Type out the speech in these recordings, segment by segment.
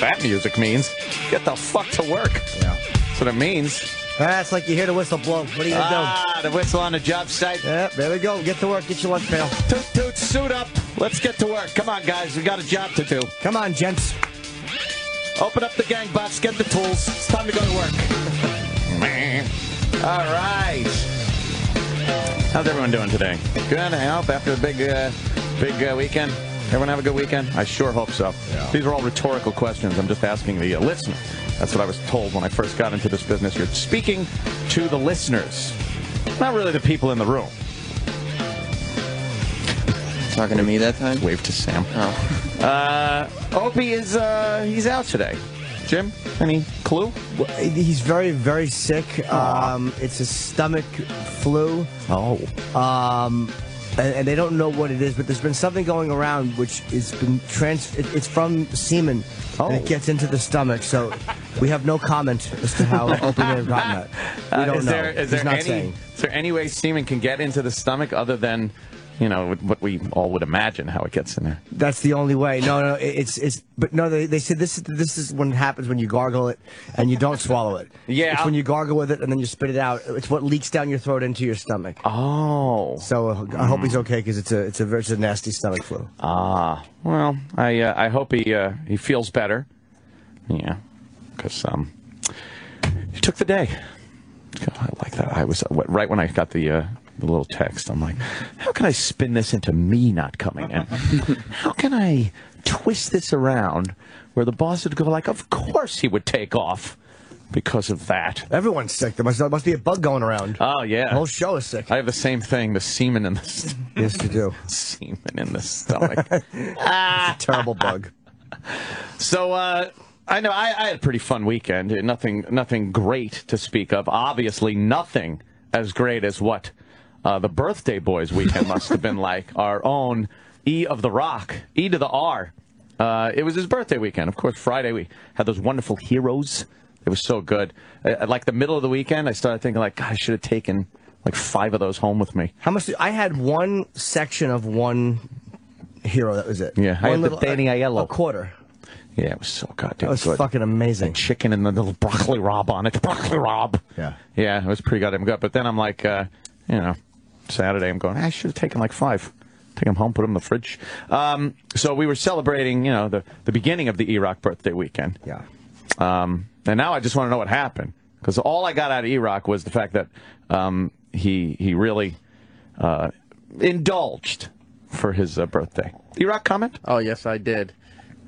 what that music means. Get the fuck to work. Yeah. That's what it means. That's like you hear the whistle blow. What are you gonna Ah, the whistle on the job site. do? Yeah, there we go. Get to work. Get your lunch pail. Toot toot, suit up. Let's get to work. Come on, guys. We got a job to do. Come on, gents. Open up the gang box, get the tools. It's time to go to work. All right. How's everyone doing today? Good. I hope after a big, uh, big uh, weekend. Everyone have a good weekend? I sure hope so. These are all rhetorical questions. I'm just asking the uh, listener. That's what I was told when I first got into this business. You're speaking to the listeners, not really the people in the room. Talking to me that time? Wave to Sam. Oh. Uh, Opie is uh, he's out today. Jim, any clue? Well, He's very, very sick. Um, it's a stomach flu. Oh. Um, and, and they don't know what it is, but there's been something going around which has been trans. It, it's from semen, and Oh. it gets into the stomach. So we have no comment as to how open have gotten that. We Uh, don't is know. there is He's there not any saying. is there any way semen can get into the stomach other than you know what we all would imagine how it gets in there? That's the only way. No, no, it's it's. But no, they, they said this. is This is when it happens when you gargle it and you don't swallow it. Yeah. it's when you gargle with it and then you spit it out. It's what leaks down your throat into your stomach. Oh. So uh, I hope he's okay because it's a it's a it's a nasty stomach flu. Ah. Well, I uh, I hope he uh, he feels better. Yeah. Because um, he took the day. God, I like that. I was uh, right when I got the. The little text. I'm like, how can I spin this into me not coming in? how can I twist this around where the boss would go like, of course he would take off because of that. Everyone's sick. There must there must be a bug going around. Oh yeah, the whole show is sick. I have the same thing. The semen in the st- yes, you do. semen in the stomach. ah. Terrible bug. so uh, I know I, I had a pretty fun weekend. Nothing, nothing great to speak of. Obviously, nothing as great as what uh, the birthday boys weekend must have been like. Our own E of the Rock, E to the R. Uh, it was his birthday weekend. Of course, Friday we had those wonderful heroes. It was so good. Uh, like the middle of the weekend, I started thinking like, God, I should have taken like five of those home with me. How much? I had one section of one hero. That was it. Yeah, I one had the Danny Aiello. a quarter. Yeah, it was so goddamn It was good. fucking amazing. chicken and the little broccoli rabe on it. Broccoli rob. Yeah. Yeah, it was pretty goddamn good. But then I'm like, uh, you know, Saturday I'm going, I should have taken like five. Take them home, put them in the fridge. Um, so we were celebrating, you know, the, the beginning of the E-Rock birthday weekend. Yeah. Um, and now I just want to know what happened. Because all I got out of E-Rock was the fact that um, he, he really uh, indulged for his uh, birthday. E-Rock comment? Oh, yes, I did.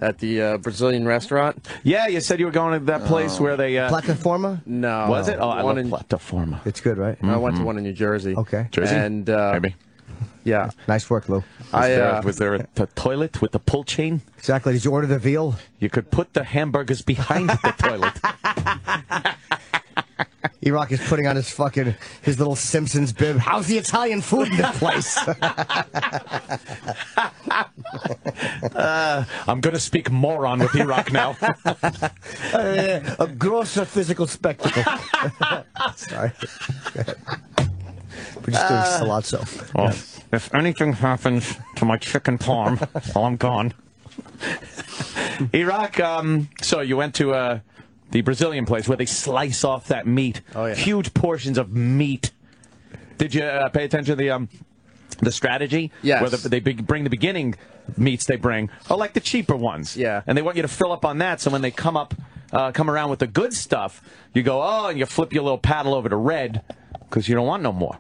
At the uh, Brazilian restaurant? Yeah, you said you were going to that place where they... Uh, Plataforma. No. was it? Oh, I one love in, Plataforma. It's good, right? I went to one in New Jersey. Okay. Jersey? And, uh, Maybe. yeah. Nice work, Lou. Was, I, there, uh, was there a, t- toilet with the pull chain? Exactly. Did you order the veal? You could put the hamburgers behind the toilet. E-Rock is putting on his fucking his little Simpsons bib. How's the Italian food in the place? I'm going to speak moron with E-Rock now. a grosser physical spectacle. Sorry. We're just doing salazzo. well, if anything happens to my chicken parm while I'm gone. E-Rock, um, so you went to uh, the Brazilian place where they slice off that meat. Oh, yeah. Huge portions of meat. Did you uh, pay attention to the um, the strategy? Yes. Where the, they bring the beginning meats they bring are like the cheaper ones. Yeah. And they want you to fill up on that, so when they come up, uh, come around with the good stuff, you go, oh, and you flip your little paddle over to red because you don't want no more.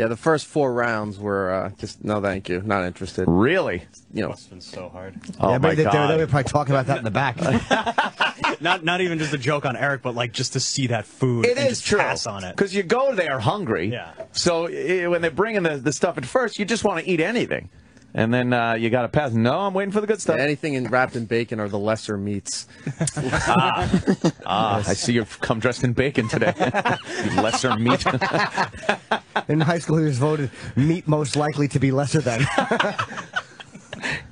Yeah, the first four rounds were uh, just, no, thank you. Not interested. Really? You know, It's been so hard. Oh yeah, my but they, god! they, they were probably talking about that in the back. Not not even just a joke on Eric, but like just to see that food. It and is just true. Pass on it. Because you go there hungry. Yeah. So eh, when they're bringing the, the stuff at first, you just want to eat anything. And then uh, you got to pass. No, I'm waiting for the good stuff. anything in, wrapped in bacon are the lesser meats. Ah, I see you've come dressed in bacon today. Lesser meat. In high school, he was voted meat most likely to be lesser than.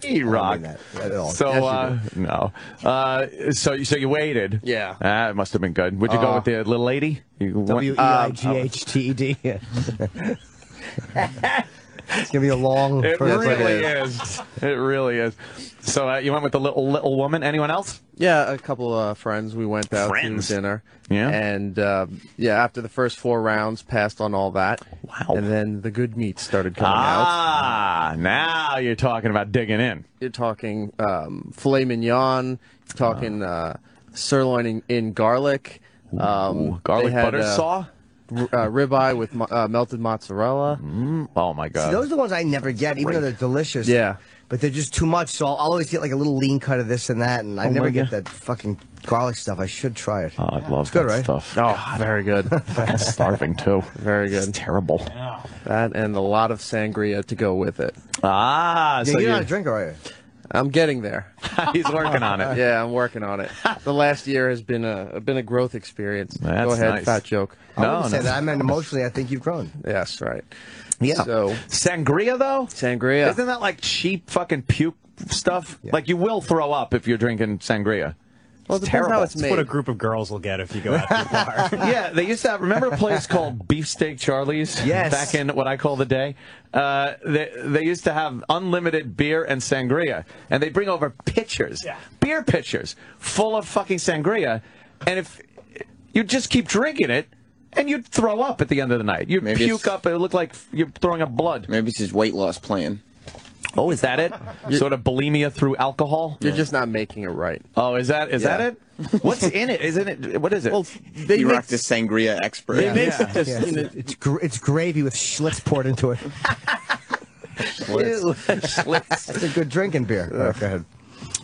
E-Rock. that at all. So Yes, uh, no. Uh, so you so you waited. Yeah. Ah, it must have been good. Would you go Uh, with the little lady? You went- W e i g h t e d. It's gonna be a long. It first really day. is. It really is. So uh, you went with the little little woman. Anyone else? Yeah, a couple of friends. We went out Friends? to dinner. Yeah? And uh, yeah, after the first four rounds, passed on all that. Wow. And then the good meat started coming out. Ah, now you're talking about digging in. You're talking um, filet mignon. You're talking uh, sirloin in, in garlic. Um, Garlic had, butter uh, saw. R- uh, ribeye with mo- uh, melted mozzarella. Oh my god! See, god. those are the ones I never get, even though they're delicious. Yeah. But they're just too much, so I'll always get like a little lean cut of this and that, and I Oh, never get God. that fucking garlic stuff. I should try it. Oh, I love It's good, that right? stuff. Oh, very good. I'm starving too. Very good. It's terrible. Yeah. that and a lot of sangria to go with it. Ah, Yeah, so you're you not a drinker, are you? I'm getting there. he's working on it. Yeah, I'm working on it. The last year has been a been a growth experience. That's Go ahead, nice. fat joke. I No, wouldn't say no. that. I meant emotionally. I think you've grown. Yes, right. Yeah. So Sangria though? sangria. Isn't that like cheap fucking puke stuff? Like you will throw up if you're drinking sangria. Well, it's terrible. how it's That's made. what a group of girls will get if you go out to the bar. yeah, they used to have. Remember a place called Beefsteak Charlie's? Yes. Back in what I call the day. Uh, they they used to have unlimited beer and sangria, and they bring over pitchers, Yeah. beer pitchers, full of fucking sangria, and if you just keep drinking it. And you'd throw up at the end of the night. You'd Maybe puke it's- up. It would look like you're throwing up blood. Maybe it's his weight loss plan. Oh, is that it? sort of bulimia through alcohol? You're just not making it right. Oh, is that is Yeah. that it? What's in it? Isn't it? What is it? Well, they You make, rock the sangria expert. they make Yeah. just, Yeah, you know, it's, it's, gr- it's gravy with Schlitz poured into it. Ew. Schlitz. It's a good drinking beer. Oh, go ahead.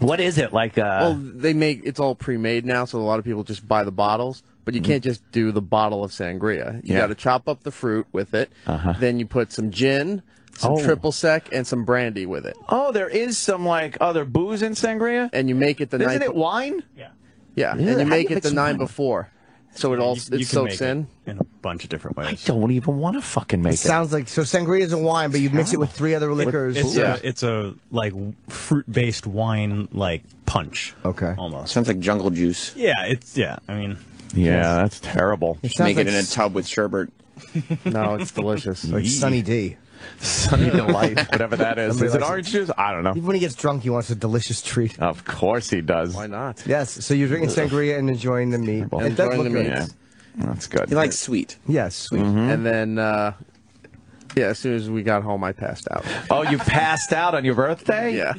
what is it like? Uh, well, they make it's all pre-made now, so a lot of people just buy the bottles. But you can't just do the bottle of sangria. You Yeah. got to chop up the fruit with it. Uh-huh. Then you put some gin, some Oh. triple sec, and some brandy with it, oh, there is some like other booze in sangria. and you make it the Isn't night. it wine? Yeah. yeah, Yeah, and you make you it the night before, so it all You- it you can soaks in. it in a bunch of different ways. I ways. don't even want to fucking make It sounds like so sangria is a wine, but you mix it with three other liquors. It's Yeah. a it's a like fruit based wine like punch. Okay. Almost. Sounds like jungle juice. Yeah, it's yeah. I mean, Yeah, that's terrible. It sounds Make like it in a tub with sherbet. No, it's delicious. like Sunny D. Sunny delight, whatever that is. Somebody Is it likes orange juice? I don't know. Even when he gets drunk, he wants a delicious treat. Of course he does. Why not? Yes. So you're drinking sangria and enjoying the meat. Well, it does enjoying look the good. meat. Yeah, that's good. He likes sweet. Yes. Sweet. And then, uh, yeah, as soon as we got home, I passed out. Oh, you passed out on your birthday? Yeah,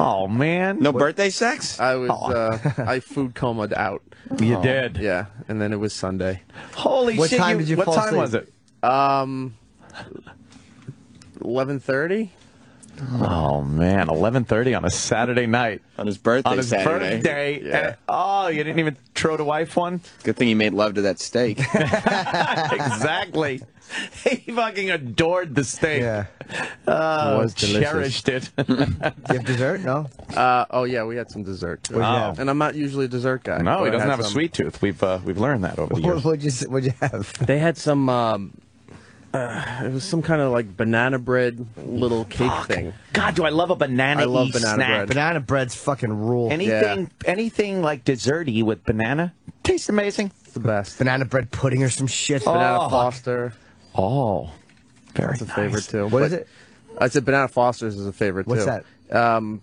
Oh man. No birthday sex? I was uh, I food comaed out. You did. Yeah, and then it was Sunday. Holy What shit! time did you What fall time asleep? was it? Um, eleven thirty. Oh man, eleven thirty on a Saturday night. On his birthday on his Saturday. birthday. Yeah. and- oh, you didn't even throw the wife one? Good thing he made love to that steak. exactly. He fucking adored the steak. Yeah. Oh, It was delicious. cherished it. Do you have dessert? No. Uh, oh yeah, we had some dessert. Too. Oh. have? And I'm not usually a dessert guy. no, he doesn't had have a sweet tooth. We've uh, we've learned that over the What years. would you What'd you have? They had some. Um, uh, it was some kind of like banana bread little cake thing. God, do I love a banana? I love banana snack. bread. Banana bread's fucking rule. Anything, anything like desserty with banana tastes amazing. It's the best. Banana bread pudding or some shit. Banana Oh. Foster. Oh, very That's a nice. favorite too. What But is it? I said banana Foster's is a favorite too. What's that? Um,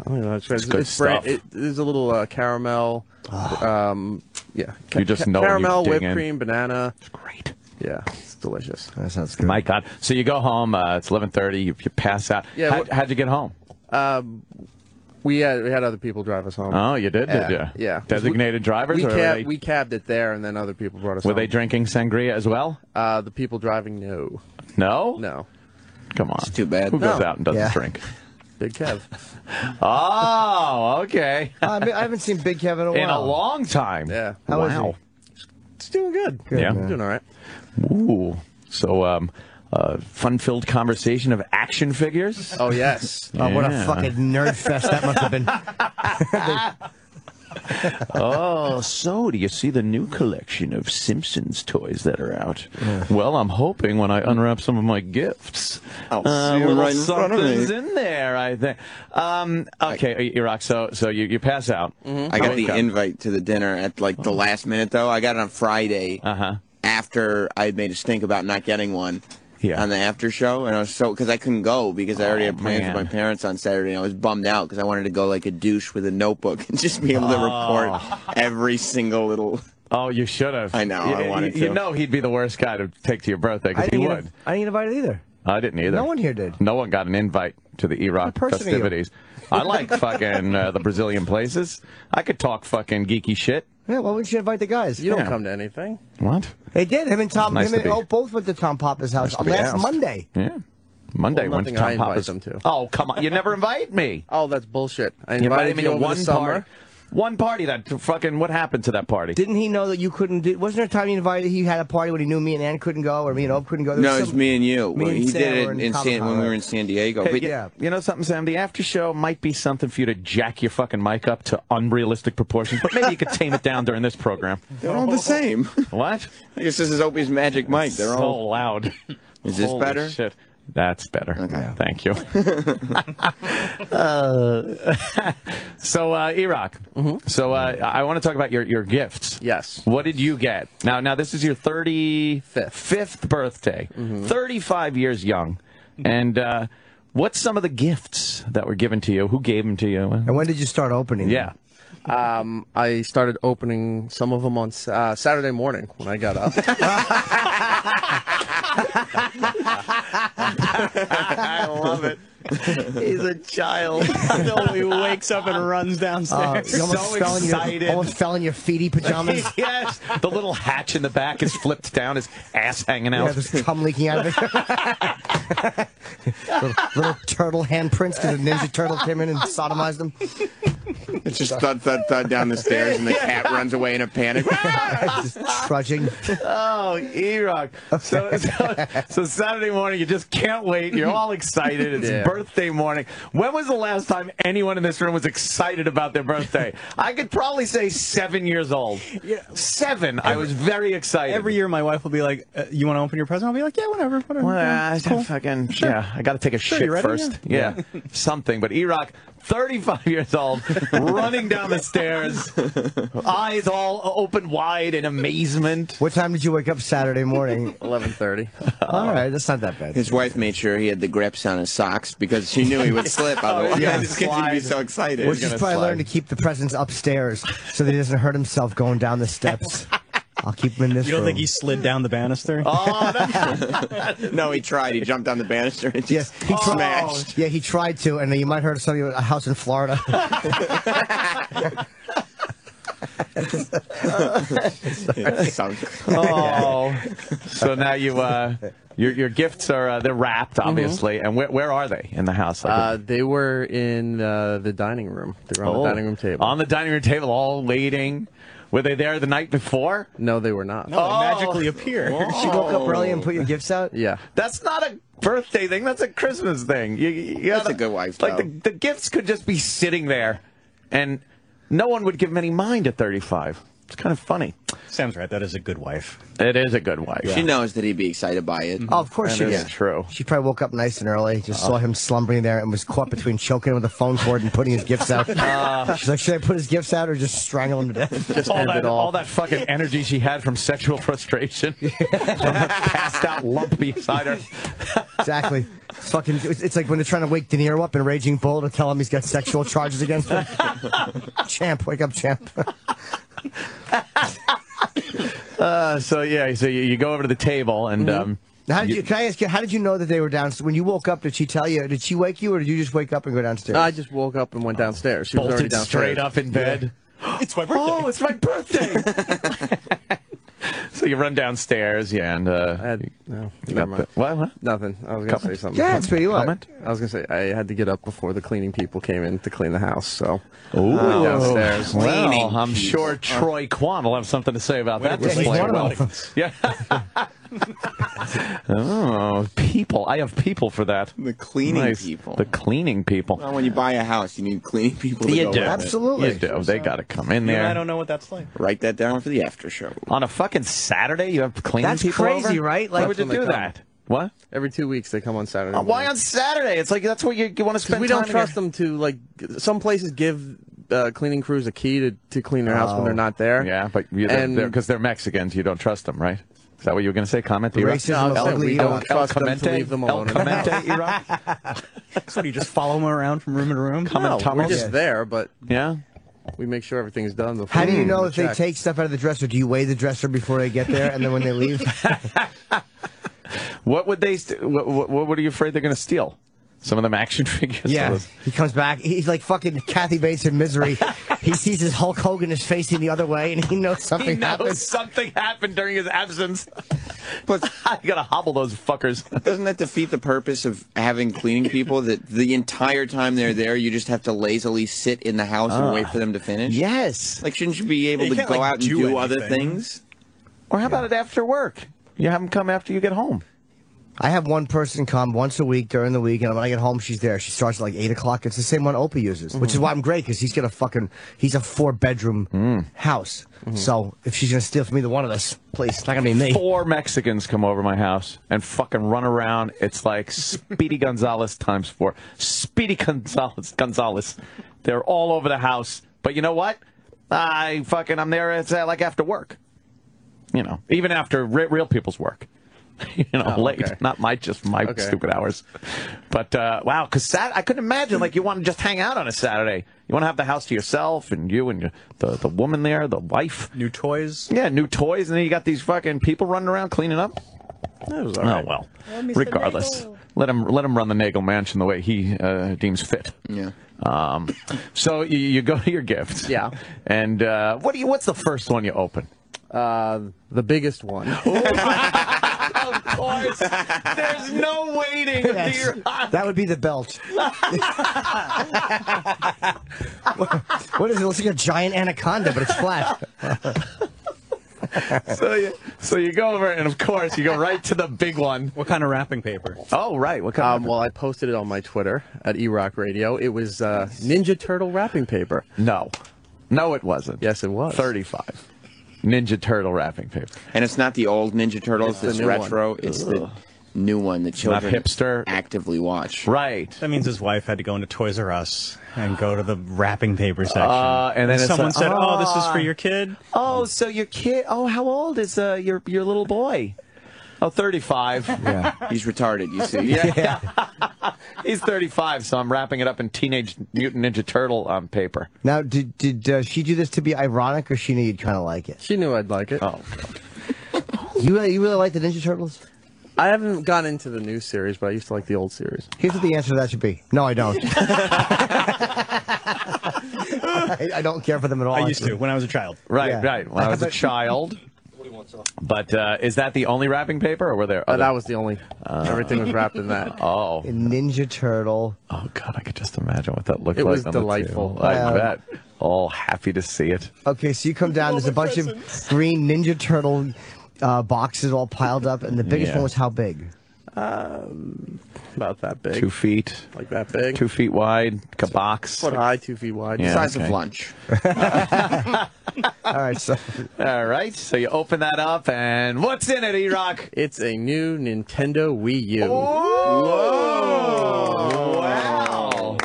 I don't know. It's, it's, good it's brand- stuff. It, there's a little uh, caramel. um, yeah. You just ca- know when you caramel, dig whipped in. cream, banana. It's great. Yeah, it's delicious. That sounds good. My God. So you go home. Uh, it's eleven thirty. You, you pass out. Yeah, How, how'd you get home? We had we had other people drive us home. Oh, you did, yeah, did you? Yeah. Designated drivers, We, or cab, they, we cabbed it there, and then other people brought us were home. they drinking sangria as well? Uh, the people driving, no, No. no. Come on. It's too bad. Who goes out and doesn't Yeah. drink? Big Kev. Oh, okay. I, mean, I haven't seen Big Kevin in a In a long time. Yeah. How is wow. It's doing good. Good, Yeah. man. Doing all right. Ooh. So, um, uh, fun-filled conversation of action figures. Oh yes. Oh, what a Yeah. fucking nerd fest that must have been. Oh, so do you see the new collection of Simpsons toys that are out? Well, I'm hoping when I unwrap some of my gifts, I'll uh, see 'em little right in front of me. something's in there. I think. Um, okay, Iraq. So, so you, you pass out. I got the invite to the dinner at like the last minute though. I got it on Friday Uh huh. After I made a stink about not getting one. Yeah. on the after show, and I was so because I couldn't go because I already Oh, had plans man. with my parents on Saturday, and I was bummed out because I wanted to go like a douche with a notebook and just be able to report every single little. Oh, you should have. I know, You, I wanted you to. know he'd be the worst guy to take to your birthday because he would. get, I didn't invite either. I didn't either. No one here did. No one got an invite to the E-Rock What person are you? festivities. I like fucking uh, the Brazilian places. I could talk fucking geeky shit. Yeah, why wouldn't you invite the guys? You don't come to anything. What? They did. Him and Tom, Nice him to and be- oh, both went to Tom Papa's house Nice last. Monday. Yeah. Monday Well, went to Tom I Papa's. them to. Oh, come on. You never invite me. Oh, that's bullshit. I You invited invited me you to one summer. party. One party that fucking what happened to that party? Didn't he know that you couldn't do? Wasn't there a time he invited? He had a party when he knew me and Ann couldn't go, or me and Ope couldn't go. There No, it's some- me and you. Me and he Sam did it in in San, when we were in San Diego. Hey, but you, yeah. you know something, Sam? The after show might be something for you to jack your fucking mic up to unrealistic proportions, but maybe you could tame it down during this program. they're all the same. What? I guess this is Opie's magic mic. They're so all. loud. Is this Holy better? Shit. That's better. Okay. Thank you. Uh, so, uh, E-Rock. So, uh, I want to talk about your, your gifts. Yes. What did you get? Now, now this is your 35th Fifth. birthday. 35 years young. And uh, what's some of the gifts that were given to you? Who gave them to you? And when did you start opening? Yeah. Um, I started opening some of them on uh, Saturday morning when I got up. I love it. He's a child. he wakes up and runs Uh, downstairs. you almost, So fell in your, excited. almost fell in your feety pajamas. yes. The little hatch in the back is flipped down, his ass hanging yeah, out. there's cum leaking out of it. little, little turtle handprints because the Ninja Turtle came in and sodomized them. It's just thud, thud, thud down the stairs, and the cat runs away in a panic. Just trudging. Oh, E-Rock. So, so, so Saturday morning, you just can't wait. You're all excited. It's Yeah. birthday morning. When was the last time anyone in this room was excited about their birthday? I could probably say seven years old. Yeah. Seven. I was very excited. Every year, my wife will be like, uh, "You want to open your present?" I'll be like, "Yeah, whatever, whatever." Well, yeah, I cool." fucking yeah. I got to take a Sure, shit you ready? first. Yeah, something. But E-Rock, 35 years old, running down the stairs, eyes all open wide in amazement. What time did you wake up Saturday morning? 11:30. All right, that's not that bad. His wife made sure he had the grips on his socks because she knew he would slip. Oh, otherwise, yeah, his kids would be so excited. Well, she's gonna probably slide. learned to keep the presents upstairs so that he doesn't hurt himself going down the steps. I'll keep him in this You don't room. think he slid down the banister? Oh no, he tried. He jumped down the banister and Yes, just he tried. smashed. Yeah, he tried to, and you might have heard something about a house in Florida. It sunk. Oh, so now you uh, your your gifts are uh, they're wrapped, obviously. And where where are they in the house? Like, Uh, they were in uh, the dining room. They were on oh, the dining room table. On the dining room table, all waiting. Were they there the night before? no, they were not. no, they oh. magically appear. She woke up early and put your gifts out. Yeah. That's not a birthday thing. That's a Christmas thing. You, you That's gotta- a good wife, Like the, the gifts could just be sitting there, and no one would give them any mind at 35. It's kind of funny. Sam's right. That is a good wife. It is a good wife. She knows that he'd be excited by it. Oh, of course That she is did. true. She probably woke up nice and early, just saw him slumbering there, and was caught between choking him with a phone cord and putting his gifts out. Uh, She's like, should I put his gifts out or just strangle him to death? Just all end that, it all. all that fucking energy she had from sexual frustration, from the passed out lump beside her. Exactly. It's fucking. It's, it's like when they're trying to wake De Niro up in Raging Bull to tell him he's got sexual charges against him. champ, wake up, champ. Uh, so yeah, so you, you go over to the table and um, how did you, can I ask you? How did you know that they were downstairs? When you woke up, did she tell you? Did she wake you, or did you just wake up and go downstairs? I just woke up and went downstairs. She was already downstairs. straight up in bed. It's my birthday. Oh, it's my birthday. so you run downstairs, yeah, and uh, I had, no, never mind. the, what? what? Nothing. I was gonna Comment? say something. yeah, it's pretty what? Comment? I was gonna say I had to get up before the cleaning people came in to clean the house. So Ooh. I went downstairs. Well, Cleaning I'm people. sure Troy Kwan will have something to say about that. Yeah, he's display. one. Yeah. Oh, people. I have people for that. The cleaning Nice. people. The cleaning people. Well, when you buy a house, you need cleaning people to You go do. with it. Absolutely. You do. They got to come in there. I don't know what that's like. Write that down for the after show. On a fucking Saturday, you have cleaning That's people crazy, over? right? Why Like- would you That's when do that? What? Every two weeks they come on Saturday. Uh, why on Saturday? It's like that's what you, you want to spend we don't time trust in them to like. Some places give uh, cleaning crews a key to, to clean their house when they're not there. Yeah, but you, And- they're because they're, Mexicans, you don't trust them, right? Is that what you were going to say? Comment, Iraq? Racism No, of no, ugly we Iraq. don't trust them to Clemente? leave them El alone. Clemente, Iraq? So do you just follow him around from room to room? Come No, and we're just there, but Yeah. we make sure everything's done before. How do you know if they take stuff out of the dresser? Do you weigh the dresser before they get there, and then when they leave? What would they? St- what, what, what are you afraid they're going to steal? Some of them action figures. Yeah, he comes back. He's like fucking Kathy Bates in Misery. he sees his Hulk Hogan is facing the other way, and he knows something He knows happened. something happened during his absence. Plus, you gotta hobble those fuckers. doesn't that defeat the purpose of having cleaning people? That the entire time they're there, you just have to lazily sit in the house and wait for them to finish. yes. Like, shouldn't you be able You to go like, out and do do, other things? Or how about it after work? You have them come after you get home. I have one person come once a week during the week, and when I get home, she's there. She starts at like eight o'clock. It's the same one Opie uses, which is mm-hmm. why I'm great because he's got a fucking he's a four bedroom mm. house. Mm-hmm. So if she's gonna steal from either one of us, please, it's not gonna be me. Four Mexicans come over my house and fucking run around. It's like Speedy Gonzalez times four. Speedy Gonzalez. Gonzalez. They're all over the house. But you know what? I fucking I'm there. It's uh, like after work. You know, even after re- real people's work. you know, Oh, late, okay. not my just my Okay. stupid hours. But uh, wow, because Sat- I couldn't imagine like you want to just hang out on a Saturday. You want to have the house to yourself and you and your, the the woman there, the wife. New toys. Yeah, new toys, and then you got these fucking people running around cleaning up. That was all Oh right. well. Regardless, let him let him run the Nagel Mansion the way he uh, deems fit. Yeah. Um, so you, you go to your gifts. Yeah. And uh, what do you? What's the first one you open? Uh, the biggest one. Of course, there's no waiting. Yes. That would be the belt. what is it? It looks like a giant anaconda, but it's flat. so you so you go over, and of course you go right to the big one. What kind of wrapping paper? Oh right, what kind Um, well, I posted it on my Twitter at eRock Radio. It was uh, Ninja Turtle wrapping paper. No, no, it wasn't. Yes, it was. Thirty-five. Ninja Turtle wrapping paper. And it's not the old Ninja Turtles, It's the this one. retro. It's the new one that Not children hipster. actively watch. Right. That means his wife had to go into Toys R Us and go to the wrapping paper section. Uh, and then it's someone like, said, "Oh, this is "Ah." for your kid." Oh, so your kid? Oh, how old is uh, your your little boy? Oh, 35. Yeah. He's retarded, you see. Yeah. He's 35, so I'm wrapping it up in Teenage Mutant Ninja Turtle on paper. Now, did did uh, she do this to be ironic, or she knew you'd kind of like it? She knew I'd like it. Oh, You really, you really like the Ninja Turtles? I haven't gotten into the new series, but I used to like the old series. Here's what the answer to that should be. No, I don't. I, I don't care for them at all. I used to when I was a child. right, Yeah. right. When I was a child. But uh, is that the only wrapping paper, or were there? Uh, Other? that was the only. everything was wrapped in that. Oh, A Ninja Turtle. oh God! I could just imagine what that looked It like. was on the delightful. table. I Yeah. bet. All happy to see it. Okay, so you come down. There's a bunch of green Ninja Turtle uh, boxes all piled up, and the biggest Yeah. one was how big? About that big. Two feet, Like that big. two feet wide, a box. foot high, two feet wide. Yeah. Size okay. of lunch. All right, so All right, so you open that up, and what's in it, E-Rock? It's a new Nintendo Wii U. Whoa! Wow.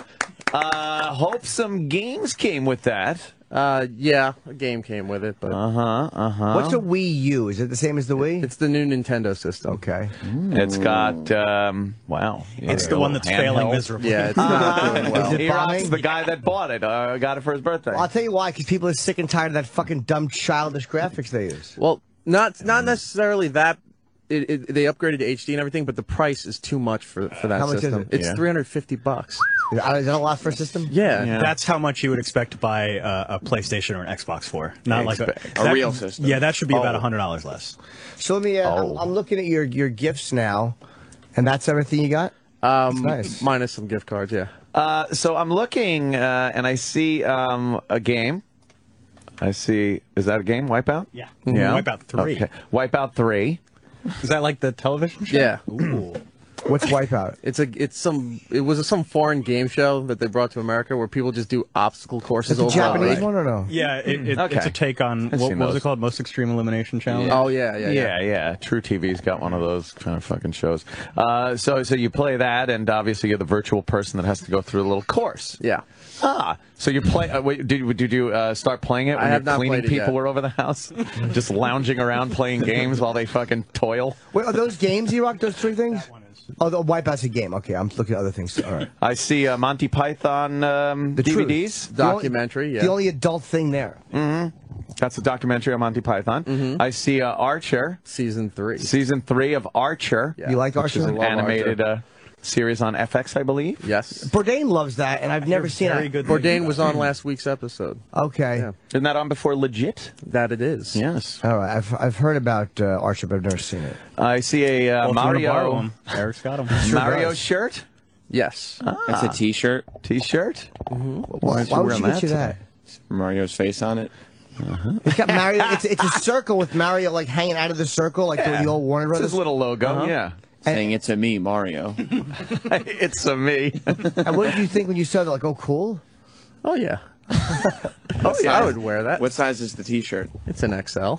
Uh, hope some games came with that. Uh, yeah, a game came with it, but Uh huh. Uh huh. what's a Wii U? Is it the same as the Wii? it's the new Nintendo system. okay. It's got um. Wow. It's the one that's failing Handheld. miserably. Yeah, it's not doing well. Is it E-Rock's bombing? the guy that bought it. Uh, got it for his birthday. Well, I'll tell you why. Because people are sick and tired of that fucking dumb childish graphics they use. Well, not not necessarily that. It, it, they upgraded to HD and everything, but the price is too much for for that How much is system. it? It's Yeah. 350 bucks. Is that a lot for a system? Yeah. Yeah. That's how much you would expect to buy uh, a PlayStation or an Xbox for. Not like a, Expect- A that- real system. Yeah, that should be about Oh. a hundred dollars less. So let me. Uh, Oh. I'm, I'm looking at your your gifts now, and that's everything you got. Um, nice. minus some gift cards. Yeah. Uh, so I'm looking, uh, and I see um, a game. I see. Is that a game? Wipeout. Yeah. Yeah. Wipeout three. Okay. Wipeout three. Is that like the television show? Yeah. Ooh. What's Wipeout? It's a it's some it was some foreign game show that they brought to America where people just do obstacle courses Is it the over. Japanese like- one or no? Yeah, it, it, Okay. it's a take on what, what was it called? Most Extreme Elimination Challenge. Oh yeah, yeah, yeah. Yeah, yeah. truTV's got one of those kind of fucking shows. Uh, so, so you play that, and obviously you're the virtual person that has to go through a little course. Yeah. Ah, so you play? Uh, wait, did, did you uh, start playing it when I have your not cleaning people were over the house, just lounging around playing games while they fucking toil? Wait, are those games, E-Rock, those three things? Oh, the Wipeout's a game. Okay, I'm looking at other things. All right. I see uh, Monty Python um, The Truth. DVDs. The only- Documentary, yeah. The only adult thing there. Mm hmm That's a documentary on Monty Python. Mm-hmm. I see uh, Archer, Season three. season three of Archer. Yeah. You like which is Archer? an love animated uh, series on FX, I believe. Yes. Bourdain loves that, and I've never seen Very it. good. Bourdain was on last week's episode. Okay. Yeah. Isn't that on before Legit? That it is. Yes. All right. I've, I've heard about uh, Archer, but I've never seen it. I see a uh, Well, if you wanna borrow Mario 'em, Eric's got 'em. Mario does. shirt, Yes. That's a T-shirt. T-shirt. Why, is you why would wearing you get that you that? Mario's face on it. It's got Mario. It's, it's a circle with Mario like hanging out of the circle, like the, the old Warner It's Brothers. his little logo. Uh-huh. Yeah. Saying it's a me, Mario. it's a me. and what did you think when you saw that? Like, oh, cool. Oh yeah. oh yeah, I would wear that. What size is the T-shirt? It's an XL.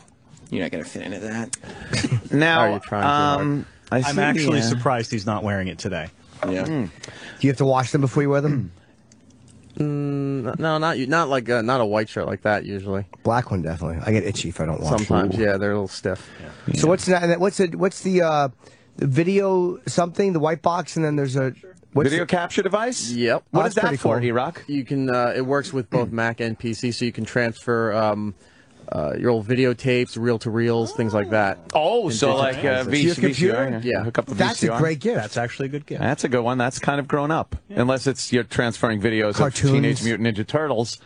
You're not gonna fit into that. Now, Are you trying too um, I I'm the, actually uh, surprised he's not wearing it today. Yeah. Do you have to wash them before you wear them? No, not you. Not like a, not a white shirt like that. Usually. Black one definitely. I get itchy if I don't wash. Sometimes, yeah, they're a little stiff. So what's that? What's the what's the uh, the video something? The white box, and then there's a what's video the- capture device. Yep. What Oh, is that for, cool. E-Rock? You can. Uh, it works with both Mac and PC, so you can transfer um, uh, your old videotapes, reel to reels, things like that. Oh, In so like uh, to v- your computer? VCR? Yeah. Hook up the That's a great gift. That's actually a good gift. That's a good one. That's kind of grown up. Unless it's you're transferring videos Cartoons. of Teenage Mutant Ninja Turtles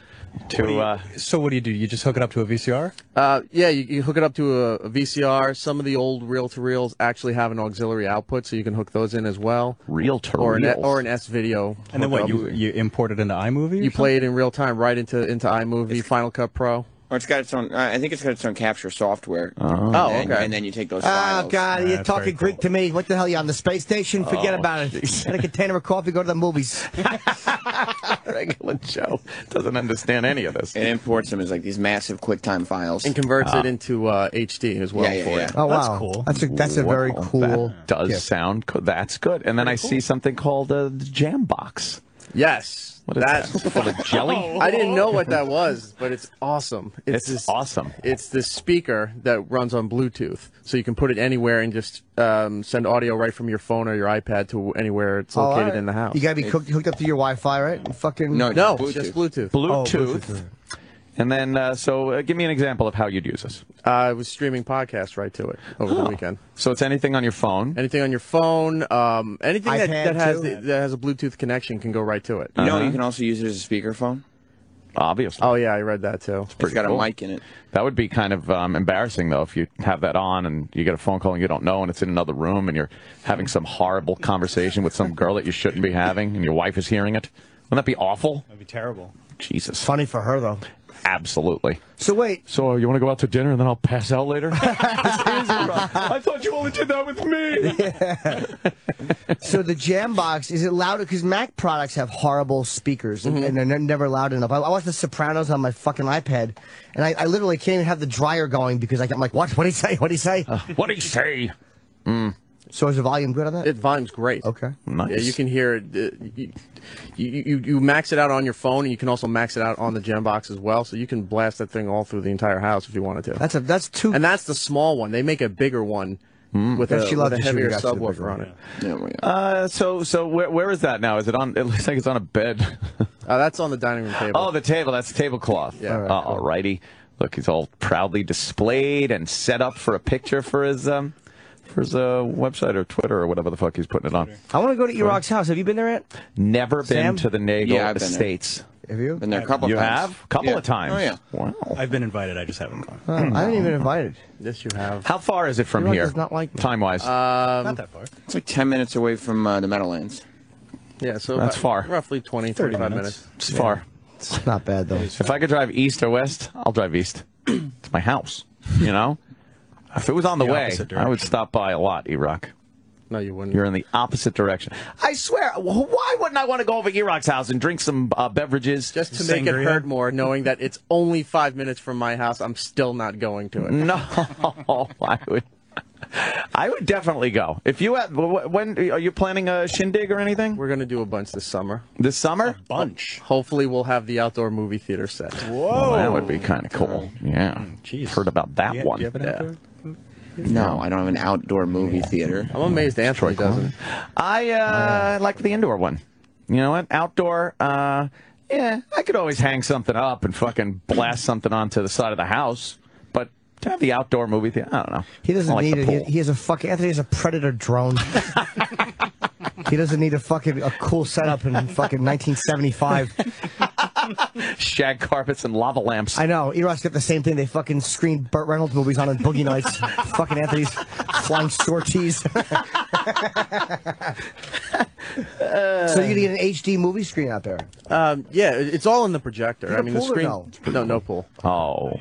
to. Uh, So what do you do? You just hook it up to a VCR? Uh, yeah, you, you hook it up to a, a VCR. Some of the old reel to reels actually have an auxiliary output, so you can hook those in as well. Reel to or an reels. or an S video. And then what? You you import it into iMovie? or you play it in real time right into into iMovie, Final Cut Pro. Or it's got its own. Uh, I think it's got its own capture software. Oh, and, okay. and then you take those. Oh files. God, you're That's talking very Greek cool. to me. What the hell? You on the space station? Forget Oh, about it. Get a container of coffee. Go to the movies. regular Joe doesn't understand any of this. It imports them as like these massive QuickTime files. and converts it into uh, HD as well Yeah, yeah, for yeah. you. Oh That's wow, cool. That's a that's a very Wow, cool. That does gift. sound. Co- that's good. And then I see something called a jam box. Yes, What is that's that? Full of jelly. I didn't know what that was, but it's awesome. It's this, awesome. It's this speaker that runs on Bluetooth, so you can put it anywhere and just um, send audio right from your phone or your iPad to anywhere it's Oh, located all right. in the house. You gotta be hooked, hooked up to your Wi-Fi, right? Fucking No, no, Bluetooth. just Bluetooth. Oh, Bluetooth. Bluetooth. And then, uh, so uh, give me an example of how you'd use this. Uh, I was streaming podcasts right to it over the weekend. So it's anything on your phone. Anything on your phone, um, anything that, that has the, that has a Bluetooth connection can go right to it. You know, Uh-huh. you can also use it as a speakerphone. Obviously. Oh yeah, I read that too. It's, It's got cool. a mic in it. That would be kind of um, embarrassing, though, if you have that on and you get a phone call and you don't know, and it's in another room, and you're having some horrible conversation with some girl that you shouldn't be having, and your wife is hearing it. Wouldn't that be awful? That'd be terrible. Jesus. Funny for her though. Absolutely. So wait, So uh, you want to go out to dinner and then I'll pass out later? I thought you only did that with me. so the jam box is it loud? Because Mac products have horrible speakers and, mm-hmm. and they're never loud enough. I, I watch The Sopranos on my fucking iPad, and I, I literally can't even have the dryer going because I, I'm like, what? What did he say? What did he say? Uh, what do he say? Mm. So is the volume good on that? It volume's great. okay. Nice. Yeah, you can hear it. uh, You, you, you, you max it out on your phone, and you can also max it out on the jam box as well. So you can blast that thing all through the entire house if you wanted to. That's a that's two. and that's the small one. They make a bigger one with Yeah, a, she with loved a it. She heavier would've got you the subwoofer on it. Yeah, yeah. Uh, so so where, where is that now? Is it on? It looks like it's on a bed. Uh, that's on the dining room table. oh, the table. That's the tablecloth. Yeah. All right, All righty. Look, he's all proudly displayed and set up for a picture for his um for his uh, website or Twitter or whatever the fuck he's putting it on. I want to go to Eroc's house. Have you been there yet? Never been to the Nagel Yeah, I've been there. Estates. Have you? Been there a couple You times. have? Couple Yeah. of times. Oh yeah. Wow. I've been invited. I just haven't gone. Oh, I haven't even invited. yes, you have. How far is it from Erock here? does not like me. Time wise. Not that far. It's like ten minutes away from uh, the Meadowlands. Yeah, so That's about- far. Roughly 20, 30 35 minutes. minutes. it's far. It's not bad though. If I could drive east or west, I'll drive east. it's my house. You know? If it was on the, The way, I would stop by a lot, E-Rock. No, you wouldn't. You're in the opposite direction. I swear, why wouldn't I want to go over Eroc's house and drink some uh, beverages? Just to make it hurt more, knowing that it's only five minutes from my house, I'm still not going to it. no, I would. I would definitely go. If you had, when are you planning a shindig or anything We're gonna do a bunch this summer. this summer? Bunch. Hopefully, we'll have the outdoor movie theater set. Oh, that would be kind of cool. Yeah, Jeez. heard about that Do you- one. No, I don't have an outdoor movie theater. I'm amazed Anthony doesn't. I uh, like the indoor one. You know what? Outdoor, uh, yeah, I could always hang something up and fucking blast something onto the side of the house. But to have the outdoor movie theater, I don't know. He doesn't I like need the it. He, pool. he has a fucking Anthony has a Predator drone. he doesn't need a fucking a cool setup in fucking 1975. shag carpets and lava lamps. I know. Eroc's got the same thing. They fucking screen Burt Reynolds movies on in Boogie Nights. fucking Anthony's flying sorties. so you're gonna get an HD movie screen out there. Um, yeah, it's all in the projector. I mean, the screen. no? No, no pool. oh.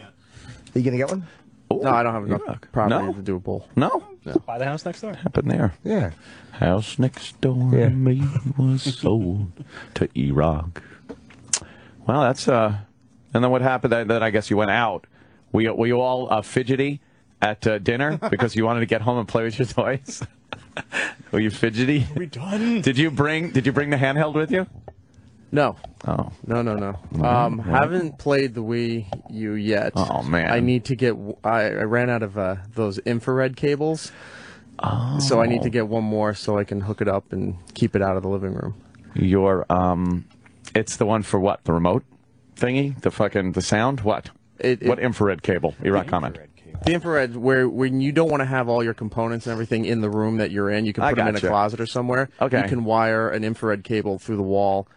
Are you gonna get one? No, I don't have enough Yuck. property No? to do a pool. No? Buy the house next door. Happened there. Yeah. House next door Yeah. to me was sold to E-Rock. Well, that's, uh, and then what happened then, then I guess you went out. Were you, were you all uh, fidgety at uh, dinner because you wanted to get home and play with your toys? were you fidgety? We done? Did you bring, did you bring the handheld with you? No, Oh. no, no, no. Um, haven't played the Wii U yet. Oh, man. I need to get. I, I ran out of uh, those infrared cables. Oh. So I need to get one more so I can hook it up and keep it out of the living room. Your, um, it's the one for what? The remote thingy? The fucking, the sound? What? It- it- what infrared cable? E-Rock comment. The infrared, where when you don't want to have all your components and everything in the room that you're in, you can I put them in a closet or somewhere. Okay. You can wire an infrared cable through the wall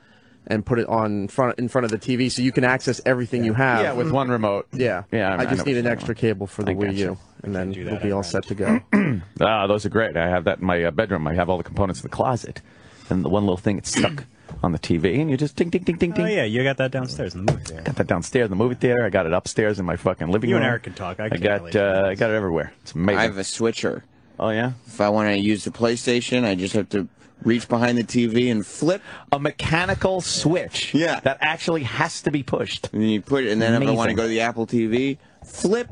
and put it on front in front of the TV, so you can access everything you have. Yeah, with one remote. Yeah, Yeah, I- I, I just know need an extra saying. cable for the I Wii gotcha. U, and then do that we'll be all set to go. Ah, those are great. I have that in my uh, bedroom. I have all the components in the closet, and the one little thing it's stuck on the TV, and you just ding, ding, ding, ding, ding. Oh yeah, you got that downstairs in the movie theater. Got that downstairs in the movie theater. I got it upstairs in my fucking living You room. and Eric can talk. I I can't got relate. uh, I got it everywhere. It's amazing. I have a switcher. oh yeah, If I want to use the PlayStation, I just have to reach behind the TV and flip, a mechanical switch. Yeah. that actually has to be pushed. and then you put it. And then if I want to Amazing. go to the Apple TV, flip.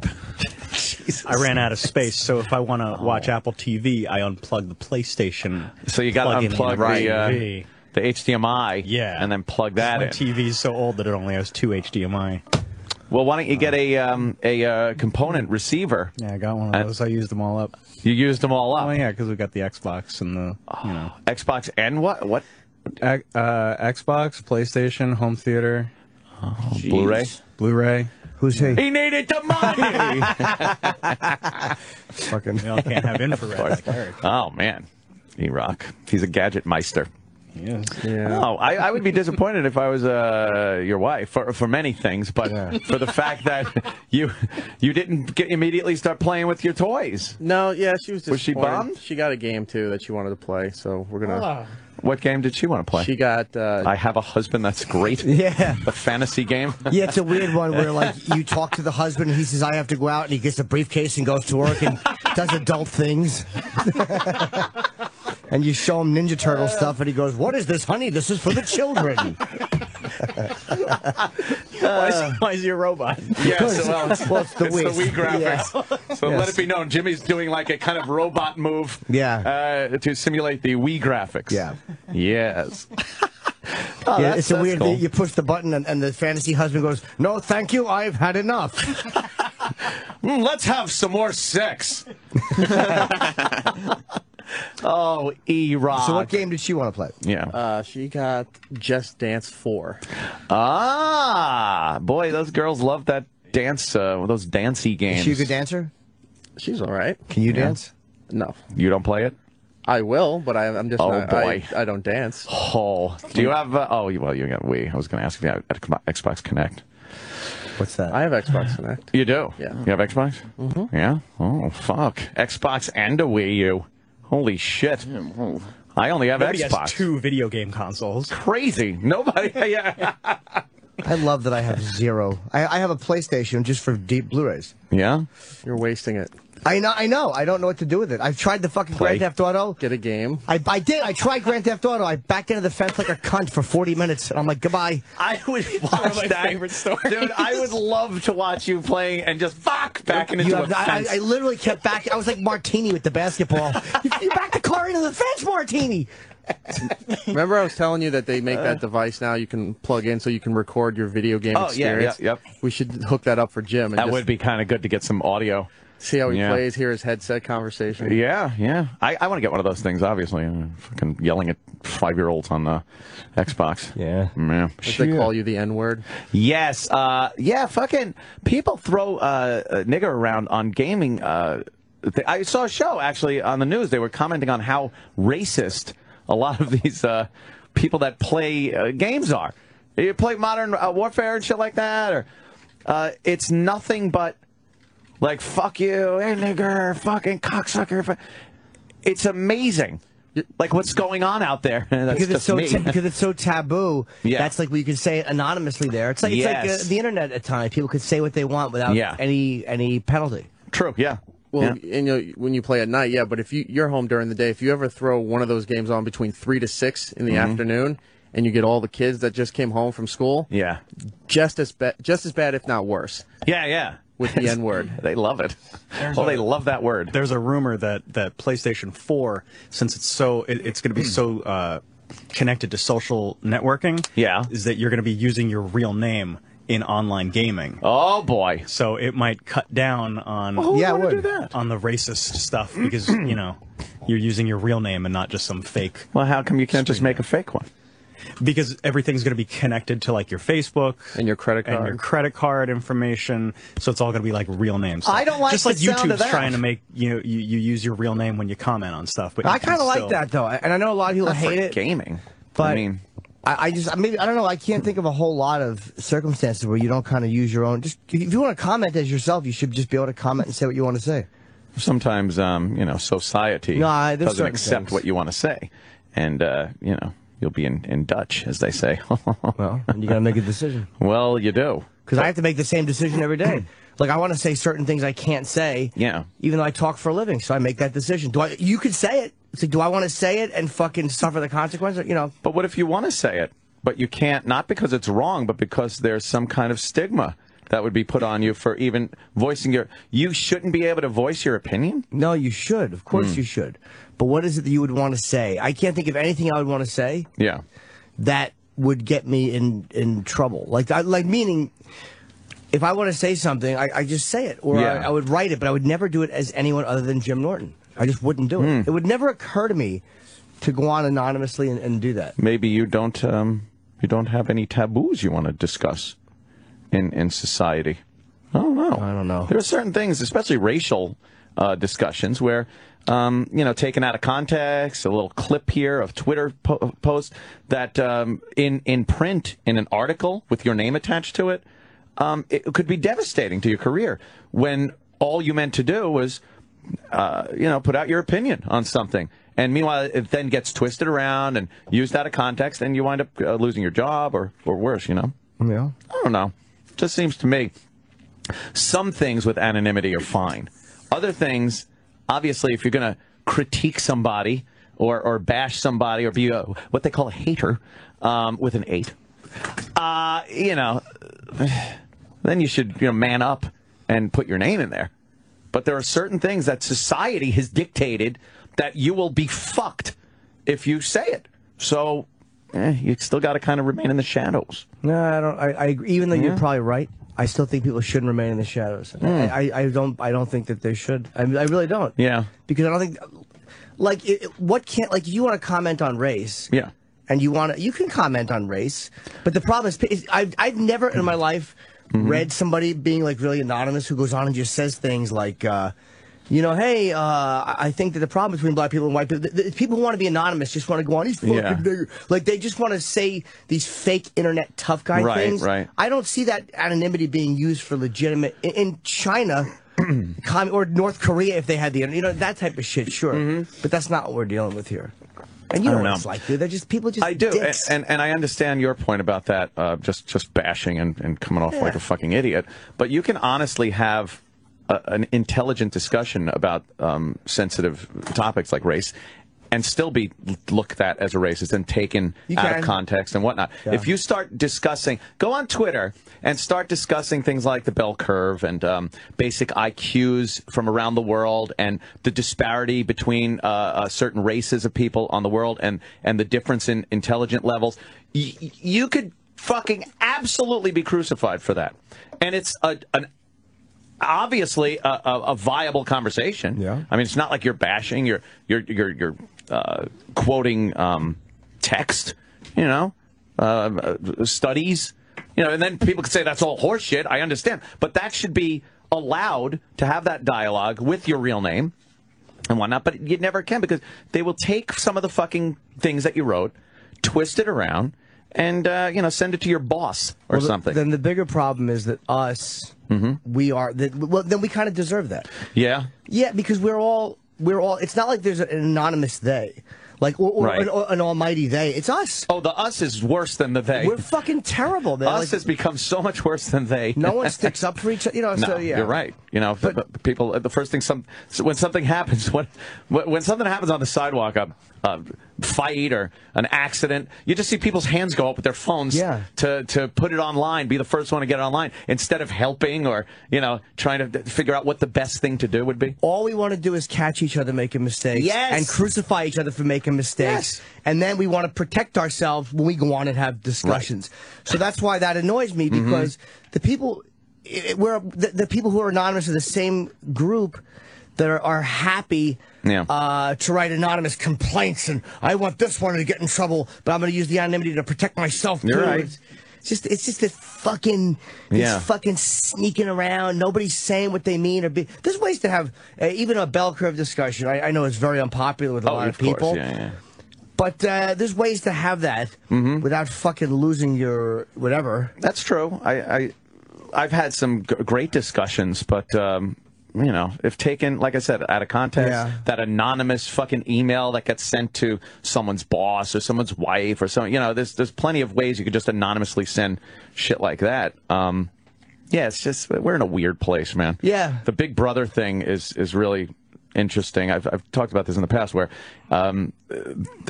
Jesus. I ran out of space, so if I want to watch Apple TV, I unplug the PlayStation. So you got plug to in unplug Right. the uh, TV. The HDMI. Yeah. and then plug that My in. TV's so old that it only has two HDMI. Well, why don't you get a um, a uh, component receiver? Yeah, I got one of those. I used them all up. You used them all up. Oh yeah, because we got the Xbox and the you know Xbox and what? What? Uh, Xbox, PlayStation, home theater, Jeez. Blu-ray? Blu-ray. Who's he? He needed the money. fucking. We all can't have infrared oh man, E Rock. He's a gadget meister. Yes. Yeah. Oh, I, I would be disappointed if I was uh, your wife for for many things, but for the fact that you you didn't get, immediately start playing with your toys. No, yeah, she was. Was she bummed? She got a game too that she wanted to play, so we're gonna. What game did she want to play? She got. Uh, I have a husband. That's great. Yeah. The fantasy game. Yeah, it's a weird one where like you talk to the husband and he says I have to go out and he gets a briefcase and goes to work and does adult things. and you show him Ninja Turtle stuff and he goes, "What is this, honey? This is for the children." why, is, why is he a robot? Yeah, so, well, it's, Well, it's the it's Wii. the Wii graphics. So let it be known, Jimmy's doing like a kind of robot move. Yeah. Uh, to simulate the Wii graphics. Yeah. Yes. yeah, it's a weird. cool. You push the button and, and the fantasy husband goes, "No, thank you. I've had enough." Mm, let's have some more sex. oh, E Rock. So what game did she want to play? Yeah. uh, she got Just Dance Four. ah, boy, those girls love that dance. Uh, those dancey games. Is she a good dancer? She's all right. Can you dance? No, You don't play it? I will, but I, I'm just. Oh, not, boy. I, I don't dance. Oh, do you have? Uh, oh, well, you got Wii. I was going to ask if you had Xbox Kinect. What's that? I have Xbox Kinect. You do? Yeah. You have Xbox? Mm-hmm. Yeah? Oh, fuck. Xbox and a Wii U. Holy shit. I only have Nobody Xbox. has two video game consoles. Crazy. Nobody. Yeah. I love that I have zero. I, I have a PlayStation just for deep Blu-rays. yeah? You're wasting it. I know. I know. I don't know what to do with it. I've tried the fucking Play. Grand Theft Auto. Get a game. I, I did. I tried Grand Theft Auto. I backed into the fence like a cunt for 40 minutes, and I'm like, goodbye. I would watch my that, favorite stories. dude. I would love to watch you playing and just fuck back into You a have, I, fence. I, I literally kept back. I was like Martini with the basketball. you, you backed the car into the fence, Martini. Remember, I was telling you that they make that device now you can plug in so you can record your video game. Oh, yeah, experience. yeah, yep. We should hook that up for Jim and that just would be kind of good to get some audio. See how he Yeah. plays, hear his headset conversation. Yeah, yeah. I, I want to get one of those things. Obviously, I'm fucking yelling at five year olds on the Xbox. Yeah. Yeah. If they call you the N word. Yes. Uh, yeah. Fucking people throw uh, a nigger around on gaming. Uh, th- I saw a show actually on the news. They were commenting on how racist a lot of these uh, people that play uh, games are. You play Modern uh, Warfare and shit like that, or uh, it's nothing but like fuck you, hey nigger, fucking cocksucker. It's amazing. Like what's going on out there? That's Because it's so me. because it's so taboo. Yeah. That's like where you can say it anonymously. There, it's like it's like uh, the internet at times. People could say what they want without Yeah. any any penalty. True. Yeah. Well, Yeah. and you know, when you play at night, yeah. But if you you're home during the day, if you ever throw one of those games on between three to six in the Mm-hmm. afternoon, and you get all the kids that just came home from school, Yeah. just as bad, just as bad, if not worse, Yeah. Yeah. With the N word. They love it. well, they love that word. There's a rumor that that PlayStation 4, since it's so, it, it's going to be so uh, connected to social networking. Yeah. is that you're going to be using your real name in online gaming. Oh boy. So it might cut down on Who Yeah, would wanna would. do that? on the racist stuff because you know you're using your real name and not just some fake. Well, how come you can't just make a fake one? Because everything's going to be connected to like your Facebook And your credit and your card. credit card information. So it's all going to be like real names. I don't like just the like sound of YouTube's that. trying to make you know you, you use your real name when you comment on stuff. But I kind of like that though, and I know a lot of people hate it. gaming. But I mean, I, I just I maybe I don't know. I can't think of a whole lot of circumstances where you don't kind of use your own. Just if you want to comment as yourself, you should just be able to comment and say what you want to say. sometimes um, you know society No, I- doesn't accept things. what you want to say, and uh, you know you'll be in, in Dutch, as they say. Well, and you got to make a decision well, you do. because I have to make the same decision every day. Like I want to say certain things I can't say. Yeah. Even though I talk for a living, so I make that decision. Do I? You could say it. It's like, do I want to say it and fucking suffer the consequences? You know. But what if you want to say it, but you can't? Not because it's wrong, but because there's some kind of stigma that would be put on you for even voicing your. You shouldn't be able to voice your opinion. No, you should. Of course you should. But what is it that you would want to say? I can't think of anything I would want to say Yeah. that would get me in in trouble. Like I, like meaning if I want to say something, I, I just say it, or Yeah. I, I would write it, but I would never do it as anyone other than Jim Norton. I just wouldn't do it. It would never occur to me to go on anonymously and, and do that. Maybe you don't. Um, you don't have any taboos you want to discuss in in society. I don't know. I don't know. There are certain things, especially racial uh, discussions, where um, you know, taken out of context, a little clip here of Twitter po- post that um, in in print in an article with your name attached to it, um, it could be devastating to your career when all you meant to do was, uh, you know, put out your opinion on something. And meanwhile, it then gets twisted around and used out of context, and you wind up uh, losing your job or, or worse, you know? Yeah. I don't know. Just seems to me some things with anonymity are fine. Other things, obviously, if you're going to critique somebody or, or bash somebody or be a, what they call a hater um, with an eight, uh, you know, then you should you know man up and put your name in there. But there are certain things that society has dictated that you will be fucked if you say it. So eh, you still got to kind of remain in the shadows. No, I don't. I, I agree. Even though you're probably right, I still think people shouldn't remain in the shadows. I, I, I don't. I don't think that they should. I, I really don't. Yeah. Because I don't think, like, it, what can't like if you want to comment on race. Yeah. And you want to, you can comment on race, but the problem is, is I've I've never in my life read somebody being like really anonymous who goes on and just says things like. Uh, you know, hey, uh, I think that the problem between black people and white people, the, the people who want to be anonymous just want to go on. these fucking Yeah. nigger. Like they just want to say these fake internet tough guy Right, things. right. right. I don't see that anonymity being used for legitimate in, in China. or North Korea if they had the internet, you know that type of shit, sure. But that's not what we're dealing with here. And you know don't what know. it's like, dude. They're just people just I do, and, and and I understand your point about that, uh, just just bashing and, and coming off like a fucking idiot. But you can honestly have a, an intelligent discussion about um, sensitive topics like race. And still be looked at as a racist and taken out of context and whatnot. If you start discussing, go on Twitter and start discussing things like the bell curve and um, basic IQs from around the world and the disparity between uh, uh, certain races of people on the world and, and the difference in intelligent levels, y- you could fucking absolutely be crucified for that. And it's a, an obviously a, a, a viable conversation. Yeah. I mean, it's not like you're bashing. You're you're you're you're uh, quoting um, text. You know, uh, uh, studies. You know, and then people could say that's all horseshit. I understand, but that should be allowed to have that dialogue with your real name and whatnot. But you never can because they will take some of the fucking things that you wrote, twist it around, and uh, you know send it to your boss or Well, something. Then the bigger problem is that us, Mm-hmm. we are. Well, then we kind of deserve that. yeah. Yeah, because we're all we're all. It's not like there's an anonymous they, like or, or Right. an, or an almighty they. It's us. Oh, the us is worse than the they. We're fucking terrible, man. Us Like, has become so much worse than they. no one sticks up for each other. You know, No, so yeah, you're right. You know, But- people. The first thing some when something happens when when something happens on the sidewalk, a fight or an accident, you just see people's hands go up with their phones Yeah. to to put it online, be the first one to get it online, instead of helping or you know trying to figure out what the best thing to do would be. All we want to do is catch each other making mistakes Yes. and crucify each other for making mistakes. Yes. And then we want to protect ourselves when we go on and have discussions. So that's why that annoys me Mm-hmm. because the people, it, we're, the, the people who are anonymous are the same group that are, are happy Yeah. uh, to write anonymous complaints and I want this one to get in trouble, but I'm going to use the anonymity to protect myself You're too. right. It's, just it's just this fucking this Yeah. fucking sneaking around. Nobody's saying what they mean or be. There's ways to have uh, even a bell curve discussion. I, I know it's very unpopular with a Oh, lot of of people, yeah, yeah. but uh, there's ways to have that Mm-hmm. without fucking losing your whatever. That's true. I, I I've had some great discussions, but um, you know, if taken, like I said, out of context, Yeah. that anonymous fucking email that gets sent to someone's boss or someone's wife or something, you know, there's there's plenty of ways you could just anonymously send shit like that. Um, yeah, it's just we're in a weird place, man. Yeah. the Big Brother thing is is really interesting. I've I've talked about this in the past where um,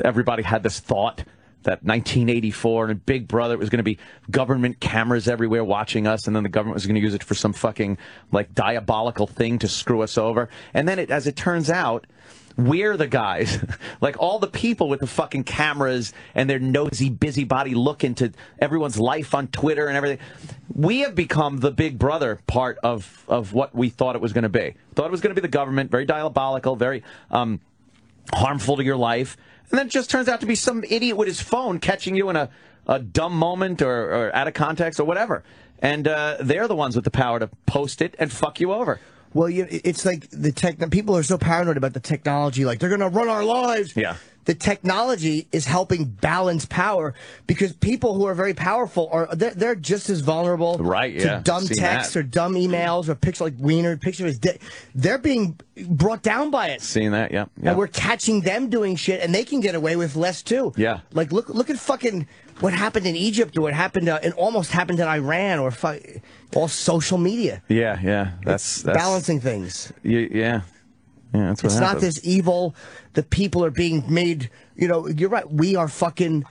everybody had this thought that 1984 and Big Brother It was going to be government cameras everywhere watching us, and then the government was going to use it for some fucking like diabolical thing to screw us over. And then, it, as it turns out, we're the guys, like all the people with the fucking cameras and their nosy, busybody look into everyone's life on Twitter and everything. We have become the Big Brother part of of what we thought it was going to be. Thought it was going to be the government, very diabolical, very. Um, harmful to your life. And then it just turns out to be some idiot with his phone catching you in a, a dumb moment or, or out of context or whatever. And uh, they're the ones with the power to post it and fuck you over. Well, you, it's like the tech. People are so paranoid about the technology, like they're going to run our lives. Yeah. The technology is helping balance power because people who are very powerful are they're, they're just as vulnerable Right, to yeah. dumb Seen texts that. or dumb emails or pictures like Weiner picture dick. They're being brought down by it. Seeing that, yeah. yeah. And we're catching them doing shit, and they can get away with less too. Yeah. Like look, look at fucking what happened in Egypt, or what happened, uh, and almost happened in Iran, or all social media. yeah, yeah. That's, that's balancing things. y- yeah. Yeah, that's what It's not this evil. The people are being made. You know, you're right. We are fucking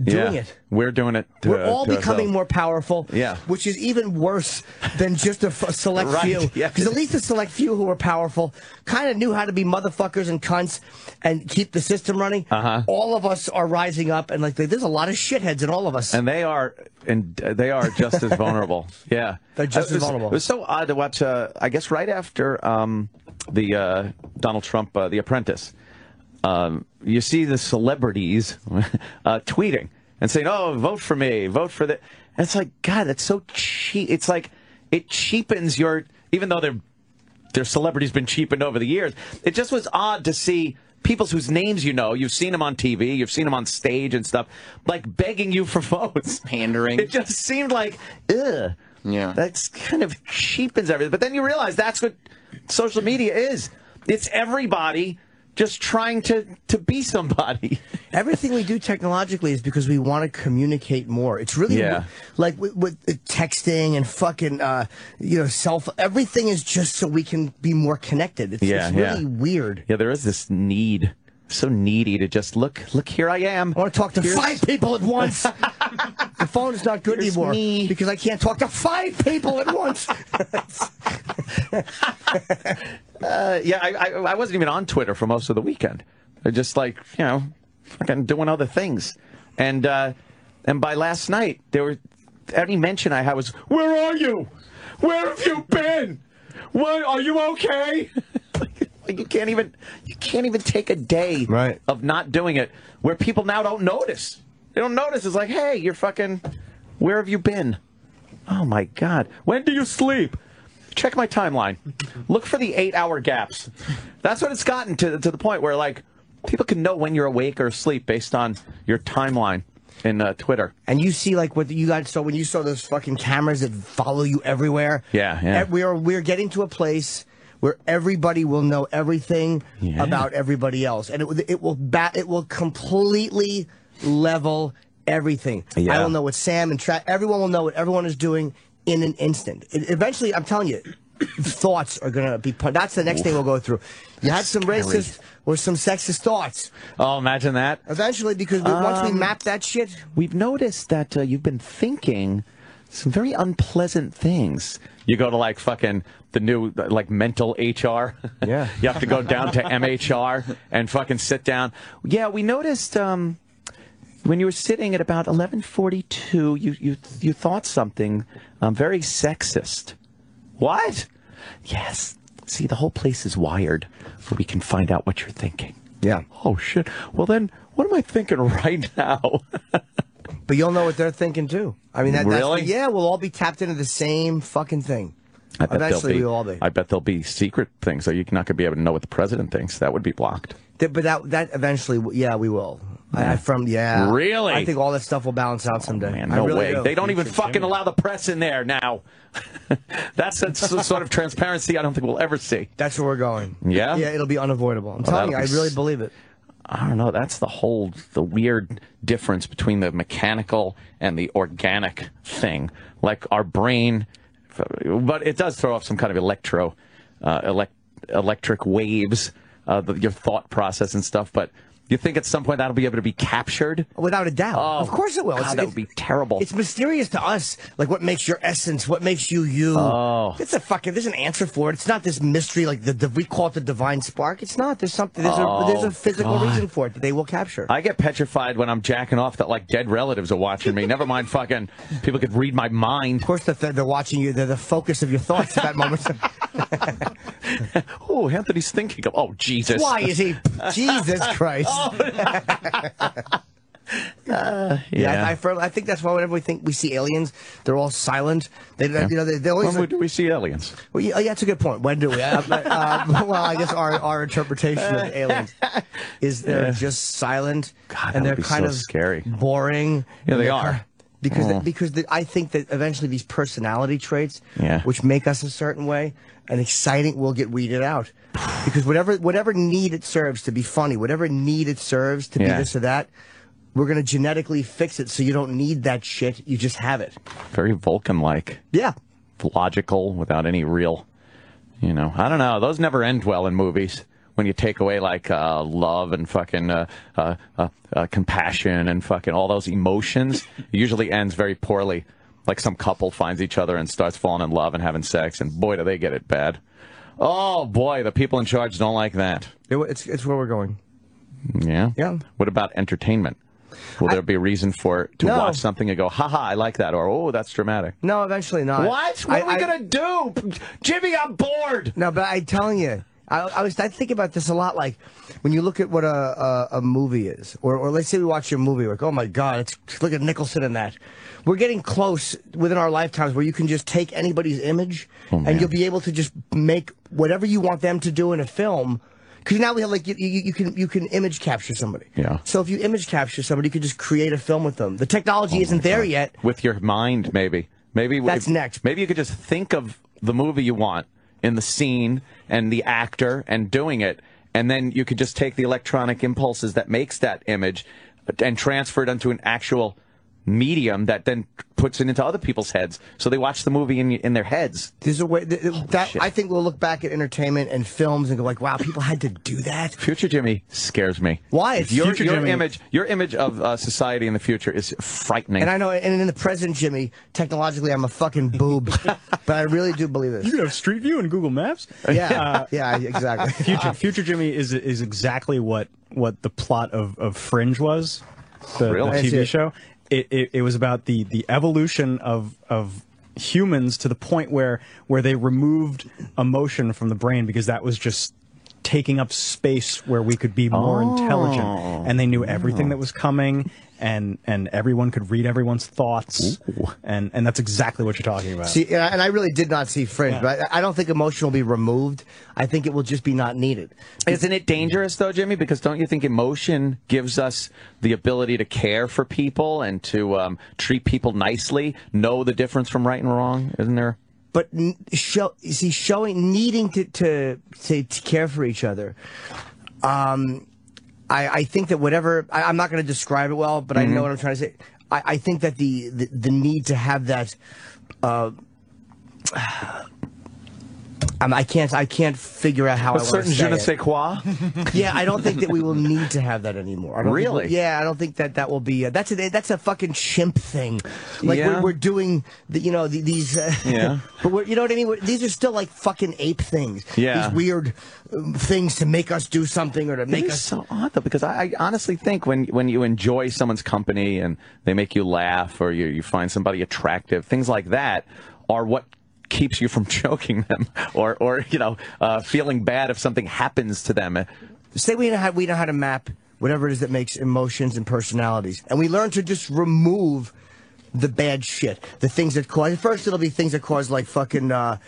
doing yeah. it. We're doing it. To, We're all becoming ourselves. more powerful. Yeah. Which is even worse than just a f- select Right, few. yeah. Because at least the select few who were powerful kind of knew how to be motherfuckers and cunts and keep the system running. Uh-huh. All of us are rising up and like there's a lot of shitheads in all of us. and they are and uh, they are just as vulnerable. Yeah, They're just It as vulnerable. It was so odd to watch. Uh, I guess right after um, the uh, Donald Trump, uh, The Apprentice, um, you see the celebrities uh, tweeting and saying, "Oh, vote for me, vote for the." And it's like, God, that's so cheap. It's like it cheapens your, even though they're their celebrity's been cheapened over the years. It just was odd to see people whose names you know, you've seen them on TV, you've seen them on stage and stuff, like begging you for votes. Pandering. It just seemed like, ugh. Yeah. That's kind of cheapens everything. But then you realize that's what social media is. It's everybody just trying to to be somebody. Everything we do technologically is because we want to communicate more. It's really Yeah. like with, with texting and fucking, uh, you know, self. Everything is just so we can be more connected. It's, Yeah, it's really yeah. weird. Yeah, there is this need, so needy to just look. Look, here I am. I want to talk to Here's- five people at once. the phone is not good Here's anymore me. because I can't talk to five people at once. Uh, yeah, I, I, I wasn't even on Twitter for most of the weekend. I just like you know, fucking doing other things, and uh, and by last night there were any mention I had was, "Where are you? Where have you been? What are you okay?" You can't even you can't even take a day Right. of not doing it where people now don't notice. They don't notice. It's like, hey, you're fucking. Where have you been? Oh my God. When do you sleep? Check my timeline. Look for the eight hour gaps. That's what it's gotten to, to the point where, like, people can know when you're awake or asleep based on your timeline in uh, Twitter. and you see like what you guys saw when you saw those fucking cameras that follow you everywhere. Yeah, yeah. We are we're getting to a place where everybody will know everything Yeah. about everybody else, and it will- it will ba- it will completely level everything. Yeah. I will know what Sam and Tra- everyone will know what everyone is doing in an instant. It, eventually, I'm telling you. Thoughts are gonna be. put- That's the next thing we'll go through. You had some Scary. racist or some sexist thoughts. Oh, imagine that. Eventually, because we, once we Um, map that shit, We've noticed that uh, you've been thinking some very unpleasant things. You go to like fucking the new like mental HR. Yeah. you have to go down to MHR and fucking sit down. Yeah, we noticed um, when you were sitting at about 11:42, you you you thought something um, very sexist. What? Yes. See, the whole place is wired so we can find out what you're thinking. Yeah. Oh shit. Well then, what am I thinking right now? But you'll know what they're thinking too. I mean, that, Really? That's, yeah, we'll all be tapped into the same fucking thing. I bet Eventually, there'll be, we'll all be. I bet there'll be secret things, so you're not going to be able to know what the president thinks. That would be blocked. But that that eventually, yeah, we will. I, I from yeah. Really? I think all that stuff will balance out someday. Man, no really way. do. They don't even fucking allow the press in there now. That's a s- sort of transparency I don't think we'll ever see. That's where we're going. Yeah? Yeah, it'll be unavoidable. I'm telling you, I really believe it. I don't know. That's the whole the weird difference between the mechanical and the organic thing. Like our brain, but it does throw off some kind of electro, uh, elect, electric waves, uh, the, your thought process and stuff. But you think at some point that'll be able to be captured? Without a doubt. Oh, of course it will. God, It's- that it's- would be terrible. It's mysterious to us, like what makes your essence, what makes you you. Oh. It's a fucking. There's an answer for it. It's not this mystery like the, the we call it the divine spark. It's not. There's something. There's a oh, there's a physical Oh, God. reason for it that they will capture. I get petrified when I'm jacking off that like dead relatives are watching me. Never mind fucking people could read my mind. of course, the, they're watching you. They're the focus of your thoughts at that moment. Oh, Anthony's thinking of oh Jesus. Why is he? Jesus Christ. Yeah. Yeah, I, I, firmly- I think that's why whenever we think we see aliens, they're all silent. They, you know, they, they always. when do we see aliens? Well, yeah, yeah, that's a good point. When do we? Uh, uh, well, I guess our, our interpretation of aliens is they're Yeah. just silent God, and they're kind so of scary. boring. Yeah, they are. Because the, hmm. because the, I think that eventually these personality traits, Yeah. which make us a certain way and exciting, will get weeded out. Because whatever whatever need it serves to be funny, whatever need it serves to be this or that, we're gonna genetically fix it so you don't need that shit. You just have it. Very Vulcan-like, Yeah. logical, without any real, you know. I don't know. Those never end well in movies. When you take away like uh, love and fucking uh, uh, uh, uh, compassion and fucking all those emotions, it usually ends very poorly. Like some couple finds each other and starts falling in love and having sex, and boy, do they get it bad. Oh boy, the people in charge don't like that. It- it's it's where we're going. Yeah. Yeah. What about entertainment? Will there be a reason for to No. watch something and go, haha, I like that, or oh, that's dramatic? No, eventually not. What? What I- are we I- gonna do, Jimmy? I'm bored. No, but I'm telling you, I, I was I think about this a lot. Like when you look at what a a, a movie is, or or let's say we watch a movie, like oh my god, it's look at Nicholson in that. We're getting close within our lifetimes where you can just take anybody's image Oh, and you'll be able to just make whatever you want them to do in a film. Because now we have like you, you, you can you can image capture somebody. Yeah. So if you image capture somebody, you could just create a film with them. The technology oh isn't there yet. With your mind, maybe. Maybe That's if- next. Maybe you could just think of the movie you want in the scene and the actor and doing it, and then you could just take the electronic impulses that makes that image and transfer it onto an actual medium that then puts it into other people's heads, so they watch the movie in in their heads. There's a way th- that shit. I think we'll look back at entertainment and films and go like, wow, people had to do that. Future Jimmy scares me. Why? It's your, Future your Jimmy. image, your image of uh, society in the future is frightening. And I know, and in the present, Jimmy, technologically, I'm a fucking boob, but I really do believe this. You can have Street View and Google Maps. Yeah, yeah, exactly. Future, Future Jimmy is is exactly what what the plot of, of Fringe was, the, Really? the TV show. It, it it was about the the evolution of of humans to the point where where they removed emotion from the brain because that was just taking up space where we could be more intelligent. And they knew everything that was coming and and everyone could read everyone's thoughts and and that's exactly what you're talking about See, and I really did not see Fringe, but I I don't think emotion will be removed. I think it will just be not needed. Isn't it dangerous though, Jimmy? Because don't you think emotion gives us the ability to care for people and to um, treat people nicely, know the difference from right and wrong? Isn't there? But n- show, see, showing needing to to to, to care for each other. Um, I, I think that whatever I, I'm not going to describe it well, but I know what I'm trying to say. I, I think that the, the the need to have that. Uh, I'm, I can't. I can't figure out how A I certain je say ne sais quoi. Yeah, I don't think that we will need to have that anymore. Really? we'll- yeah, I don't think that that will be. Uh, that's a that's a fucking chimp thing. Like Yeah. we're, we're doing the you know the, these. Uh, Yeah. but we're, you know what I mean. We're, these are still like fucking ape things. Yeah. These weird um, things to make us do something or to make It us. so odd though, because I, I honestly think when when you enjoy someone's company and they make you laugh or you you find somebody attractive, things like that are what keeps you from choking them or or you know uh, feeling bad if something happens to them. Say we know how we know how to map whatever it is that makes emotions and personalities, and we learn to just remove the bad shit, the things that cause. First, it'll be things that cause like fucking, uh,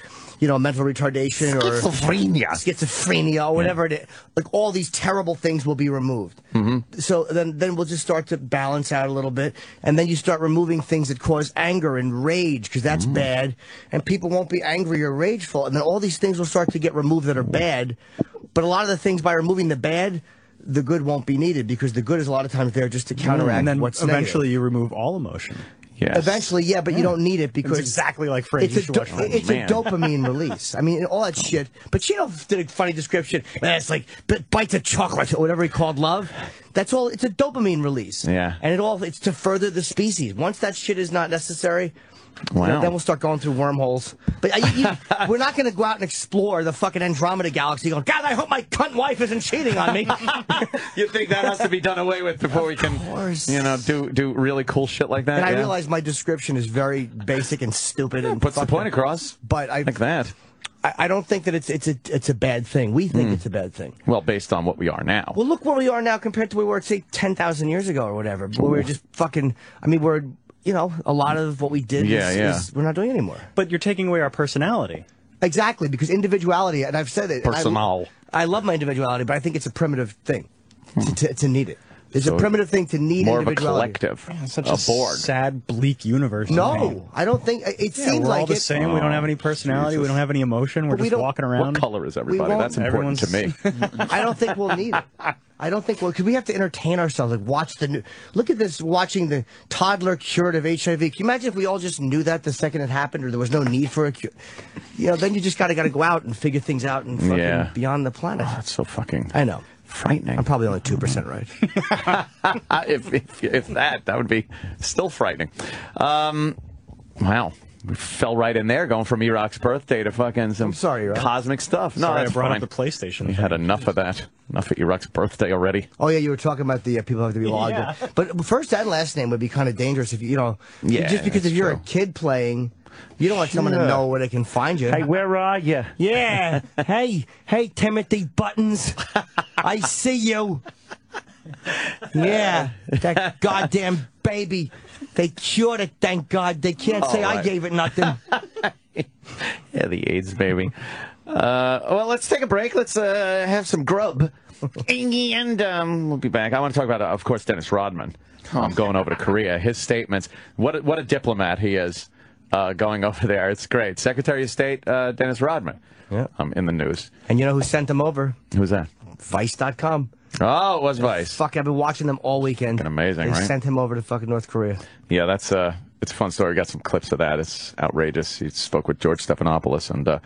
you know, mental retardation or Schizophrenia. schizophrenia or whatever it is. Like all these terrible things will be removed. Mm-hmm. So then, then we'll just start to balance out a little bit, and then you start removing things that cause anger and rage because that's bad, and people won't be angry or rageful, and then all these things will start to get removed that are bad. But a lot of the things by removing the bad. The good won't be needed because the good is a lot of times there just to counteract and then what's eventually negative. you remove all emotion Yes. Eventually, yeah, but you don't need it because exactly like Fringe. It's a do- it's a dopamine release. I mean, all that shit. But Chino did a funny description. It's like bites of chocolate or whatever he called love. That's all. It's a dopamine release. Yeah. and it all it's to further the species. Once that shit is not necessary. Wow. Then, then we'll start going through wormholes. But uh, you, you, we're not going to go out and explore the fucking Andromeda galaxy. Going, God, I hope my cunt wife isn't cheating on me. You think that has to be done away with before we can, course. you know, do do really cool shit like that? and I realize my description is very basic and stupid and puts the point across. But I like that. I, I don't think that it's it's a it's a bad thing. We think it's a bad thing. Well, based on what we are now. Well, look where we are now compared to where we were, say, ten thousand years ago or whatever. Where we were just fucking. I mean, we're you know a lot of what we did. Yeah, is, yeah. is we're not doing anymore. but you're taking away our personality Exactly because individuality, and I've said it. and I- Personal. I, love my individuality, but I think it's a primitive thing to, hmm. to, to need it. It's So a primitive thing to need More of a individuality. collective, such a a board. sad bleak universe. No, I don't think it Yeah, seems we're like all the it. same. we don't have any oh, personality. We don't have any emotion. We're But just don't- walking What around. color is everybody? That's important to me. I don't think we'll need it. I don't think we'll because we have to entertain ourselves. Like watch the new. Look at this. Watching the toddler cured of HIV. Can you imagine if we all just knew that the second it happened, or there was no need for a cure? You know, then you just gotta gotta go out and figure things out and fucking Yeah. beyond the planet. That's so fucking I know. frightening. I'm probably only two percent right. if, if if that, that would be still frightening. Um, wow. We fell right in there, going from E-Rock's birthday to fucking some I'm sorry, E-Rock. cosmic stuff. No, Sorry, I brought fine. up the PlayStation. We had enough of that. Enough of E-Rock's birthday already. Oh yeah, you were talking about the uh, people have to be logged Yeah. in. But first and last name would be kind of dangerous if you, you know, Yeah, just because if you're true. a kid playing, you don't want someone to know where they can find you. Hey, where are you? Yeah. hey, hey, Timothy Buttons. I see you. Yeah, that goddamn baby. They cured it, thank God. They can't say All I gave it nothing. Yeah, the AIDS baby. Uh, well, let's take a break. Let's uh, have some grub. and um, we'll be back. I want to talk about, uh, of course, Dennis Rodman. I'm going over to Korea. His statements. What a, what a diplomat he is uh, going over there. It's great. Secretary of State uh, Dennis Rodman Yeah. um, in the news. and you know who sent him over? Who's that? Vice.com. Oh, it was Vice. Fuck, I've been watching them all weekend. Fucking amazing, They right? sent him over to fucking North Korea. Yeah, that's uh it's a fun story. Got some clips of that. It's outrageous. He spoke with George Stephanopoulos, and uh,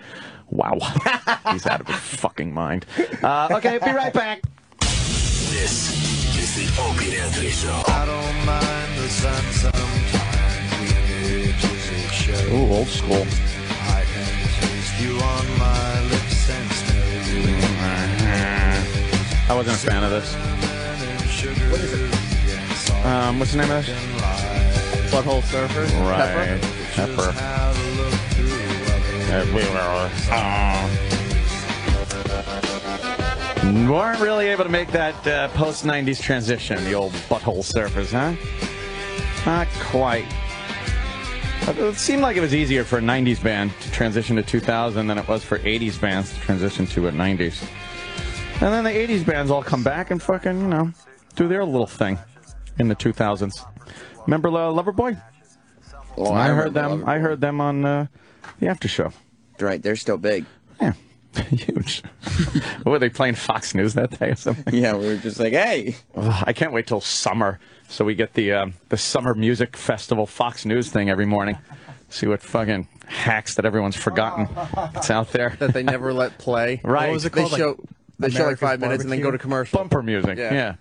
wow, he's out of his fucking mind. Uh, okay, be right back. This is the Opie and Anthony Show. I don't mind the sun sometimes. It is a show. Ooh, old school. I can taste you on my lips I wasn't a fan of this. What is it? Um, what's the name of this? Butthole surfer. Right, Pepper. Have a look through other Uh, we were, uh, weren't really able to make that uh, post 90s transition, the old butthole surfers, huh? Not quite. It seemed like it was easier for a 90s band to transition to 2000 than it was for 80s bands to transition to a 90s. And then the 80s bands all come back and fucking, you know, do their little thing in the 2000s. Remember uh, Loverboy? Oh, I, heard them. Loverboy. I heard them on uh, the after show. Right, they're still big. Yeah, huge. what were they playing Fox News that day or something? Yeah, we were just like, hey, Ugh, I can't wait till summer, so we get the um, the summer music festival Fox News thing every morning. See what fucking hacks that everyone's forgotten. It's out there. that they never let play. Right. What was it They called? Like, show they show like America's five minutes and then go to Barbecue? commercial. Bumper music. Yeah. Yeah.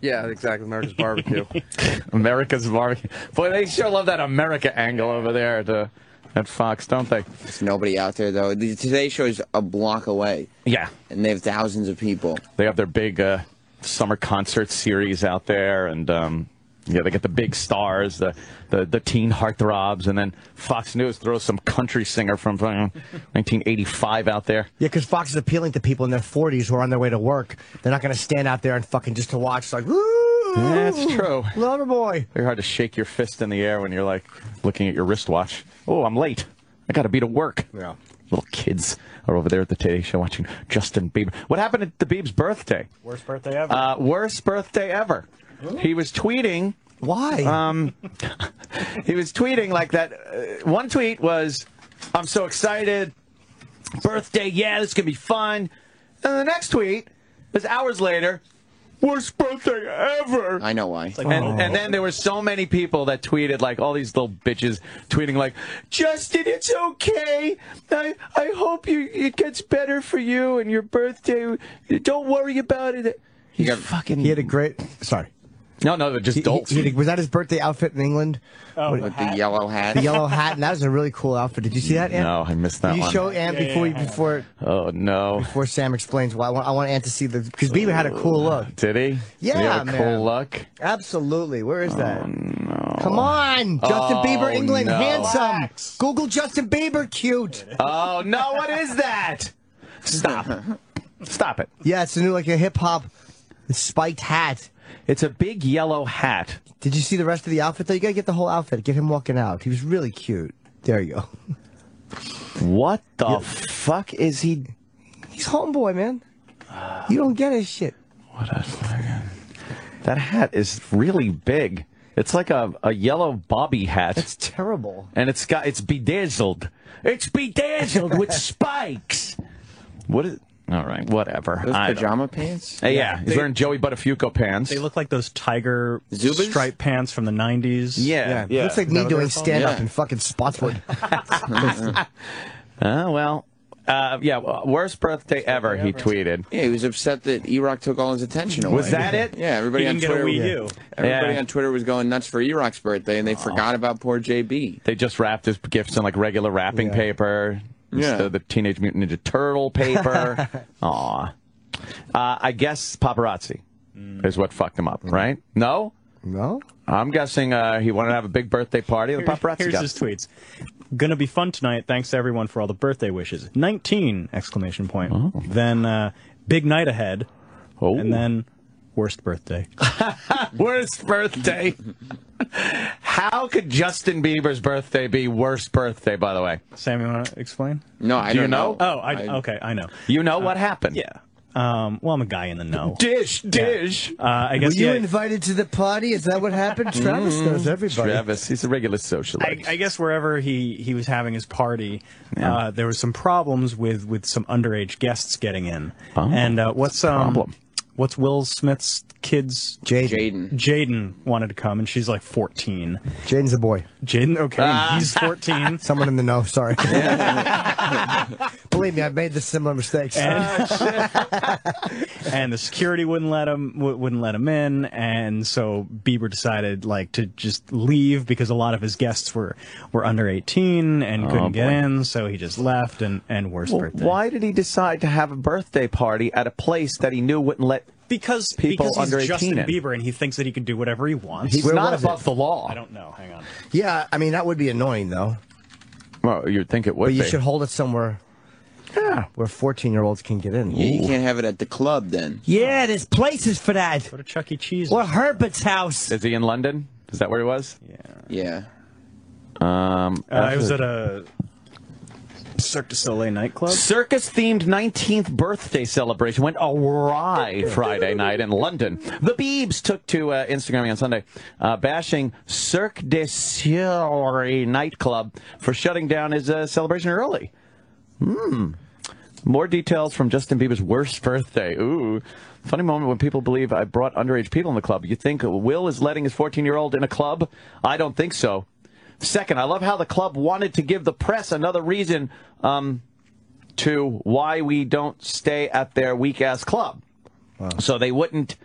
Yeah, exactly. America's barbecue. America's barbecue. Boy, they sure love that America angle over there at, uh, at Fox, don't they? there's nobody out there though. The Today Show is a block away, Yeah. and they have thousands of people. They have their big uh, summer concert series out there, and um, yeah, they get the big stars, the, the the teen heartthrobs, and then Fox News throws some country singer from 1985 out there. Yeah, because Fox is appealing to people in their 40s who are on their way to work. They're not going to stand out there and fucking just to watch, like, woo! That's true. Loverboy. Very hard to shake your fist in the air when you're like looking at your wristwatch. Oh, I'm late. I got to be to work. Yeah. Little kids are over there at the Today Show watching Justin Bieber. What happened at the Bieb's birthday? Worst birthday ever. Uh, worst birthday ever. He was tweeting Why? Um, he was tweeting like that. Uh, one tweet was, "I'm so excited, birthday, yeah, this is gonna be fun." And the next tweet was hours later, "Worst birthday ever." I know why. and, and then there were so many people that tweeted like all these little bitches tweeting like Justin it's okay I I hope you it gets better for you and your birthday don't worry about it He's got- fucking he had a great. Sorry. No no they're just He, dolts he, he was that his birthday outfit in England? oh, With the yellow hat. The yellow hat, and that was a really cool outfit. Did you see that, Ant? no I missed that Did you one. show Ant before we, before oh no before Sam explains why? I want, I want Ant to see the because Bieber had a cool look. Did he? Yeah, Did he man. cool look. Absolutely. Where is oh, that? Oh, no. Come on, Justin Oh, Bieber, England, no. handsome. Relax. Google Justin Bieber, cute. Oh no! What is that? Stop! Stop it! Yeah, it's a new like a hip hop spiked hat. It's a big yellow hat. Did you see the rest of the outfit though? You gotta get the whole outfit. Get him walking out. He was really cute. There you go. What the fuck is he? He's homeboy, man. You don't get his shit. What a fucking. That hat is really big. It's like a, a yellow bobby hat, It's terrible. and it's got it's bedazzled. It's bedazzled with spikes. What is? All right, whatever. Those I don't- pajama pants. Uh, yeah, he's They- wearing Joey Buttafuoco pants. they look like those tiger Zubaz? stripe pants from the 90s. yeah, Yeah, looks like me doing stand up Yeah. in fucking Spotswood. Uh, well, uh, yeah. well, Worst birthday ever. He tweeted. Yeah, he was upset that E-Rock took all his attention away. Was that it? Yeah, everybody on didn't get a Twitter. Wii U. Everybody Yeah. on Twitter was going nuts for E-Rock's birthday, and they forgot about poor JB. They just wrapped his gifts in like regular wrapping Yeah. paper. Yeah. of the Teenage Mutant Ninja Turtle paper. Aw. Uh, I guess paparazzi is what fucked him up, right? No? no? I'm guessing uh, he wanted to have a big birthday party. The paparazzi Here's got his tweets. Gonna be fun tonight. Thanks to everyone for all the birthday wishes. 19 exclamation point. Then uh, big night ahead. Oh. And then worst birthday. Worst birthday. How could Justin Bieber's birthday be worst birthday, by the way? Sam, you want to explain? No, I Do you don't know? Oh, I, okay, I know. You know what happened? Yeah. Um, well, I'm a guy in the know. Dish, dish. Uh, I Were guess you yeah, invited to the party? Is that what happened? Travis knows everybody. Travis, he's a regular I, socialite. I guess wherever he, he was having his party, uh, there was some problems with, with some underage guests getting in. Oh, and uh, what's um, problem? What's Will Smith's kids? Jaden. Jaden. Jaden wanted to come, and she's like 14. Jaden's a boy. Jaden, okay, Ah. he's 14. Someone in the know. Sorry. Believe me, I've made the similar mistakes. and the security wouldn't let him w- wouldn't let him in, and so Bieber decided like to just leave because a lot of his guests were were under 18 and couldn't get in, so he just left and and worst Well, birthday. why did he decide to have a birthday party at a place that he knew wouldn't let? Because people because he's under 18 Justin in? Bieber and he thinks that he can do whatever he wants. He's Where not above it? the law. I don't know. Hang on. yeah, I mean that would be annoying though. Well, you'd think it would But you be. should hold it somewhere. Yeah, where 14 year olds can get in. Yeah, you can't have it at the club then. Yeah, there's places for that. Go to Chuck E. Cheese. Or Herbert's house. Is he in London? Is that where he was? Yeah. Um, Uh, I was at a Cirque le Soir nightclub. Circus themed 19th birthday celebration went awry Friday night in London. The Beebs took to uh, Instagram on Sunday, uh, bashing Cirque le Soir nightclub for shutting down his uh, celebration early. Hmm. More details from Justin Bieber's worst birthday. Ooh. Funny moment when people believe I brought underage people in the club. You think Will is letting his 14 year old in a club? I don't think so. Second, I love how the club wanted to give the press another reason um, to why we don't stay at their weak ass club. So they wouldn't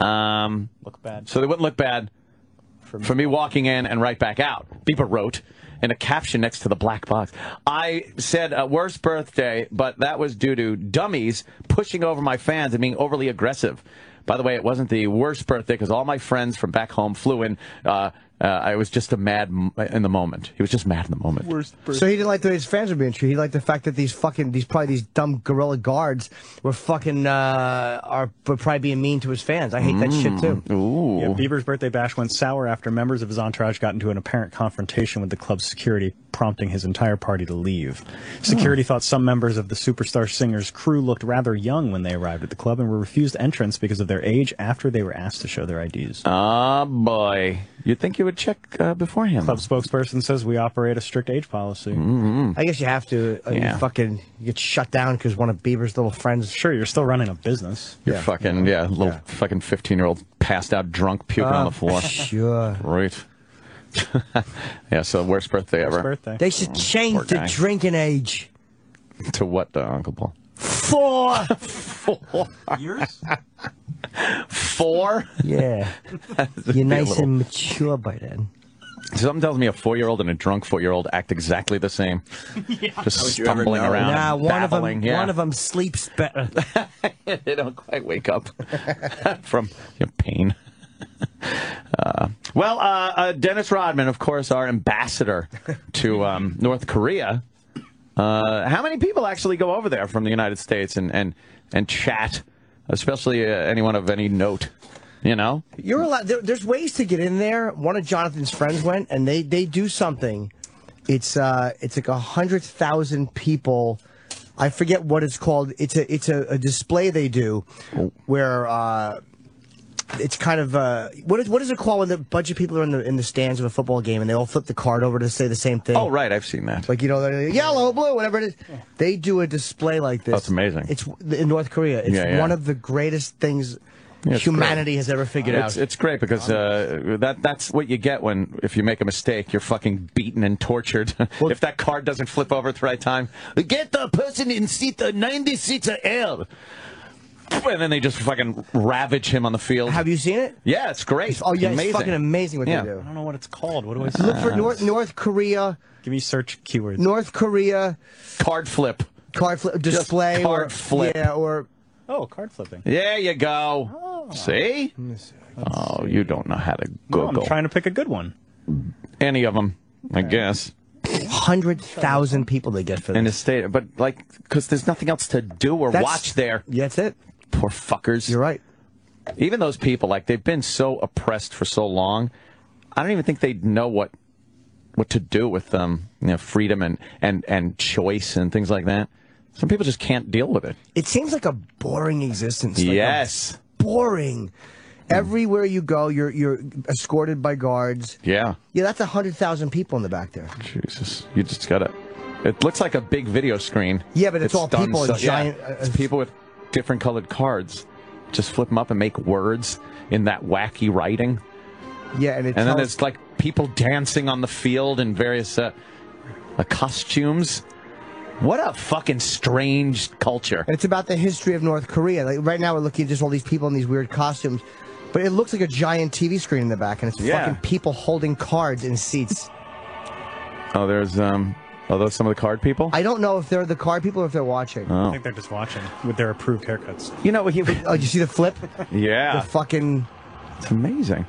um, Look bad. so they wouldn't look bad for me walking in and right back out. Bieber wrote in a caption next to the black box. I said uh, worst birthday, but that was due to dummies pushing over my fans and being overly aggressive. By the way, it wasn't the worst birthday because all my friends from back home flew in. Uh, uh, I was just a mad m- in the moment. He was just mad in the moment. Worst So he didn't like the way his fans were being treated. He liked the fact that these fucking, these probably these dumb gorilla guards were fucking, uh, are were probably being mean to his fans. I hate that shit too. Ooh. Yeah, Bieber's birthday bash went sour after members of his entourage got into an apparent confrontation with the club's security, prompting his entire party to leave. Security thought some members of the superstar singer's crew looked rather young when they arrived at the club and were refused entrance because of their age after they were asked to show their IDs. Oh boy, you'd think you would check uh, beforehand. Club spokesperson says we operate a strict age policy. I guess you have to. Uh, Yeah. You fucking you get shut down because one of Bieber's little friends. Sure, you're still running a business. You're Yeah. fucking yeah, little Yeah. fucking 15 year old passed out drunk puking on the floor. Sure. Right. yeah. So worst birthday ever. Birthday. They should change the drinking age. To what, uh, Uncle Paul? Four. Yours? Four. yeah. You're nice little- and mature by then. Something tells me a four year old and a drunk four year old act exactly the same. Just would you stumbling around. Nah, and one of them. babbling, yeah. One of them sleeps better. they don't quite wake up from you know, pain. Uh, well, uh, uh, Dennis Rodman, of course, our ambassador to um, North Korea. Uh, how many people actually go over there from the United States and, and, and chat, especially uh, anyone of any note? You know? You're allowed. There, there's ways to get in there. One of Jonathan's friends went, and they they do something. It's uh, it's like a hundred thousand people. I forget what it's called. It's a it's a, a display they do, where uh, it's kind of uh, what is what is it called when the bunch of people are in the in the stands of a football game and they all flip the card over to say the same thing. Oh, right. I've seen that. Like you know, they're yellow, blue, whatever it is. They do a display like this. That's amazing. It's in North Korea. It's Yeah, yeah. one of the greatest things Yeah, it's humanity has ever figured It's, out. it's great because uh, that that's what you get when if you make a mistake, you're fucking beaten and tortured. if that card doesn't flip over at the right time, get the person in seat 96 L. And then they just fucking ravage him on the field. Have you seen it? yeah, it's great. Oh yeah, amazing. it's fucking amazing what Yeah. they do. I do. don't know what it's called. What do I say? Look for North North Korea, Give me search keywords. North Korea Card flip. card flip display card or flip. yeah or Oh, card flipping. There you go. Oh. See? Oh, you don't know how to No, Google I'm trying to pick a good one. any of them, I guess. hundred thousand people they get for this. In a this. state, but like, because there's nothing else to do or That's- watch there. Yeah, that's it. Poor fuckers. You're right. even those people, like they've been so oppressed for so long, I don't even think they know what what to do with um, you know, freedom and, and, and choice and things like that. Some people just can't deal with it. It seems like a boring existence. like yes. boring. Everywhere you go, you're you're escorted by guards. Yeah. Yeah, that's a hundred thousand people in the back there. Jesus. You just gotta. It looks like a big video screen. Yeah, but it's all done people in yeah. giant- uh, It's people with different colored cards. Just flip them up and make words in that wacky writing. Yeah, and it And then there's like people dancing on the field in various uh, uh, costumes. What a fucking strange culture. And it's about the history of North Korea. Like right now, we're looking at just all these people in these weird costumes, but it looks like a giant TV screen in the back, and it's Yeah. fucking people holding cards in seats. Oh, there's um. Are those some of the card people? I don't know if they're the card people or if they're watching. I think they're just watching with their approved haircuts. you know, he, Oh, you see the flip? yeah. The fucking. It's amazing.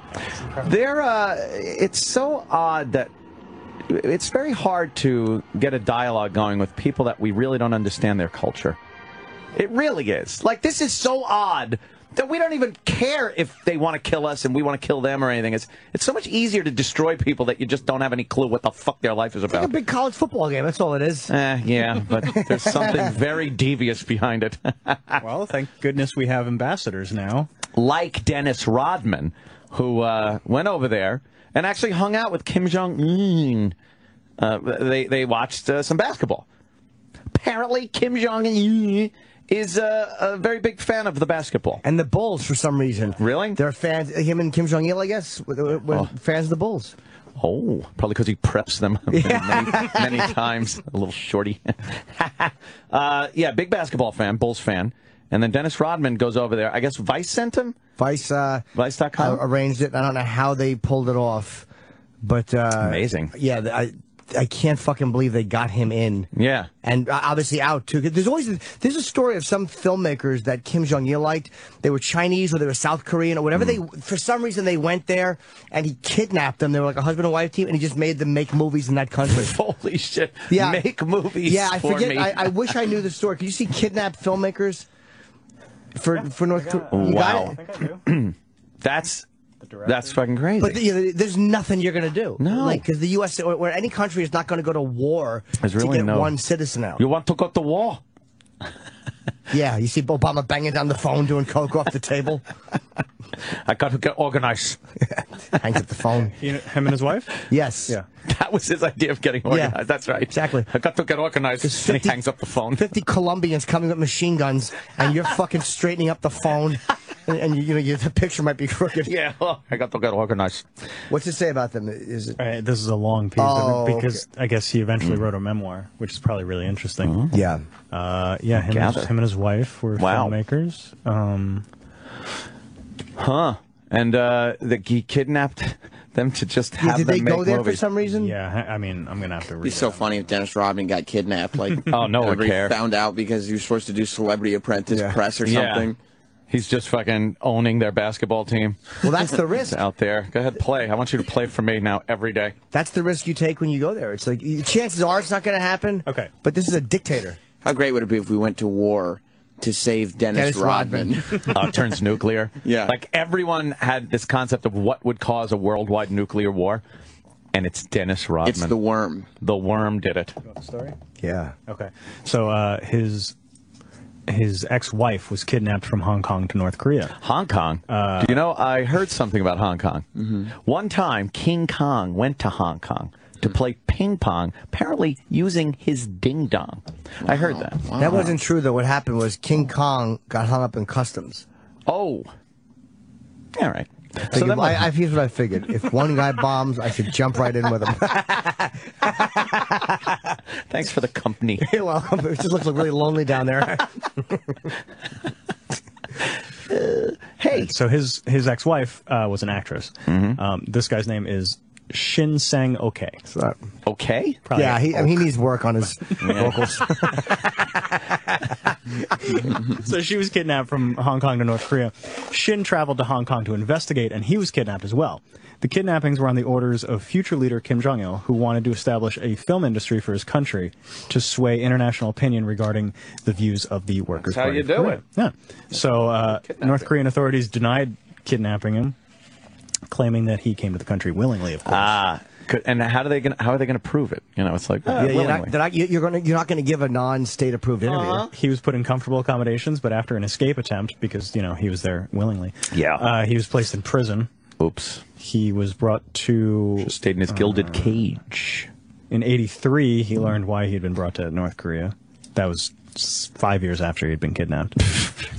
They're, uh, it's so odd that it's very hard to get a dialogue going with people that we really don't understand their culture. It really is. Like, this is so odd that we don't even care if they want to kill us and we want to kill them or anything. It's, it's so much easier to destroy people that you just don't have any clue what the fuck their life is Like a big college football game. That's all it is. Eh, yeah, but there's something very devious behind it. Well, thank goodness we have ambassadors now. like Dennis Rodman, who uh, went over there and actually hung out with Kim Jong Un. Uh, they they watched uh, some basketball. Apparently, Kim Jong Un is uh, a very big fan of the basketball. And the Bulls, for some reason. Really? They're fans. Him and Kim Jong Il, I guess, were, were Oh. fans of the Bulls. Oh, probably because he preps them many, many times. A little shorty. uh, yeah, big basketball fan, Bulls fan. And then Dennis Rodman goes over there. I guess Vice sent him. Vice, uh, Vice.com? uh, arranged it. I don't know how they pulled it off, but uh, Amazing. Yeah, I I can't fucking believe they got him in. Yeah. and uh, obviously out too. 'Cause There's always there's a story of some filmmakers that Kim Jong Il liked. They were Chinese or they were South Korean or whatever. Hmm. They for some reason they went there and he kidnapped them. They were like a husband and wife team, and he just made them make movies in that country. Holy shit. Yeah. Make movies Yeah, I for forget. me. I, I wish I knew the story. Could you see kidnapped filmmakers for for North Korea? You got Wow. it? think That's that's fucking crazy. But the, there's nothing you're going to do. No. Like, because the U.S. or, or any country is not going to go to war There's really to get no- one citizen out. you want to go to war? Yeah, you see Obama banging down the phone doing coke off the table. I got to get organized. Hangs up the phone. He, him and his wife? Yes. Yeah. That was his idea of getting organized. That's right. Exactly. I got to get organized. There's and he hangs up the phone. 50 Colombians coming with machine guns, and you're fucking straightening up the phone, and, and you, you know you, the picture might be crooked. Yeah, well, I got to get organized. What's it say about them? Is it? All right, this is a long piece Oh, of it because I guess he eventually wrote a memoir, which is probably really interesting. Yeah. Uh, yeah, him, and, Gather. him and his wife were Wow. filmmakers. Um, Huh. And uh, the, he kidnapped them to just have Yeah, have did them they go make there for some reason? yeah, I I mean, I'm gonna have to read. It'd be so it. funny if Dennis Rodman got kidnapped. Like, Oh, no one whenever care. Found out because he was supposed to do Celebrity Apprentice Yeah. press or Yeah. something. He's just fucking owning their basketball team Well, that's the risk. out there. Go ahead, play. I want you to play for me now every day. That's the risk you take when you go there. It's like chances are it's not going to happen. Okay. But this is a dictator. How great would it be if we went to war to save Dennis, Dennis Rodman? Rodman. uh, turns nuclear. Yeah. Like everyone had this concept of what would cause a worldwide nuclear war, and it's Dennis Rodman. it's the worm. The worm did it. Story. Yeah. Okay, so uh, his his ex-wife was kidnapped from Hong Kong to North Korea. Hong Kong. Uh, Do you know? I heard something about Hong Kong. Mm-hmm. One time, King Kong went to Hong Kong to play ping pong, apparently using his ding dong. I heard that. That wasn't true, though. What happened was King Kong got hung up in customs. Oh. All right. So Figured- then I, I, here's what I figured. If one guy bombs, I should jump right in with him. thanks for the company. You're welcome. It just looks like really lonely down there. Hey, So his his ex-wife uh, was an actress. Mm-hmm. Um, this guy's name is Shin Sang-ok. So, okay. Probably yeah, he, I mean, he needs work on his vocals. so she was kidnapped from Hong Kong to North Korea. Shin traveled to Hong Kong to investigate, and he was kidnapped as well. The kidnappings were on the orders of future leader Kim Jong Il, who wanted to establish a film industry for his country to sway international opinion regarding the views of the Workers' That's how you do it. Yeah. So uh, North Korean authorities denied kidnapping him, claiming that he came to the country willingly. Of course. Ah, Could- And how are they going? How are they going to prove it? You know, it's like Yeah, you're not, not, you- you're gonna you're not going to give a non-state approved interview. Uh-huh. He was put in comfortable accommodations, but after an escape attempt, because you know he was there willingly, Yeah. uh, he was placed in prison. Oops. He was brought to Stayed in his gilded cage. in '83. He learned why he had been brought to North Korea. That was five years after he had been kidnapped.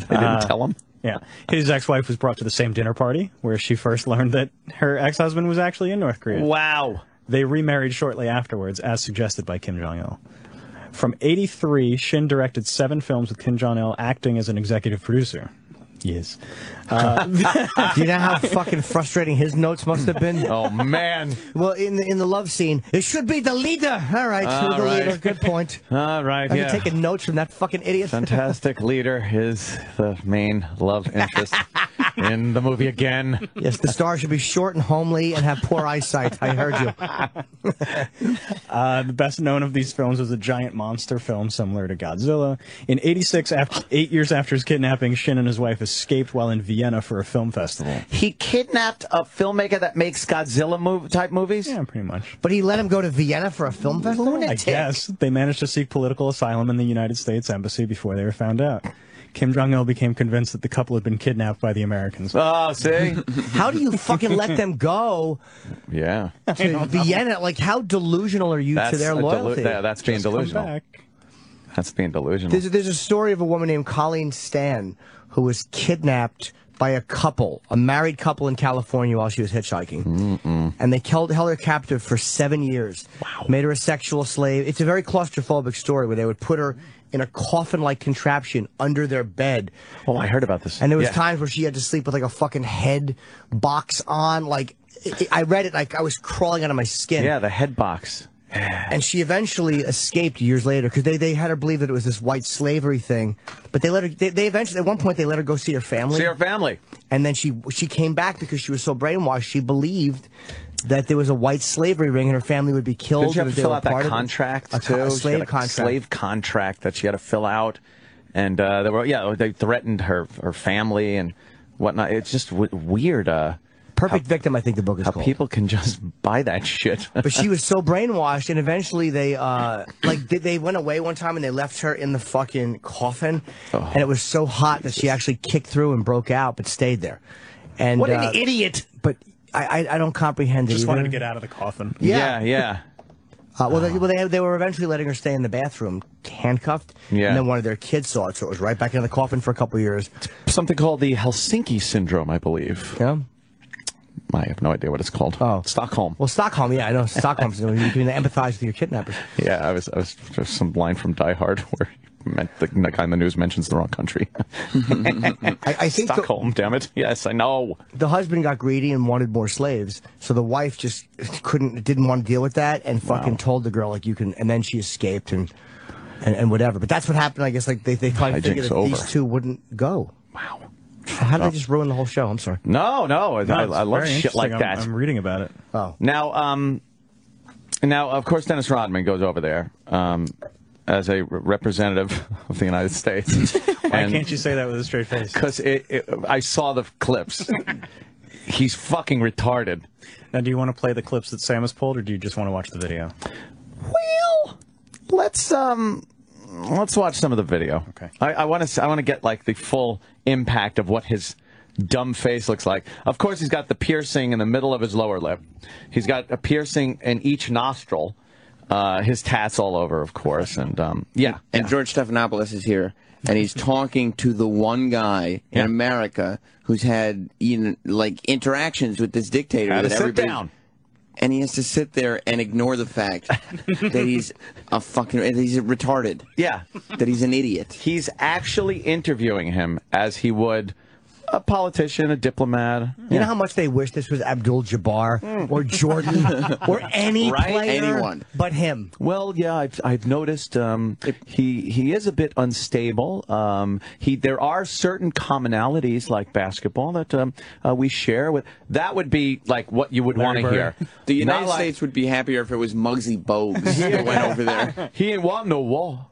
They didn't Uh, tell him. Yeah, his ex-wife was brought to the same dinner party where she first learned that her ex-husband was actually in North Korea. Wow. They remarried shortly afterwards, as suggested by Kim Jong Il. From '83, Shin directed seven films with Kim Jong Il acting as an executive producer. Yes. Do you know how fucking frustrating his notes must have been? Oh man. Well, in the in the love scene, it should be the leader. All right, All the right. leader. Good point. All right. Have yeah. you taken notes from that fucking idiot? Fantastic leader is the main love interest in the movie again. yes, the star should be short and homely and have poor eyesight. I heard you. Uh, the best known of these films was a giant monster film similar to Godzilla. In '86, after eight years after his kidnapping, Shin and his wife escaped while in Vienna for a film festival. He kidnapped a filmmaker that makes Godzilla move, type movies. Yeah, pretty much. But he let him go to Vienna for a film festival. I guess they managed to seek political asylum in the United States Embassy before they were found out. Kim Jong Il became convinced that the couple had been kidnapped by the Americans. Oh, see? How do you fucking let them go yeah. to Vienna? Like, how delusional are you to their a delu- loyalty? yeah, that's being Come delusional. back. That's being delusional. There's, there's a story of a woman named Colleen Stan who was kidnapped by a couple, a married couple in California while she was hitchhiking. And they held, held her captive for seven years. Wow. Made her a sexual slave. It's a very claustrophobic story where they would put her in a coffin like contraption under their bed. oh, I heard about this. And there was Yeah. times where she had to sleep with like a fucking head box on. Like, I I read it like I was crawling out of my skin. Yeah, the head box. And she eventually escaped years later because they, they had her believe that it was this white slavery thing. But they let her, they, they eventually, at one point, they let her go see her family. See her family. And then she she came back because she was so brainwashed. She believed that there was a white slavery ring and her family would be killed. Did you have to they fill were out that part of it. contract A, too? a slave a contract. Slave contract that she had to fill out, and uh, they were yeah they threatened her her family and whatnot. It's just w- weird. Uh, Perfect victim, I think the book is how called. people can just buy that shit. but she was so brainwashed, and eventually they uh like they, they went away one time and they left her in the fucking coffin, Oh. and it was so hot that she actually kicked through and broke out, but stayed there. And what uh, an idiot! But I, I I don't comprehend it. Just either. wanted to get out of the coffin. Yeah, yeah. Uh, well, they, well, they, they were eventually letting her stay in the bathroom, handcuffed. Yeah. And then one of their kids saw it, so it was right back in the coffin for a couple years. Something called the Helsinki syndrome, I believe. Yeah. I have no idea what it's called. Oh. Stockholm. Well, Stockholm, yeah, I know. Stockholm's you can empathize with your kidnappers. Yeah, I was. I was there's some line from Die Hard where he meant the, the guy in the news mentions the wrong country. I, I think the, Stockholm, damn it! Yes, I know. the husband got greedy and wanted more slaves, so the wife just couldn't, didn't want to deal with that, and fucking Wow. told the girl like you can, and then she escaped and and, and whatever. But that's what happened. I guess like they they Hijink's figured that over. these two wouldn't go. Wow. How did I just ruin the whole show? I'm sorry. No, no, I, No, I, I love shit like interesting. I'm- that. I'm, reading about it. Oh, Now, um, now of course Dennis Rodman goes over there um, as a representative of the United States. Why can't you say that with a straight face? Because it, it, I saw the clips. He's fucking retarded. Now, do you want to play the clips that Sam has pulled, or do you just want to watch the video? Well, let's um, let's watch some of the video. Okay. I, I want to I want to get like the full impact of what his dumb face looks like. Of course, he's got the piercing in the middle of his lower lip. He's got a piercing in each nostril. Uh, his tats all over, of course, and um, yeah, And George Stephanopoulos is here, and he's talking to the one guy in Yeah. America who's had you know, like interactions with this dictator Had to that sit down. And he has to sit there and ignore the fact that he's a fucking that he's retarded. Yeah. that he's an idiot. He's actually interviewing him as he would a politician, a diplomat. you know how much they wish this was Abdul Jabbar or Jordan or any Right? player, Anyone. but him. Well, yeah, I've, I've noticed um, he he is a bit unstable. Um, he there are certain commonalities like basketball that um, uh, we share with. That would be like what you would want to hear. The United Not like, States would be happier if it was Muggsy Bogues that went over there. He ain't want no war.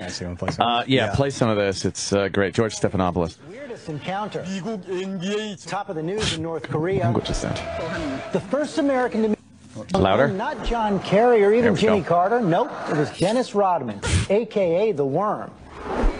I see one place. Uh, yeah, play some of this. It's uh, great. George Stephanopoulos. Weirdest encounter. Top of the news in North Korea. What is that? The first American to meet Louder? Not John Kerry or even Jimmy go. Carter. Nope, it was Dennis Rodman, aka the Worm.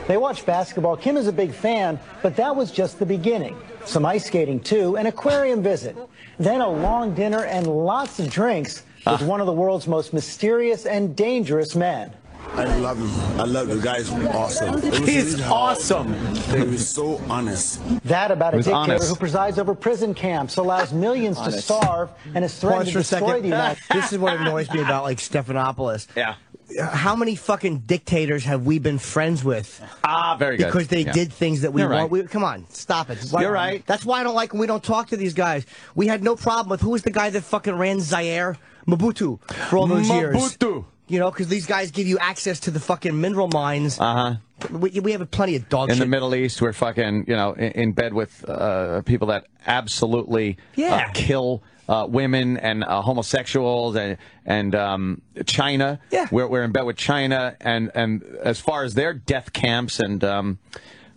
They watch basketball. Kim is a big fan, but that was just the beginning. Some ice skating too, an aquarium visit, then a long dinner and lots of drinks with Ah. one of the world's most mysterious and dangerous men. I love him. I love the guy's awesome. He's awesome. He was so honest. That about a dictator honest? who presides over prison camps, allows millions to starve, and is threatened Pause to destroy the United this is what annoys me about like Stephanopoulos. Yeah. How many fucking dictators have we been friends with Ah, very good. because they Yeah. did things that we You're right. want? We, come on, stop it. Why- You're right. That's why I don't like when we don't talk to these guys. We had no problem with who was the guy that fucking ran Zaire, Mobutu, for all those years. Mobutu. You know, because these guys give you access to the fucking mineral mines. Uh huh. We, we have plenty of dog In shit. the Middle East, we're fucking, you know, in, in bed with uh, people that absolutely Yeah. uh, kill uh, women and uh, homosexuals and and um, China. Yeah. we're, we're in bed with China, and and as far as their death camps and um,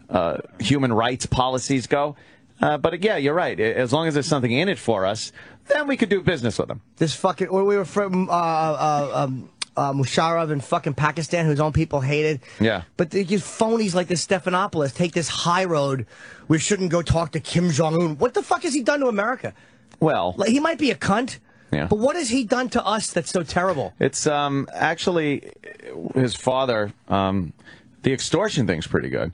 uh, human rights policies go. Uh, but yeah, you're right. As long as there's something in it for us, then we could do business with them. This fucking, or we were from uh, uh, um, uh, Musharraf in fucking Pakistan, whose own people hated. Yeah. But they just phonies like this Stephanopoulos take this high road. We shouldn't go talk to Kim Jong Un. What the fuck has he done to America? Well, Like he might be a cunt. Yeah. But what has he done to us that's so terrible? It's um actually his father. Um, the extortion thing's pretty good.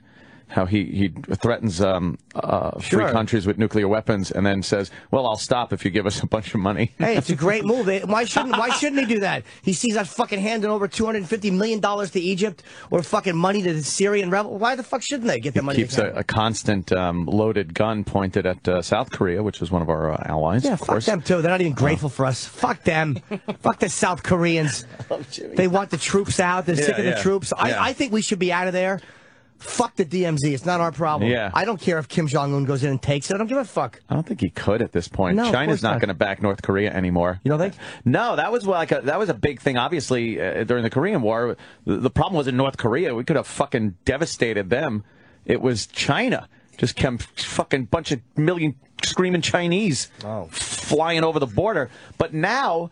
How he he threatens um uh, free countries with nuclear weapons and then says, "Well, I'll stop if you give us a bunch of money." Hey, it's a great move. Why shouldn't Why shouldn't he do that? He sees us fucking handing over two hundred and fifty million dollars to Egypt or fucking money to the Syrian rebel. Why the fuck shouldn't they get the money? Keeps a, a constant um, loaded gun pointed at uh, South Korea, which is one of our uh, allies. Yeah, of fuck course. them too. They're not even grateful for us. Fuck them. fuck the South Koreans. They want the troops out. They're sick Yeah, of the troops. Yeah. I, I think we should be out of there. Fuck the DMZ. It's not our problem. Yeah. I don't care if Kim Jong Un goes in and takes it. I don't give a fuck. I don't think he could at this point. No, China's not not. going to back North Korea anymore. You don't think? No, that was like a, that was a big thing. Obviously, uh, during the Korean War, the, the problem wasn't North Korea. We could have fucking devastated them. It was China. Just came fucking bunch of million screaming Chinese Oh. flying over the border. But now,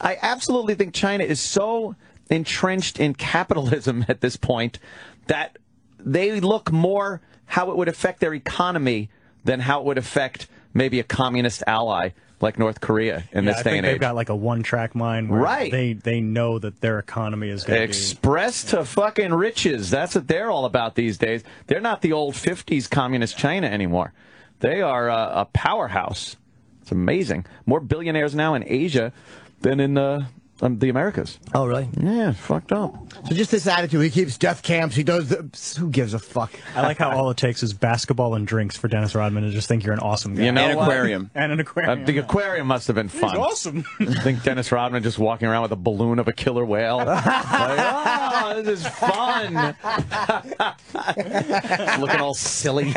I absolutely think China is so entrenched in capitalism at this point that they look more how it would affect their economy than how it would affect maybe a communist ally like North Korea in Yeah, this I day think and they've age. got like a one-track mind. Where Right. They they know that their economy is going to be. Express to fucking riches. That's what they're all about these days. They're not the old 50s communist China anymore. They are a, a powerhouse. It's amazing. More billionaires now in Asia than in uh, um, the Americas. Oh, really? Yeah, fucked up. So just this attitude. He keeps death camps. He does. The, who gives a fuck? I like how all it takes is basketball and drinks for Dennis Rodman to just think you're an awesome guy. You know An what? aquarium. and an Uh, aquarium. the aquarium must have been fun. awesome. I think Dennis Rodman just walking around with a balloon of a killer whale. like, oh, this is fun. Looking all silly. Make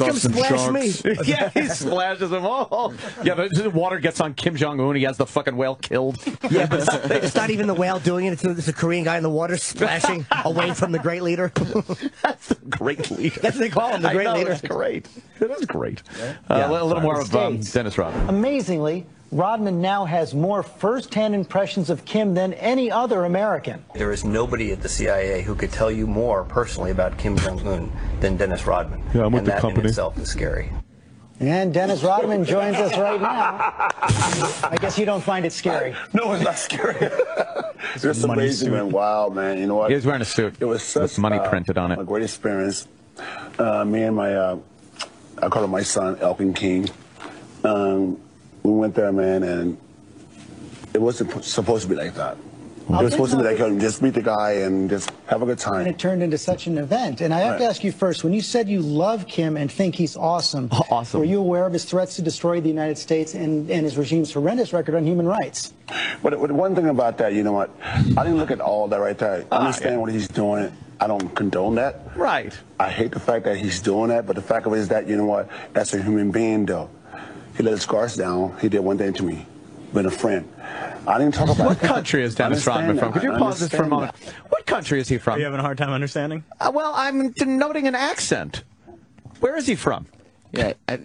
him splash me. yeah, he splashes them all. yeah. The, the water gets on Kim Jong Un. He has the fucking whale killed. Yeah, but it's, it's not even the whale doing it. It's a, it's a Korean guy in the water splashing away from the great leader. That's the great leader. That's what they call him, the I great know, leader. That's great. It is great. Uh, Yeah. a little more of um, Dennis Rodman. Amazingly, Rodman now has more first-hand impressions of Kim than any other American. There is nobody at the CIA who could tell you more personally about Kim Jong Un than Dennis Rodman. Yeah, I'm with and the that company. in itself is scary. And Dennis Rodman joins us right now. I guess you don't find it scary. No, it's not scary. it's just money amazing, suit. man. Wow, man. You know what? He was wearing a suit It was such with money uh, printed on it. A great experience. Uh, me and my, uh, I call him my son, Elkin King. Um, we went there, man, and it wasn't p- supposed to be like that. It was supposed to be like just meet the guy and just have a good time. And it turned into such an event. And I have to ask you first, when you said you love Kim and think he's awesome, awesome. were you aware of his threats to destroy the United States and, and his regime's horrendous record on human rights? But, but one thing about that, you know what? I didn't look at all that right there. I understand Ah, yeah. what he's doing. I don't condone that. Right. I hate the fact that he's doing that, but the fact of it is that, you know what, That's a human being, though, he let his guards down. He did one thing to me, been a friend. I didn't talk about What country is Dennis Rodman from? Could you pause this for a moment? What country is he from? Are from? you having a hard time understanding? Uh, well, I'm denoting an accent. Where is he from? Yeah, uh,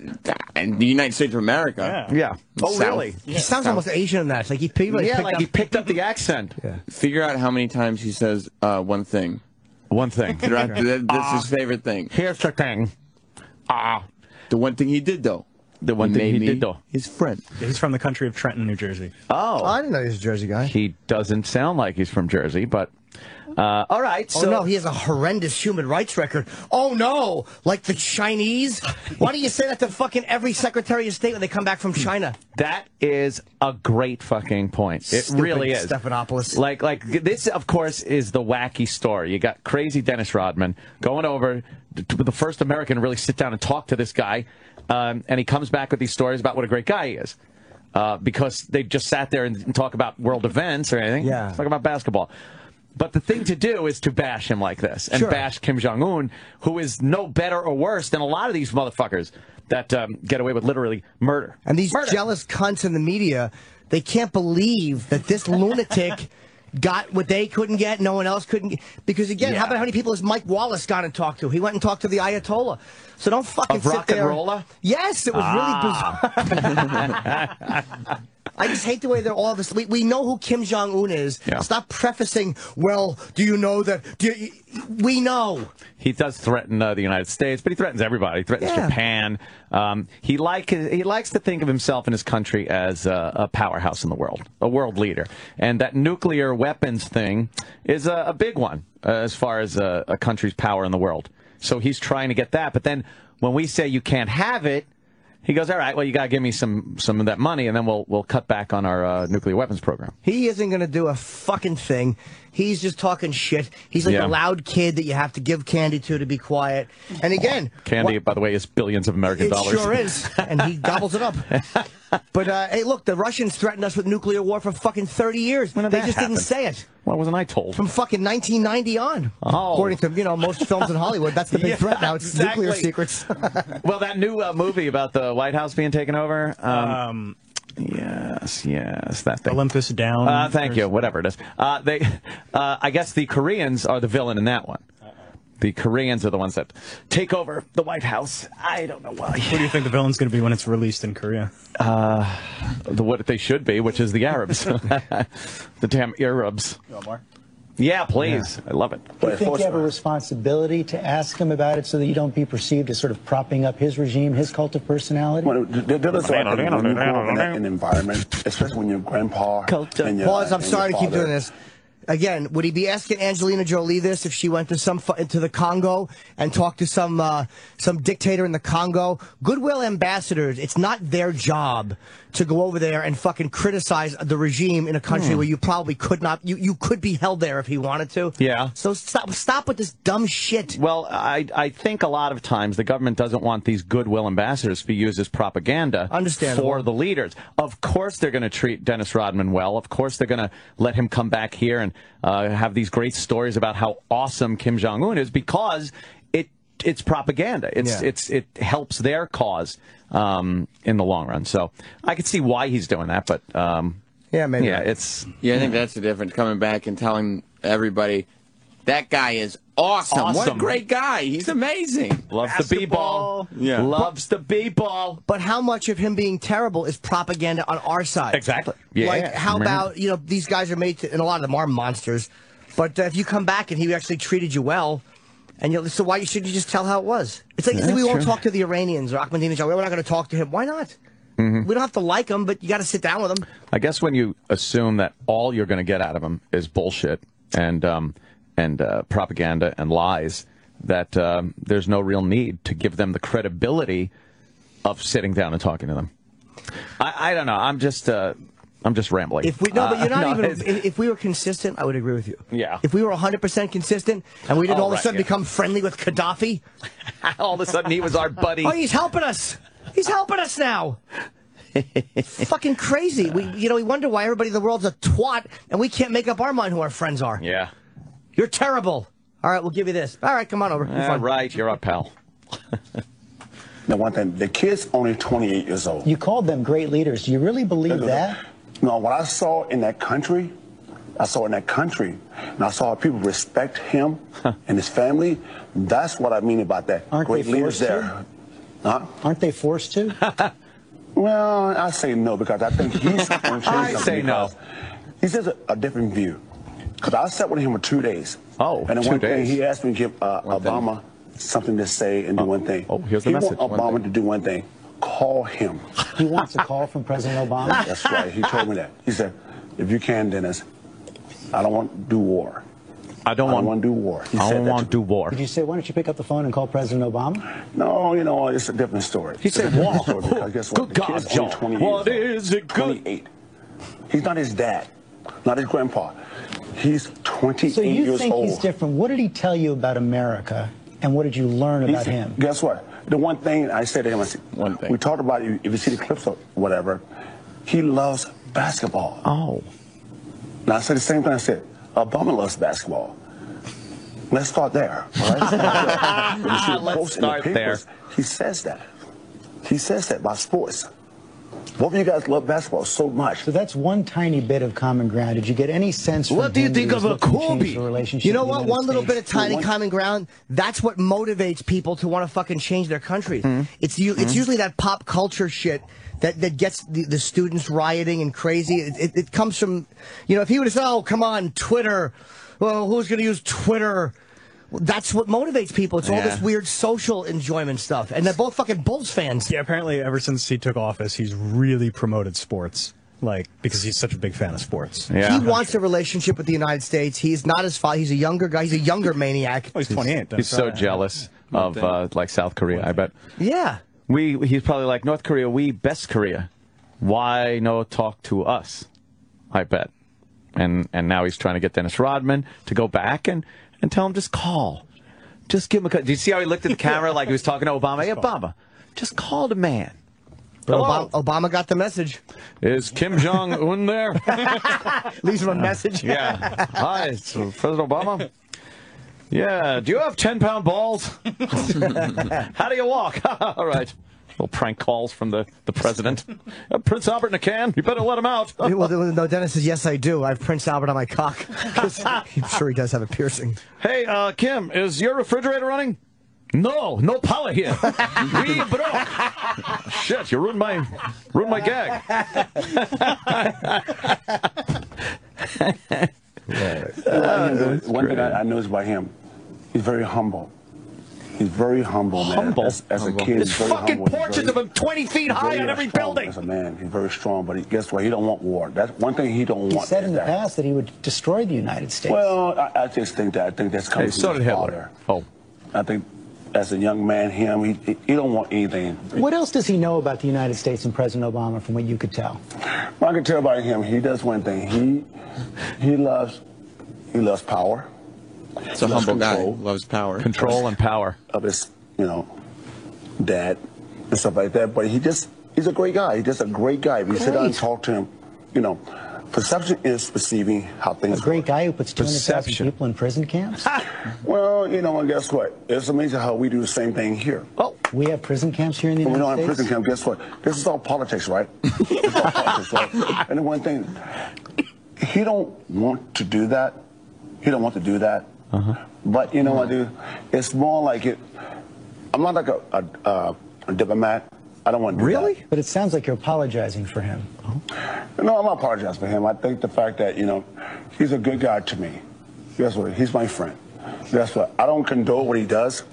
and the United States of America. Yeah. Yeah. Oh, South. really? He sounds almost Asian in that. It's like he, he really yeah, picked like up. he picked up the accent. Yeah. Figure out how many times he says uh, one thing. One thing. Throughout- that- That's his favorite thing. Here's the thing. Ah, The one thing he did though. The one thing he me did though. His friend. He's from the country of Trenton, New Jersey. Oh, Oh, I didn't know he was a Jersey guy. he doesn't sound like he's from Jersey, but uh, all right. Oh So no, he has a horrendous human rights record. Oh no, like the Chinese. Why do you say that to fucking every Secretary of State when they come back from China? That is a great fucking point. It Stupid really is. Stephanopoulos. Like, like this, of course, is the wacky story. You got crazy Dennis Rodman going over to the first American to really sit down and talk to this guy, um, and he comes back with these stories about what a great guy he is. Uh, because they just sat there and talk about world events or anything. Yeah. Talk about basketball. But the thing to do is to bash him like this and Sure. bash Kim Jong Un, who is no better or worse than a lot of these motherfuckers that um, get away with literally murder. And these Murder. jealous cunts in the media, they can't believe that this lunatic got what they couldn't get, no one else couldn't get. Because again, Yeah. how about how many people has Mike Wallace gone and talked to? He went and talked to the Ayatollah. So don't fucking Of sit rock and there. Yes, it was Ah. really bizarre. I just hate the way they're all this. We, we know who Kim Jong Un is. Yeah. Stop prefacing. Well, do you know that? Do you, we know. He does threaten uh, the United States, but he threatens everybody. He threatens Yeah. Japan. Um, he like he likes to think of himself and his country as a, a powerhouse in the world, a world leader, and that nuclear weapons thing is a, a big one uh, as far as a, a country's power in the world. So he's trying to get that. But then when we say you can't have it, he goes, "All right, well, you got to give me some some of that money, and then we'll we'll cut back on our uh, nuclear weapons program." He isn't going to do a fucking thing. He's just talking shit. He's like Yeah. a loud kid that you have to give candy to to be quiet. And again, Candy, what- by the way, is billions of American it dollars. It sure is, and he gobbles it up. But uh, hey, look, the Russians threatened us with nuclear war for fucking thirty years. When did they that just happen? didn't say it Why wasn't I told? from fucking 1990 on. Oh. According to you know most films in Hollywood, that's the big Yeah, threat now. It's exactly. nuclear secrets. Well, that new uh, movie about the White House being taken over. Um, Um, yes, yes, that thing. Olympus Down. Uh, thank you. Whatever it is. Uh, they, uh, I guess the Koreans are the villain in that one. The Koreans are the ones that take over the White House. I don't know why. Who do you think the villain's going to be when it's released in Korea? The, what they should be, which is the Arabs, the damn Arabs. Yeah, please. I love it. Do you think you have a responsibility to ask him about it so that you don't be perceived as sort of propping up his regime, his cult of personality? Well, there, there is like when you in that- an environment, especially when your grandpa and your, Pause. I'm and sorry to keep doing this. Again, would he be asking Angelina Jolie this if she went to some into the Congo and talked to some uh, some dictator in the Congo? Goodwill ambassadors. It's not their job to go over there and fucking criticize the regime in a country Hmm. where you probably could not. You you could be held there if he wanted to. Yeah. So stop stop with this dumb shit. Well, I, I think a lot of times the government doesn't want these goodwill ambassadors to be used as propaganda for the leaders. Of course, they're going to treat Dennis Rodman well. Of course, they're going to let him come back here and uh, have these great stories about how awesome Kim Jong Un is because it it's propaganda. It's Yeah. it's it helps their cause um, in the long run. So I could see why he's doing that, but um, Yeah, maybe. yeah, it's Yeah, I think that's the difference. Coming back and telling everybody that guy is awesome. What a great guy. He's amazing. loves the b-ball. Yeah. loves the b-ball. But how much of him being terrible is propaganda on our side? Exactly. Yeah. Like, how Right. about you know these guys are made to, and a lot of them are monsters. But uh, if you come back and he actually treated you well, and you so why should you just tell how it was? It's like Yeah, we won't true. talk to the Iranians or Ahmadinejad. We're not going to talk to him. Why not? Mm-hmm. We don't have to like him, but you got to sit down with him. I guess when you assume that all you're going to get out of them is bullshit and um, and uh, propaganda and lies, that um, there's no real need to give them the credibility of sitting down and talking to them. I, I don't know. I'm just uh, I'm just rambling. If we no, but you're Uh, not no, even. If, if we were consistent, I would agree with you. Yeah. If we were 100 percent consistent and we didn't all of a sudden yeah. become friendly with Gaddafi, all of a sudden he was our buddy. oh, he's helping us. He's helping us now. Fucking crazy. We, you know, we wonder why everybody in the world's a twat, and we can't make up our mind who our friends are. Yeah. You're terrible. All right, we'll give you this. All right, come on over. You're All right, you're up, pal. The one thing, the kid's only 28 years old. You called them great leaders. Do you really believe No, no, no. that? No, what I saw in that country, I saw in that country, and I saw how people respect him and his family. That's what I mean about that. Aren't Great they leaders forced to? there. Huh? Aren't they forced to? Well, I say no because I think he's going to change I say no. because He says a, a different view. Because I sat with him for two days. Oh, and then two one days. thing he asked me to give uh, Obama something to say and do one thing. Oh, here's the he message. want One Obama to do one thing. Call him. He wants a call from President Obama. That's right. He told me that. He said, if you can, Dennis, I don't want to do war. I don't I want don't want to do war. He I said don't want to to do war. Did you say, why don't you pick up the phone and call President Obama? No, you know, it's a different story. He said, It's a different "Wow, story because guess what? good God, John, only 20 what is it good?" 28. He's not his dad, not his grandpa. He's 28 So you think old. he's different. What did he tell you about America, and what did you learn He about said- him? Guess what? The one thing I said to him, I said, One thing. we talked about it, if you see the clips or whatever, he loves basketball. Oh. Now I said the same thing I said, Obama loves basketball. Let's start there. All right? Let's start there. When you see the Let's posts the start papers, He says that. He says that about sports. Both of you guys love basketball so much. So that's one tiny bit of common ground. Did you get any sense from What do you think of a looking to Kobe? You know what? United One little bit of tiny One- common ground. That's what motivates people to want to fucking change their countries. Hmm. It's u- it's usually that pop culture shit that, that gets the, the students rioting and crazy. It, it, it comes from, you know, if he would have said, "Oh, come on, Twitter," well, who's going to use Twitter? Well, That's what motivates people. It's all this weird social enjoyment stuff, and they're both fucking Bulls fans. Yeah, apparently ever since he took office, he's really promoted sports, like because he's such a big fan of sports. Yeah. He wants a relationship with the United States. He's not as far. He's a younger guy. He's a younger maniac. Oh, he's 28. He's that's so right. jealous of uh, like South Korea. I bet. Yeah. We he's probably like North Korea. We best Korea. Why no talk to us? I bet. And and now he's trying to get Dennis Rodman to go back and and tell him just call, just give him a. call. Did you see how he looked at the camera like he was talking to Obama? Hey, Obama, just call the man. But Obama, Obama got the message. Is Kim Jong Un there? Leaves him a message. Yeah. Hi, it's President Obama. Yeah. Do you have 10 pound balls? How do you walk? All right. Little prank calls from the, the president. Uh, Prince Albert in a can. You better let him out. well, no, Dennis says, yes, I do. I have Prince Albert on my cock. I'm sure he does have a piercing. Hey, uh, Kim, is your refrigerator running? No, no power here. we broke. Shit, you ruined my ruined my gag. One thing I, I noticed about him, he's very humble. He's very humble, man. Humble? As, as a kid, There's he's very fucking humble. He's portraits very- of him 20 feet high very on every building. As a man, he's very strong, but he, guess what? He don't want war. That's one thing he don't He want. He said in the that. past that he would destroy the United States. Well, I, I just think that I think that's coming Hey, from his Hitler. father. Oh. I think as a young man, him, he, he, he don't want anything. what else does he know about the United States and President Obama from what you could tell? Well, I can tell about him. He does one thing. He he loves he loves power It's a Loves humble guy. control. Loves power. Control and power. of his you know dad and stuff like that. But he just he's a great guy. He's just a great guy. If you sit down and talk to him, you know, perception is perceiving how things A great work. guy who puts 200,000 people in prison camps? Well, you know, and guess what? It's amazing how we do the same thing here. Oh, We have prison camps here in the When we don't have prison camps. guess what? This is all politics, right? it's all politics, right? And the one thing, he don't want to do that. He don't want to do that. Uh-huh. But you know what, dude? It's more like it. I'm not like a, a, a, a diplomat. I don't want to do Really? But it sounds like you're apologizing for him. that. No, I'm not apologizing for him. I think the fact that you know, he's a good guy to me. Guess what? He's my friend. That's what. I don't condone what he does,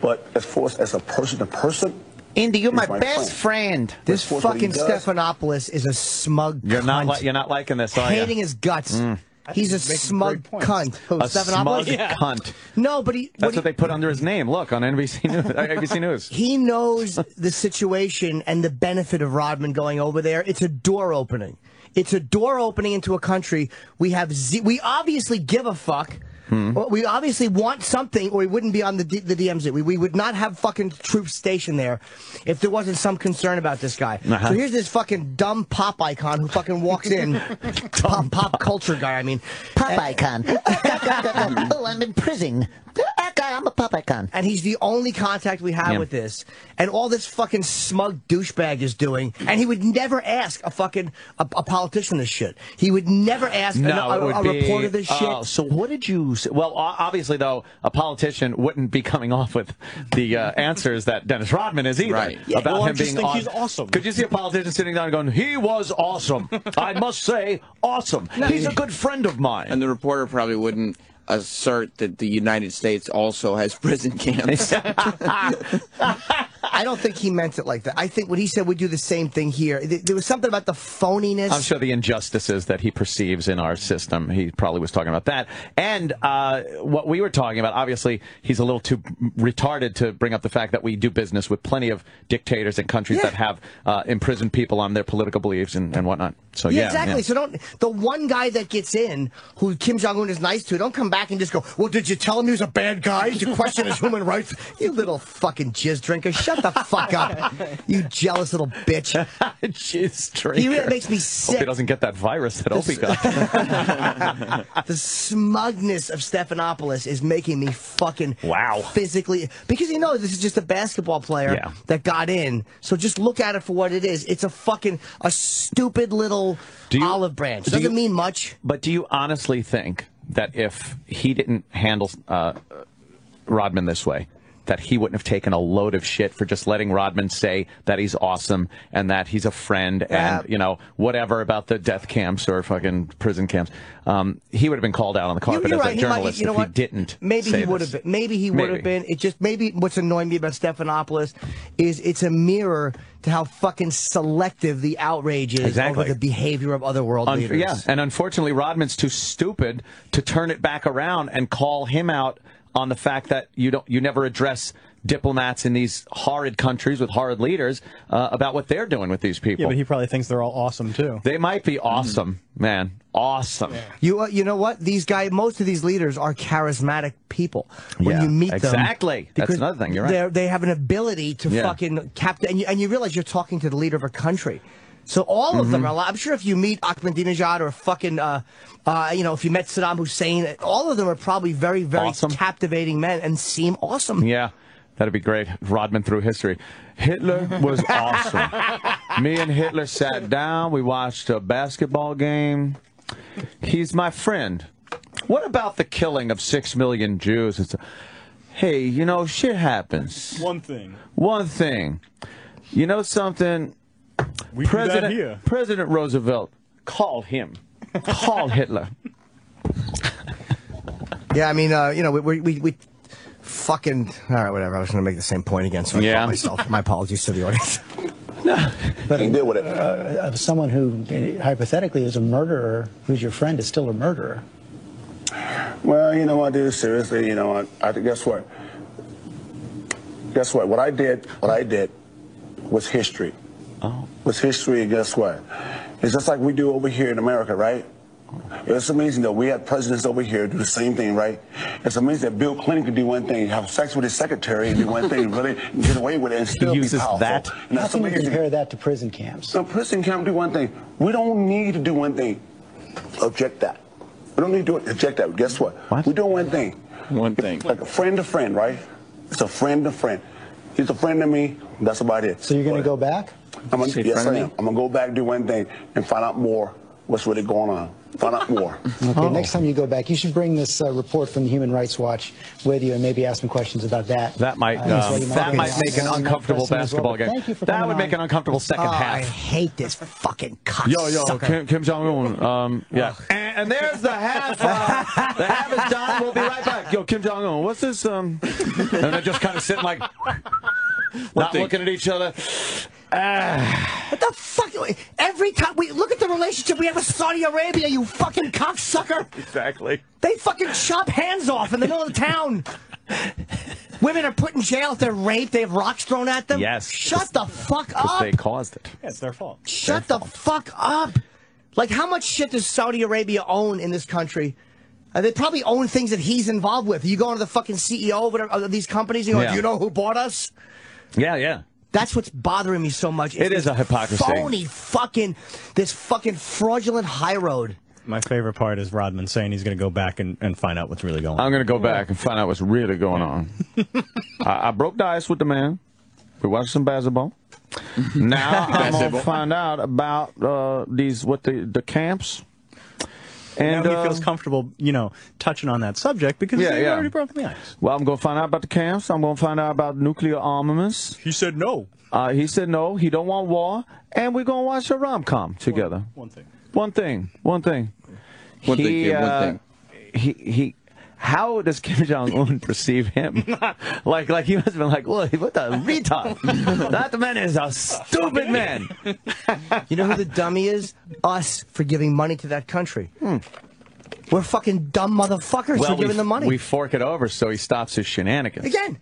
but as far as, as a person to person, Indy, you're my, my best friend. This That's what he fucking. Stephanopoulos is a smug You're not cunt. li- you're not liking this, are hating you? his guts. Mm. He's a making smug great points. cunt. Who, A smug Stephanopoulos? cunt. No, but he. That's what he, they put under his name. Look on NBC News. ABC News. He knows the situation and the benefit of Rodman going over there. It's a door opening. It's a door opening into a country. We have z- we obviously give a fuck. Or We obviously want something, or we wouldn't be on the D- the DMZ. We, we would not have fucking troops stationed there if there wasn't some concern about this guy. Uh-huh. So here's this fucking dumb pop icon who fucking walks in, pop pop culture guy. I mean, Pop icon. oh, I'm in prison. I'm a Republican. And he's the only contact we have Yeah. with this. And all this fucking smug douchebag is doing. And he would never ask a fucking a, a politician this shit. He would never ask a, No, it a, would a be. reporter this shit. Oh, so what did you? Say? Well, obviously, though, a politician wouldn't be coming off with the uh, answers that Dennis Rodman is either Right. Yeah, about well, I him just being. think he's awesome. Could you see a politician sitting down and going, "He was awesome. I must say, awesome. He's a good friend of mine." And the reporter probably wouldn't assert that the United States also has prison camps. I don't think he meant it like that. I think when he said we do the same thing here, th- there was something about the phoniness. I'm sure the injustices that he perceives in our system, he probably was talking about that. And uh, what we were talking about, obviously, he's a little too retarded to bring up the fact that we do business with plenty of dictators and countries Yeah. that have uh, imprisoned people on their political beliefs and, and whatnot. So, yeah. yeah, exactly. yeah. So don't the one guy that gets in who Kim Jong Un is nice to, don't come back and just go, Well, did you tell him he was a bad guy? Did you question his human rights? You little fucking jizz drinker. Shut the fuck up. You jealous little bitch. Jizz drinker. He really makes me Hope sick. he doesn't get that virus that Opie got. the smugness of Stephanopoulos is making me fucking Wow. physically because you know this is just a basketball player Yeah. that got in. So just look at it for what it is. It's a fucking a stupid little you- olive branch. Do doesn't you- mean much. But do you honestly think that if he didn't handle uh, Rodman this way, that he wouldn't have taken a load of shit for just letting Rodman say that he's awesome and that he's a friend Yeah. and you know whatever about the death camps or fucking prison camps? Um, he would have been called out on the carpet as right. a He might- journalist you know if what? he didn't. Maybe he would have been. Maybe he would have been. It just maybe what's annoying me about Stephanopoulos is it's a mirror to how fucking selective the outrage is Exactly. over the behavior of other world Un- leaders. yeah, and unfortunately, Rodman's too stupid to turn it back around and call him out on the fact that you don't, you never address diplomats in these horrid countries with horrid leaders uh, about what they're doing with these people. Yeah, but he probably thinks they're all awesome too. they might be awesome, man, awesome. You uh, you know what? These guys, most of these leaders are charismatic people. When Yeah, you meet them, exactly. That's another thing. You're right. they're- have an ability to Yeah. fucking capture, and you, and you realize you're talking to the leader of a country. So all of them Mm-hmm. are. I'm sure if you meet Ahmadinejad or fucking, uh, uh, you know, if you met Saddam Hussein, all of them are probably very, very Awesome. captivating men and seem awesome. Yeah, that'd be great. Rodman through history. Hitler was awesome. Me and Hitler sat down. We watched a basketball game. He's my friend. What about the killing of six million Jews? It's hey, you know, shit happens. One thing. One thing. You know something? We do that President, here. President Roosevelt called him. called Hitler. Yeah, I mean, uh, you know, we, we, we, we fucking. All right, whatever. I was going to make the same point again, so I Yeah. caught myself. My apologies to the audience. But he deal with it. uh, someone who uh, hypothetically is a murderer, who's your friend, is still a murderer. Well, you know what, dude? Seriously, you know what? I guess what? Guess what? What I did, what I did, was history. Oh. Was history, and guess what? It's just like we do over here in America, right? It's amazing that we have presidents over here do the same thing, right? It's amazing that Bill Clinton could do one thing, have sex with his secretary, and do one thing, really get away with it, and still uses be powerful. that? And How that's can you compare that to prison camps? So prison can't do one thing. We don't need to do one thing. Object that. We don't need to do it. Object that. Guess what? What? We do one thing. One thing. Like a friend to friend, right? It's a friend to friend. He's a friend to me. That's about it. So you're going to go back? I'm gonna, yes, I am. I'm gonna go back, do one thing, and find out more. What's really going on? Find out more. Okay, next time you go back, you should bring this uh, report from the Human Rights Watch with you and maybe ask some questions about that. That might Uh, um, you that might make an uncomfortable pressing as well. basketball game. Thank you for that coming would make an uncomfortable second Oh, I hate this fucking cocksucker. Yo, yo, Kim, Kim Jong Un. Um, yeah. And, and there's the half. Uh, the half is done. We'll be right back. Yo, Kim Jong Un. What's this? Um, and they're just kind of sitting like, not thing? looking at each other. What the fuck? Every time we look at the relationship we have with Saudi Arabia, you fucking cocksucker. Exactly. They fucking chop hands off in the middle of the town. Women are put in jail if they're raped. They have rocks thrown at them. Yes. Shut the fuck up. they caused it. Yeah, it's their fault. Shut the fuck up. Like, how much shit does Saudi Arabia own in this country? Uh, they probably own things that he's involved with. You go into the fucking CEO of, whatever, of these companies, you go, Yeah. do you know who bought us? Yeah, yeah. That's what's bothering me so much. It is a hypocrisy. Phony fucking, this fucking fraudulent high road My favorite part is Rodman saying he's going to go back and, and find out what's really going on. I'm going to go back and find out what's really going on. I, I broke the ice with the man. We watched some basketball. Now I'm going to find out about uh, these what the the camps. And And now he feels um, comfortable, you know, touching on that subject because Yeah, he yeah. already broke the ice. Well, I'm going to find out about the camps. I'm going to find out about nuclear armaments. He said no. Uh, he said no, he don't want war, and we're going to watch a rom com together. One thing. One thing. One thing. One thing, He, kid, one uh, thing. He he. How does Kim Jong Un perceive him? like like he must have been like, what, what the retard? that man is a stupid man. You know who the dummy is? Us for giving money to that country. Hmm. We're fucking dumb motherfuckers for we, giving the money. we fork it over so he stops his shenanigans. Again,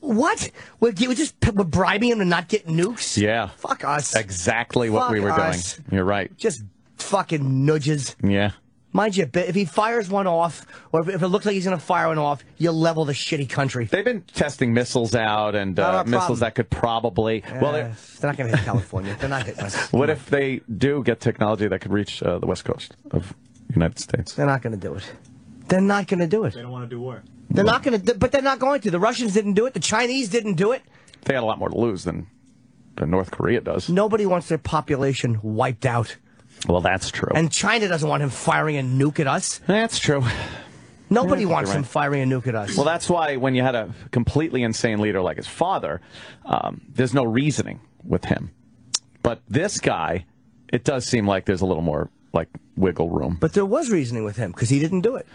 what? We're, we're just we're bribing him to not get nukes? Yeah, Fuck us. exactly what we were us. doing. You're right. Just fucking nudges. Yeah. Mind you, if he fires one off, or if it looks like he's going to fire one off, you level the shitty country. They've been testing missiles out and uh, missiles problem. that could probably. well, Uh, they- they're not going to hit California. They're not hitting us. what if they do get technology that could reach uh, the west coast of the United States? They're not going to do it. They're not going to do it. They don't want to do war. They're not going to, but they're not going to. The Russians didn't do it. The Chinese didn't do it. They had a lot more to lose than, than North Korea does. Nobody wants their population wiped out. Well, that's true. And China doesn't want him firing a nuke at us. that's true. Nobody Yeah, wants you're him firing a nuke at us. Well, that's why when you had a completely insane leader like his father, um, there's no reasoning with him. But this guy, it does seem like there's a little more like wiggle room. But there was reasoning with him because he didn't do it.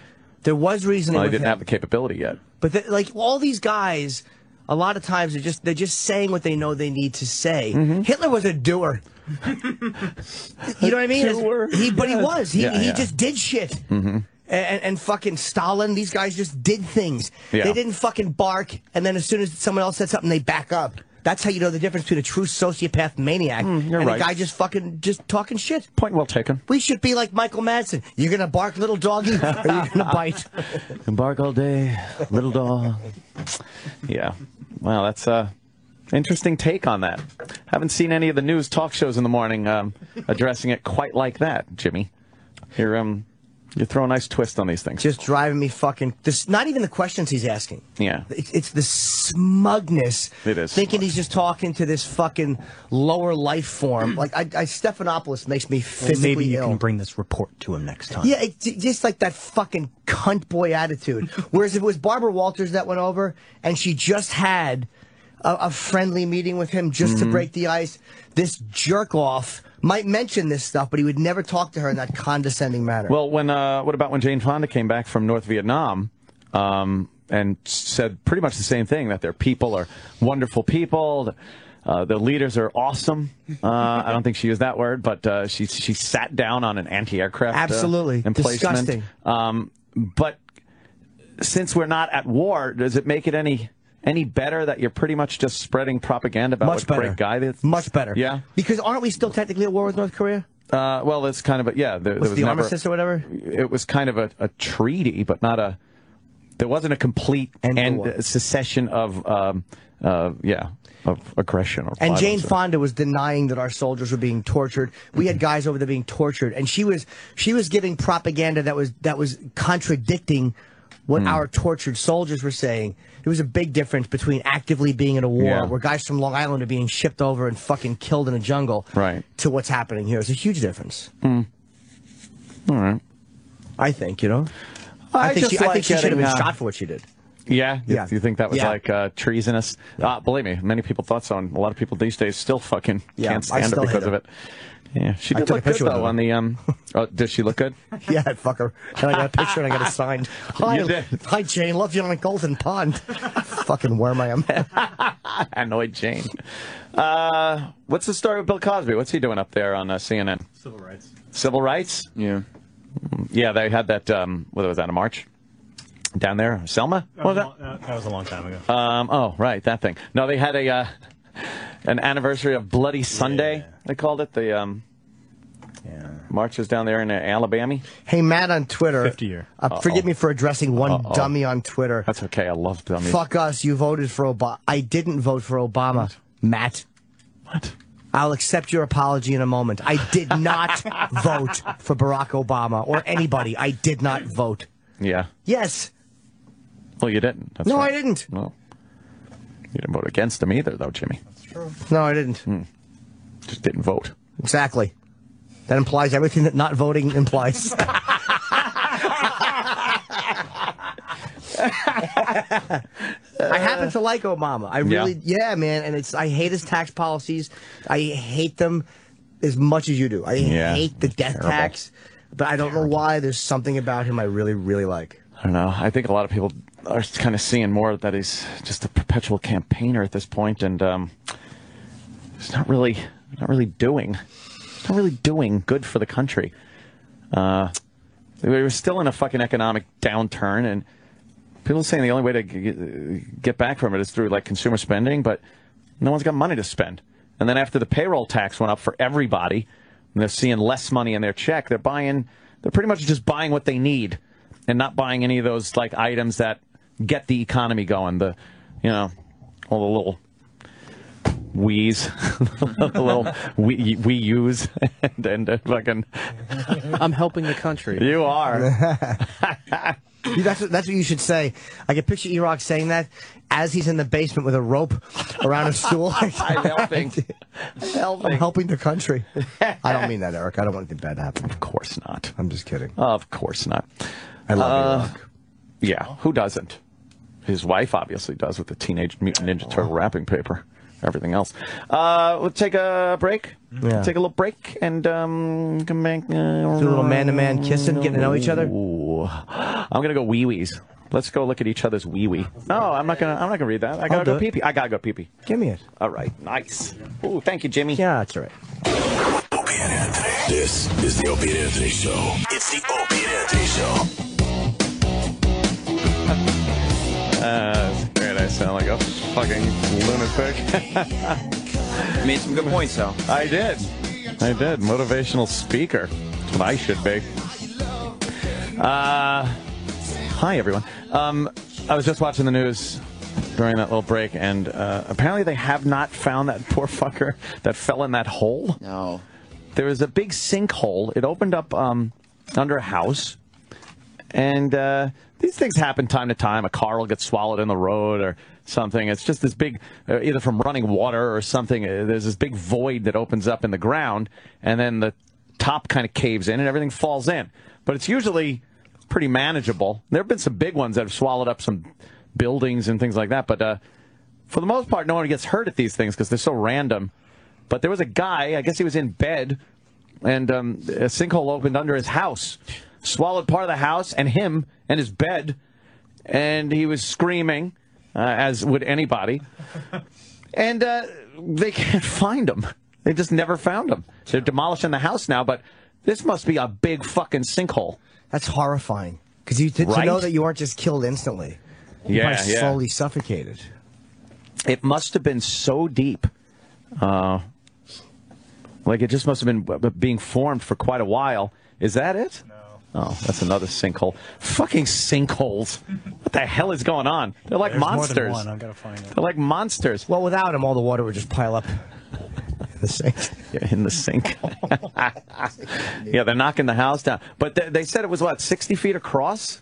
There was reasoning Well, he didn't him. have the capability yet. But the, like all these guys, a lot of times they're just they're just saying what they know they need to say. Mm-hmm. Hitler was a doer. You know what I mean? doer, He, but he was. He, Yeah, he yeah. just did shit. Mm-hmm. And, and fucking Stalin, these guys just did things. Yeah. They didn't fucking bark, and then as soon as someone else said something, they back up. That's how you know the difference between a true sociopath maniac Mm, and right. a guy just fucking just talking shit. Point well taken. We should be like Michael Madsen. You're gonna bark, little doggy, or you're gonna bite. and Bark all day, little dog. Yeah. Well, that's a interesting take on that. Haven't seen any of the news talk shows in the morning um, addressing it quite like that, Jimmy. You're um, you throw a nice twist on these things. Just driving me fucking. This not even the questions he's asking. Yeah. It's, it's the smugness. It is Thinking smug. he's just talking to this fucking lower life form. Like, I, I Stephanopoulos makes me Well, physically maybe you ill. can bring this report to him next time. Yeah, it's just like that fucking cunt boy attitude. Whereas if it was Barbara Walters that went over and she just had a, a friendly meeting with him just Mm-hmm. to break the ice, this jerk off might mention this stuff, but he would never talk to her in that condescending manner. Well, when uh, what about when Jane Fonda came back from North Vietnam um, and said pretty much the same thing that their people are wonderful people. Uh, the leaders are awesome. Uh, I don't think she used that word, but uh, she she sat down on an anti-aircraft uh, Absolutely. Disgusting. Um, but since we're not at war, does it make it any any better that you're pretty much just spreading propaganda about Much what better. great guy this? Much better. Yeah. Because aren't we still technically at war with North Korea? Uh, well, it's kind of a yeah. There, there was the never, armistice or whatever? It was kind of a, a treaty, but not a. There wasn't a complete End end, secession of um, uh, yeah of aggression or. And Jane violence. Fonda was denying that our soldiers were being tortured. We had guys over there being tortured, and she was she was giving propaganda that was that was contradicting what our tortured soldiers were saying. There was a big difference between actively being in a war, Yeah. where guys from Long Island are being shipped over and fucking killed in a jungle, Right. to what's happening here. It's a huge difference. All right. I think you know. I I, think she, I like think she should have been uh, shot for what she did. Yeah, you, Yeah. you think that was Yeah. like uh, treasonous? Uh, believe me, many people thought so, and a lot of people these days still fucking Yeah, can't stand it because of it. Yeah, she I did took a look good picture with though her. on the um. Oh, does she look good? Yeah, fucker. And I got a picture and I got it signed. Hi, You did. hi, Jane. Love you on a golden pond. fucking worm I am. Annoyed Jane. Uh, what's the story with Bill Cosby? What's he doing up there on uh, CNN? Civil rights. Civil rights? Yeah. Yeah, they had that. Um, what was that? A march down there, Selma? That was, was a long, that was a long time ago. Um, oh, right, that thing. No, they had a uh, an anniversary of Bloody Sunday. Yeah. They called it the um, yeah. marches down there in uh, Alabama. Hey, Matt on Twitter. 50 year. Uh, forgive me for addressing one Uh-oh. dummy on Twitter. That's okay. I love dummies. Fuck us. You voted for Obama. I didn't vote for Obama. Matt. What? I'll accept your apology in a moment. I did not vote for Barack Obama or anybody. I did not vote. Yeah. Yes. Well, you didn't. That's No, right. I didn't. No. You didn't vote against him either, though, Jimmy. That's true. No, I didn't. Hmm. Just didn't vote. Exactly. That implies everything that not voting implies. I happen to like Obama. I really, yeah. man. And it's I hate his tax policies. I hate them as much as you do. I Yeah. hate the death Terrible. tax, but I don't know why. There's something about him I really, really like. I don't know. I think a lot of people are kind of seeing more that he's just a perpetual campaigner at this point, and um, not really, not really doing, not really doing good for the country. Uh, we were still in a fucking economic downturn, and people saying the only way to get back from it is through like consumer spending, but no one's got money to spend. And then after the payroll tax went up for everybody, and they're seeing less money in their check, they're buying, they're pretty much just buying what they need, and not buying any of those like items that get the economy going. The, you know, all the little wees, the little we we use, and, and uh, fucking. I'm helping the country. You are. That's what, that's what you should say. I can picture E-Rock saying that as he's in the basement with a rope around a stool. I'm helping. I'm helping the country. I don't mean that, Eric. I don't want anything bad to happen. Of course not. I'm just kidding. Of course not. I love Uh, E-Rock. Yeah, who doesn't? His wife obviously does with the Teenage Mutant Ninja Turtle wrapping paper. Everything else. Uh, we'll take a break. Yeah. Take a little break and um, come back. Uh, Do a little man-to-man kissing, getting to know each other. Ooh. I'm gonna go wee wees. Let's go look at each other's wee wee. No, I'm not gonna. I'm not gonna read that. I gotta go it. pee pee. I gotta go pee pee. Give me it. All right, nice. Ooh, thank you, Jimmy. Yeah, that's all right. Opie and Anthony. This is the Opie and Anthony Show. It's the Opie and Anthony Show. Uh, great. I sound like a fucking lunatic. You made some good points, though. I did. I did. Motivational speaker. That's what I should be. Uh, hi, everyone. Um, I was just watching the news during that little break, and uh, apparently they have not found that poor fucker that fell in that hole. No. There was a big sinkhole. It opened up um, under a house, and uh, these things happen time to time. A car will get swallowed in the road or something. It's just this big, uh, either from running water or something. Uh, there's this big void that opens up in the ground, and then the top kind of caves in, and everything falls in. But it's usually pretty manageable. There have been some big ones that have swallowed up some buildings and things like that, but uh, for the most part, no one gets hurt at these things because they're so random. But there was a guy, I guess he was in bed, and um, a sinkhole opened under his house, swallowed part of the house and him and his bed, and he was screaming, uh, as would anybody. And uh, they can't find him. They just never found him. They're demolishing the house now, but this must be a big fucking sinkhole. That's horrifying. Because you to, to know that you weren't just killed instantly. You Yeah, probably yeah. slowly suffocated. It must have been so deep. Uh, like it just must have been b- b- being formed for quite a while. Is that it? No. Oh, that's another sinkhole. Fucking sinkholes. What the hell is going on? They're like There's more than monsters. one. I've got to find it. They're like monsters. Well, without them, all the water would just pile up in the sink. Yeah, in the sink. yeah, they're knocking the house down. But they, they said it was what, 60 feet across?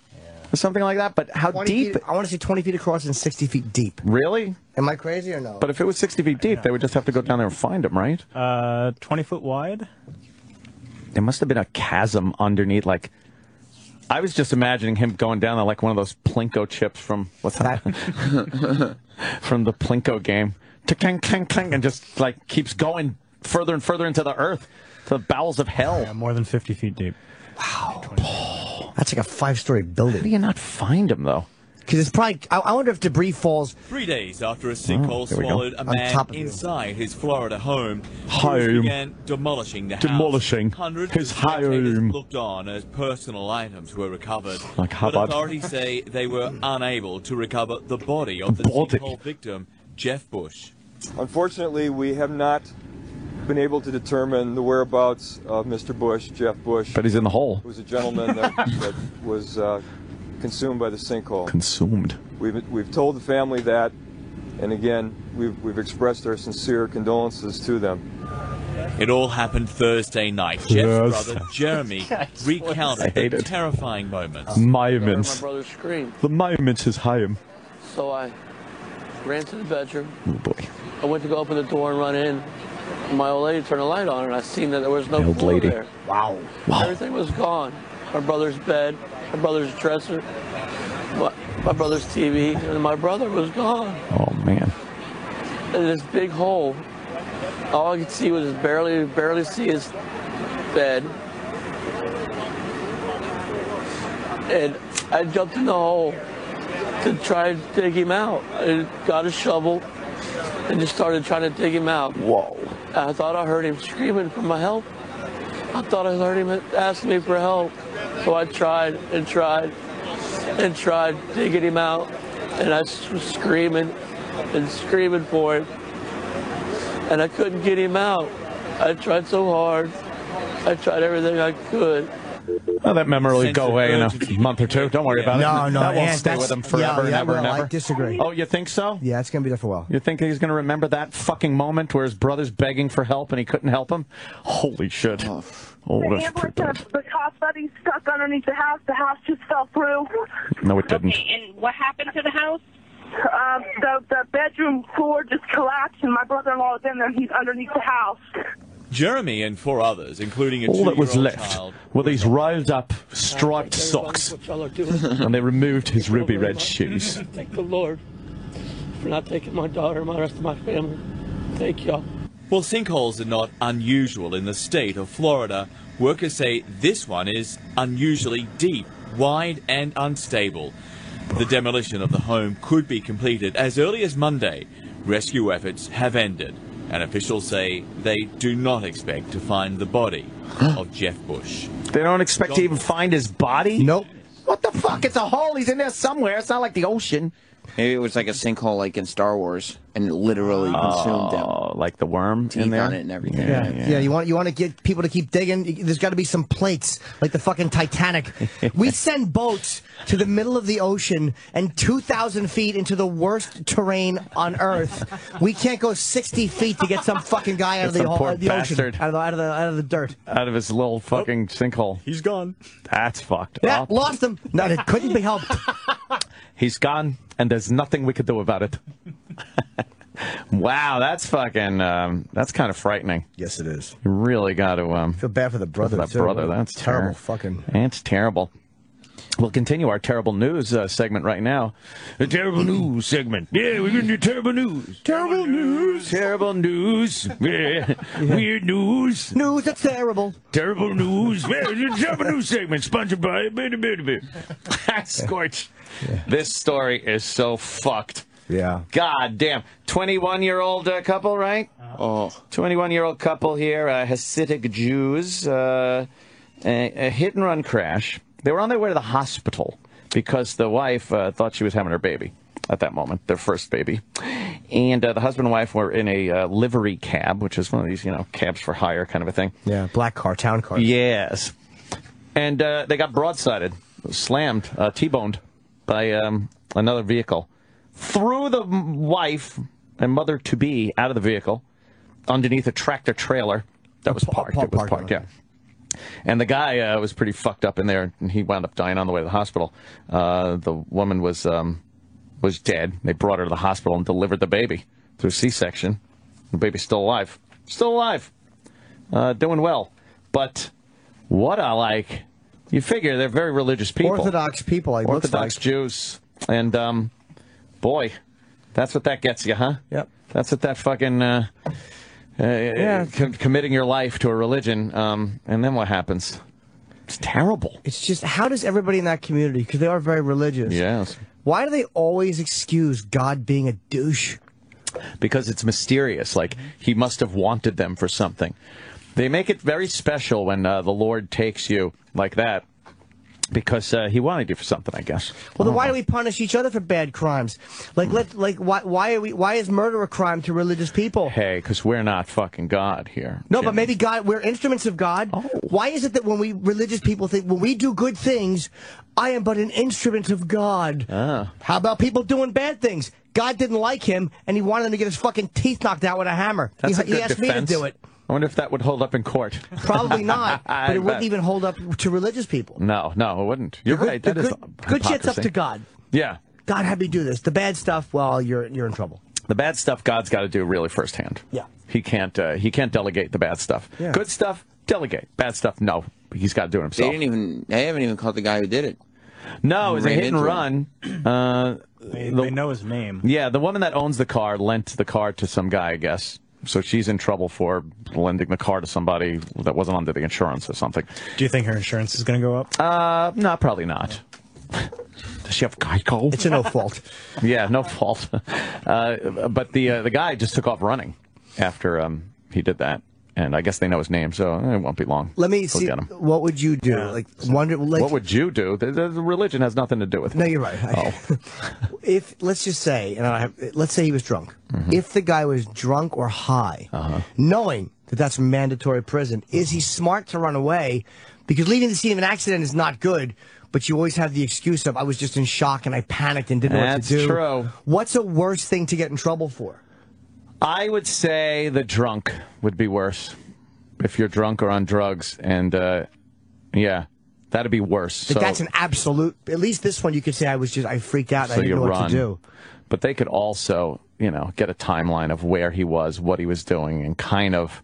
Or something like that? But how deep? Feet, I want to say 20 feet across and 60 feet deep. Really? Am I crazy or no? But if it was 60 feet deep, they would just have to go down there and find them, right? Uh, 20 foot wide. There must have been a chasm underneath. Like, I was just imagining him going down there like one of those Plinko chips from what's that? from the Plinko game. Clang, clang, clang, and just like keeps going further and further into the earth, to the bowels of hell. Yeah, more than 50 feet deep. Wow. That's like a five-story building. How do you not find him though? Because it's probably. I, I wonder if debris falls. Three days after a sinkhole Oh, there we go. swallowed a man top of you. inside his Florida home, Home. crews began demolishing the Demolishing house. Hundreds his of home. looked on as personal items were recovered. Like but Hubbard. authorities say they were unable to recover the body of the Body. sinkhole victim, Jeff Bush. Unfortunately, we have not been able to determine the whereabouts of Mr. Bush, Jeff Bush, But he's in the hole. who was a gentleman that, that was uh, consumed by the sinkhole. Consumed. We've, we've told the family that, and again, we've, we've expressed our sincere condolences to them. It all happened Thursday night. Jeff's Yes. brother Jeremy I recounted the it. terrifying moments. Moments. brother screamed. The moments is home. So I ran to the bedroom. Oh boy. I went to go open the door and run in. My old lady turned the light on, and I seen that there was no The old floor lady. there. Wow. Everything was gone. My brother's bed, my brother's dresser, my, my brother's TV, and my brother was gone. Oh man. And this big hole. All I could see was barely, barely see his bed. And I jumped in the hole to try and dig him out. I got a shovel and just started trying to dig him out. Whoa. I thought I heard him screaming for my help. I thought I heard him ask me for help. So I tried and tried and tried digging him out. And I was screaming and screaming for him. And I couldn't get him out. I tried so hard. I tried everything I could. Well, that memory will go away in a month or two. Don't worry about it. No, it. no, that won't stay with him yeah, forever and yeah, ever and well, I disagree. Oh, you think so? Yeah, it's gonna be there for a while. You think he's going to remember that fucking moment where his brother's begging for help and he couldn't help him? Holy shit! Oh, the that's ambulance bad. the cop said he's stuck underneath the house. The house just fell through. No, it didn't. and what happened to the house? Um, the the bedroom floor just collapsed, and my brother-in-law is in there. and He's underneath the house. Jeremy and four others, including a All that was left child, were these rolled up striped socks, What y'all are doing. and they removed his ruby red shoes. Thank the Lord for not taking my daughter and my rest of my family. Thank y'all. Well, sinkholes are not unusual in the state of Florida. Workers say this one is unusually deep, wide, and unstable. The demolition of the home could be completed as early as Monday. Rescue efforts have ended, and officials say they do not expect to find the body of Jeff Bush. They don't expect to even find his body? Nope. What the fuck? It's a hole. He's in there somewhere. It's not like the ocean. Maybe it was like a sinkhole, like in Star Wars, and it literally consumed him. Oh, like the worm Teeth in there on it and everything. Yeah, yeah. you want you want to get people to keep digging. There's got to be some plates, like the fucking Titanic. we send boats to the middle of the ocean and 2,000 feet into the worst terrain on Earth. We can't go 60 feet to get some fucking guy out of the, some hole, poor the bastard. ocean, out of the, out of the out of the dirt. Out of his little oh, fucking sinkhole. He's gone. That's fucked Yeah, up. lost him. No, it couldn't be helped. He's gone, and there's nothing we could do about it. wow, that's fucking. Um, that's kind of frightening. Yes, it is. You really got to. Um, Feel bad for the brother. that too. brother. That's terrible. ter- Fucking. It's terrible. We'll continue our terrible news uh, segment right now. The terrible news segment. Yeah, we're going to do terrible news. Terrible news. Terrible news. Yeah. Weird news. News that's terrible. Terrible news. Yeah, the terrible news segment sponsored by Bitty Bitty Bitty. Scorch. This story is so fucked. Yeah. God damn. 21 year old uh, couple, right? Oh. 21 year old couple here, uh, Hasidic Jews, uh, a, a hit and run crash. They were on their way to the hospital because the wife uh, thought she was having her baby at that moment, their first baby. And uh, the husband and wife were in a uh, livery cab, which is one of these, you know, cabs for hire kind of a thing. Yeah, black car, town car. Yes. And uh, they got broadsided, slammed, uh, T-boned by um, another vehicle. Threw the wife and mother to be out of the vehicle underneath a tractor trailer that was parked. pa- It was parked, yeah. And the guy uh, was pretty fucked up in there, and he wound up dying on the way to the hospital. Uh, the woman was um, was dead. They brought her to the hospital and delivered the baby through C-section. The baby's still alive. Still alive. Uh, doing well. But what I like, you figure they're very religious people. Orthodox people, looks Orthodox like. Jews. And, um, boy, that's what that gets you, huh? Yep. That's what that fucking, uh, uh, com- committing your life to a religion. Um, and then what happens? It's terrible. It's just how does everybody in that community, because they are very religious. Yes. Why do they always excuse God being a douche? because it's mysterious. Like he must have wanted them for something. They make it very special when uh, the Lord takes you like that because uh, he wanted you for something, I guess. Well, then why do we punish each other for bad crimes? Like, let like why why are we why is murder a crime to religious people? Hey, because we're not fucking God here. No, but maybe God, we're instruments of God. Oh. Why is it that when we religious people think when we do good things, I am but an instrument of God? Ah. How about people doing bad things? God didn't like him, and he wanted him to get his fucking teeth knocked out with a hammer. That's he a good he asked defense. me to do it. I wonder if that would hold up in court. Probably not, but it wouldn't even hold up to religious people. No, no, it wouldn't. You're The good- right. the That is good, good shit's up to God. Yeah. God had me do this. The bad stuff, well, you're you're in trouble. The bad stuff God's got to do really firsthand. Yeah. He can't. Uh, he can't delegate the bad stuff. Yeah. Good stuff, delegate. Bad stuff, no. He's got to do it himself. They himself. didn't even. They haven't even caught the guy who did it. No, it was a hit and run. Uh, They, the- they know his name. Yeah, the woman that owns the car lent the car to some guy, I guess. So she's in trouble for lending the car to somebody that wasn't under the insurance or something. Do you think her insurance is going to go up? Uh, no, probably not. Does she have Geico? It's a no fault. yeah, no fault. Uh, but the uh, the guy just took off running after um, he did that, and I guess they know his name, so it won't be long. Let me They'll see. get him. What would you do? Like wonder. Like, what would you do? The, the, the religion has nothing to do with it. No, you're right. Oh. if let's just say, and I have, let's say he was drunk. Mm-hmm. If the guy was drunk or high, Uh-huh. knowing that that's mandatory prison, is he smart to run away? Because leaving the scene of an accident is not good. But you always have the excuse of I was just in shock and I panicked and didn't know That's what to do. That's true. What's a worse thing to get in trouble for? I would say the drunk would be worse. If you're drunk or on drugs, and uh, yeah, that'd be worse. So, that's an absolute. At least this one, you could say I was just I freaked out. so I didn't you know run. what to do. But they could also, you know, get a timeline of where he was, what he was doing, and kind of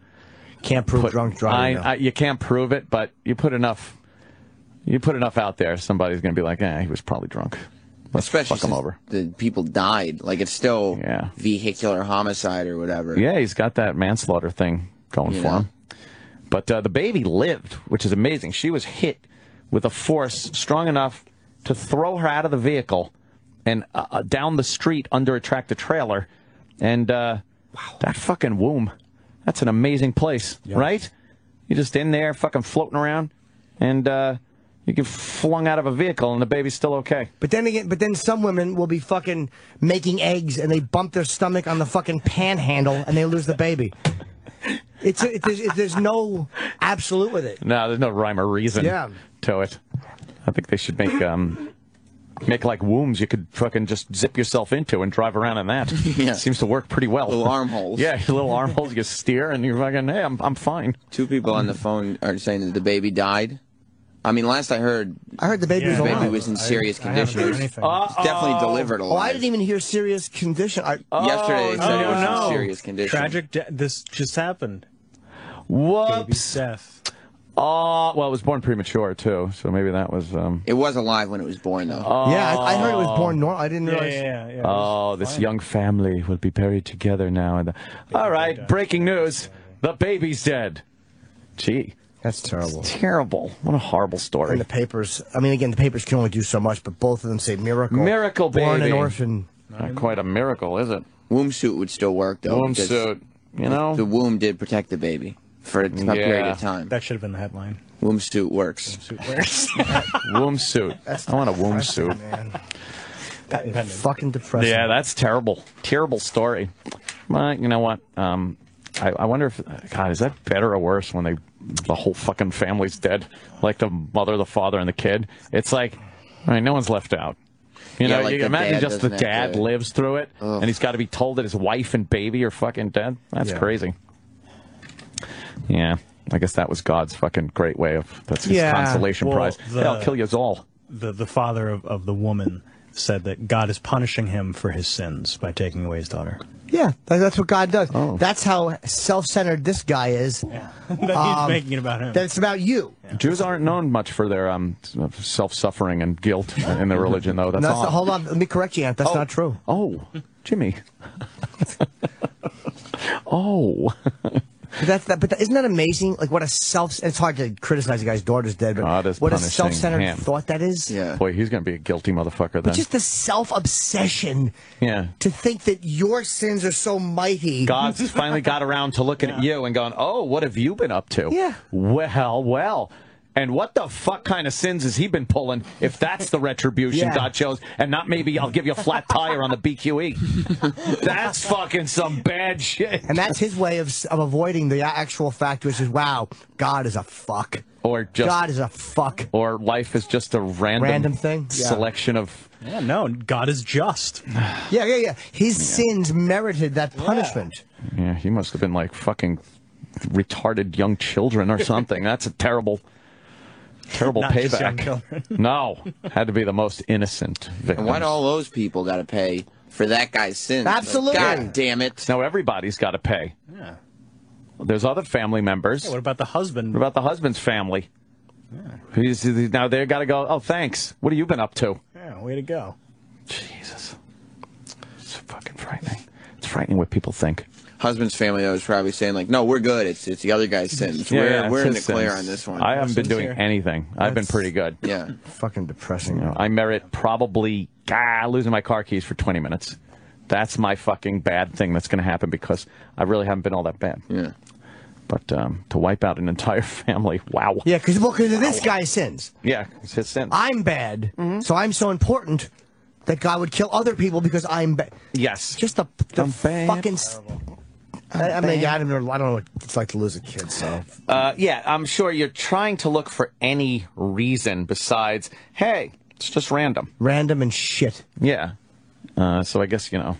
can't prove put, drunk driving. I. I, you can't prove it, but you put enough. You put enough out there, somebody's going to be like, "Eh, he was probably drunk." Let's Especially fuck him over. the people died. Like it's still vehicular homicide or whatever. Yeah, he's got that manslaughter thing going You for know? him. But uh, the baby lived, which is amazing. She was hit with a force strong enough to throw her out of the vehicle and uh, uh, down the street under a tractor trailer. And uh, that fucking womb, that's an amazing place, right? You're just in there, fucking floating around, and uh, you get flung out of a vehicle, and the baby's still okay. But then again, but then some women will be fucking making eggs and they bump their stomach on the fucking panhandle and they lose the baby. It's it, there's, it, there's no absolute with it. No, there's no rhyme or reason Yeah. to it. I think they should make um make like wombs you could fucking just zip yourself into and drive around in that. Yeah. Seems to work pretty well. Little armholes. Yeah, little armholes. You steer and you're fucking. Hey, I'm I'm fine. Two people on the phone are saying that the baby died. I mean, last I heard, I heard the baby was the baby was in serious I haven't condition. heard It was anything. Uh, uh, definitely delivered Oh, I didn't even hear serious condition. I, Yesterday oh, they said it oh, was no. in serious condition. Tragic. De- this just happened. Whoops. Baby's death. Oh, well, it was born premature too, so maybe that was. um It was alive when it was born, though. Oh. Yeah, I, I heard it was born normal. I didn't Yeah, realize. yeah, yeah. Oh, this young family will be buried together now. And all right, breaking news: the baby's dead. Gee, That's terrible. terrible. What a horrible story. And the papers. I mean, again, the papers can only do so much, but both of them say miracle. Miracle baby. Born an orphan. Not quite a miracle, is it? Womb suit would still work, though. Womb suit, you know? The womb did protect the baby for a t- period of time. That should have been the headline. Womb suit works. womb suit. works. womb suit. I want a womb suit. Man. That is fucking depressing. Yeah, that's terrible. Terrible story. But you know what? Um, I, I wonder if God is that better or worse when they the whole fucking family's dead, like the mother, the father, and the kid. It's like, I mean, no one's left out. You Yeah, know, like you imagine dad just the dad to- lives through it, Ugh. and he's got to be told that his wife and baby are fucking dead. That's Yeah. crazy. Yeah, I guess that was God's fucking great way of that's his Yeah. consolation Well, prize. the- Hey, I'll kill you all. The the father of, of the woman said that God is punishing him for his sins by taking away his daughter. Yeah, that's what God does. Oh. That's how self-centered this guy is. that he's Um, making it about him. That it's about you. Jews aren't known much for their um, self-suffering and guilt in their religion, though. That's No, odd. hold on, let me correct you, Aunt. That's Oh. not true. Oh, Jimmy. oh. But that's that. But that, isn't that amazing? Like what a self. It's hard to criticize a guy's daughter's dead, but God is what a self-centered him. thought that is. Yeah. Boy, he's going to be a guilty motherfucker then. But just the self-obsession yeah. to think that your sins are so mighty. God's finally got around to looking at you and going, "Oh, what have you been up to?" Yeah. Well, well. And what the fuck kind of sins has he been pulling? If that's the retribution Yeah. God chose, and not maybe I'll give you a flat tire on the BQE. that's fucking some bad shit. And that's his way of, of avoiding the actual fact, which is, wow, God is a fuck. Or just God is a fuck. or life is just a random, Random thing? Yeah. selection of Yeah, no, God is just. Yeah, yeah, yeah. His sins merited that punishment. yeah he must have been like fucking retarded young children or something. That's a terrible, terrible Not payback. no, had to be the most innocent victims. And why do all those people got to pay for that guy's sins? Like, Absolutely. God damn it. Now everybody's got to pay. Yeah. There's other family members. Yeah, what about the husband? What about the husband's family? He's, he's- now they got to go. Oh, thanks. What have you been up to? Yeah, way to go. Jesus, it's fucking frightening. It's frightening what people think. Husband's family though is probably saying like, no, we're good. It's it's the other guy's sins. Yeah, we're yeah, we're in the clear sins. on this one. I haven't been doing anything. I've been pretty good. Yeah. Fucking depressing. You know, I merit probably ah, losing my car keys for 20 minutes. That's my fucking bad thing that's going to happen because I really haven't been all that bad. Yeah. But um, to wipe out an entire family, wow. Yeah, because well, 'cause of this guy's sins. Yeah, it's his sin. I'm bad, Mm-hmm. so I'm so important that God would kill other people because I'm bad. Yes. Just the, the I'm bad. fucking. s- I, I mean, I don't, know, I don't know what it's like to lose a kid, so. Uh, yeah, I'm sure you're trying to look for any reason besides, hey, it's just random. Random and shit. Yeah. Uh, so I guess, you know,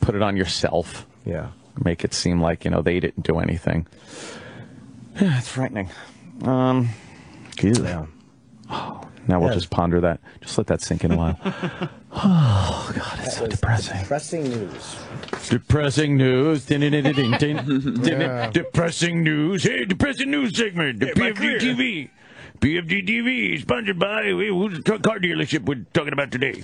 put it on yourself. Yeah. Make it seem like, you know, they didn't do anything. Yeah, it's frightening. Um, yeah. Oh, now we'll Yeah. just ponder that. Just let that sink in a while. oh, God, it's so depressing. Depressing news. Depressing news. Din, din, din, din, din, din, din. Yeah. Depressing news. Hey, depressing news segment. The PFD TV. PFD TV, sponsored by who's the car dealership we're talking about today.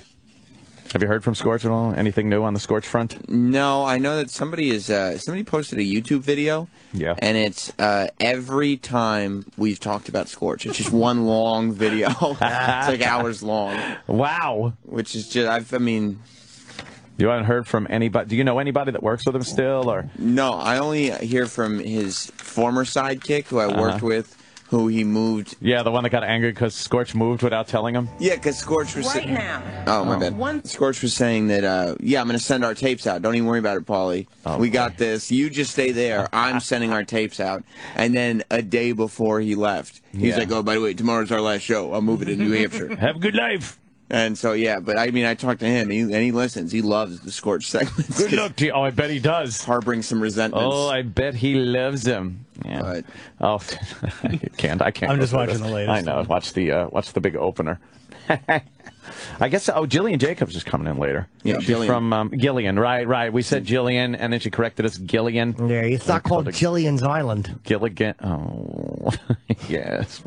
Have you heard from Scorch at all? Anything new on the Scorch front? No, I know that somebody is uh, somebody posted a YouTube video. Yeah. And it's uh, every time we've talked about Scorch, it's just one long video. it's like hours long. Wow. Which is just, I've, I mean, You haven't heard from anybody? Do you know anybody that works with him still, or? no, I only hear from his former sidekick who I worked Uh-huh. with, who he moved. Yeah, the one that got angry because Scorch moved without telling him. Yeah, because Scorch was Right sa- now. Oh my Oh. bad. One- Scorch was saying that, uh, yeah, I'm going to send our tapes out. Don't even worry about it, Paulie. we got this. You just stay there. I'm sending our tapes out. And then a day before he left, he's Yeah. like, "Oh, by the way, tomorrow's our last show. I'm moving to New Hampshire. Have a good life." And so yeah, but I mean, I talked to him, and he, and he listens. He loves the Scorch segments. Good luck to you. Oh, I bet he does. Harbors some resentment. Oh, I bet he loves him. Yeah. Oh, I can't. I can't. I'm just watching this. the latest I know. Watch the uh, watch the big opener. I guess. Oh, Jillian Jacobs is coming in later. Yeah, she's Gillian. from um, Gillian. Right, right. We said Jillian, and then she corrected us, Gillian. Yeah, it's not called Gillian's Island. Gilligan. Oh, yes.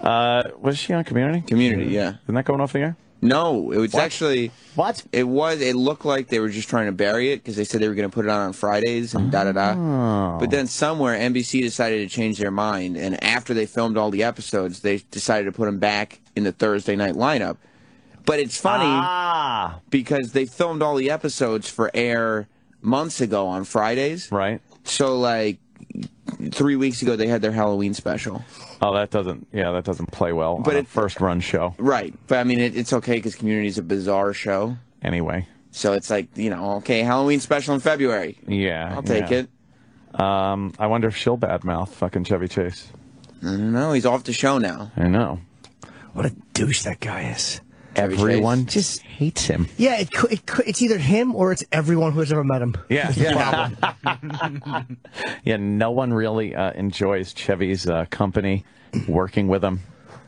Uh, was she on Community? Community, yeah. Isn't that going off the air? No, it was What? actually what it was. It looked like they were just trying to bury it because they said they were going to put it on on Fridays and da da da. Oh. But then somewhere NBC decided to change their mind, and after they filmed all the episodes, they decided to put them back in the Thursday night lineup. But it's funny Ah, because they filmed all the episodes for air months ago on Fridays. right. So like three weeks ago, they had their Halloween special. Oh, that doesn't. Yeah, that doesn't play well. But on a it- first run show. Right, but I mean it, it's okay because Community is a bizarre show. Anyway. So it's like you know, okay, Halloween special in February. Yeah, I'll take yeah. it. Um, I wonder if she'll badmouth fucking Chevy Chase. I don't know. He's off the show now. I know. What a douche that guy is. Chevy Everyone just hates him. Yeah, it, cou- it, it's either him or it's everyone who's ever met him. Yeah, yeah. yeah, no one really uh, enjoys Chevy's uh, company, working with him.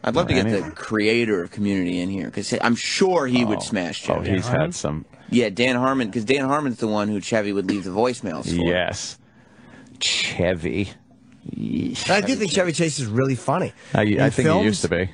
I'd love to get Any- the creator of Community in here because I'm sure he would smash Oh, he's had some. Yeah, Dan Harmon, because Dan Harmon's the one who Chevy would leave the voicemails for. Yes. Chevy. I do think Chevy Chase is really funny. I, I In think he used to be.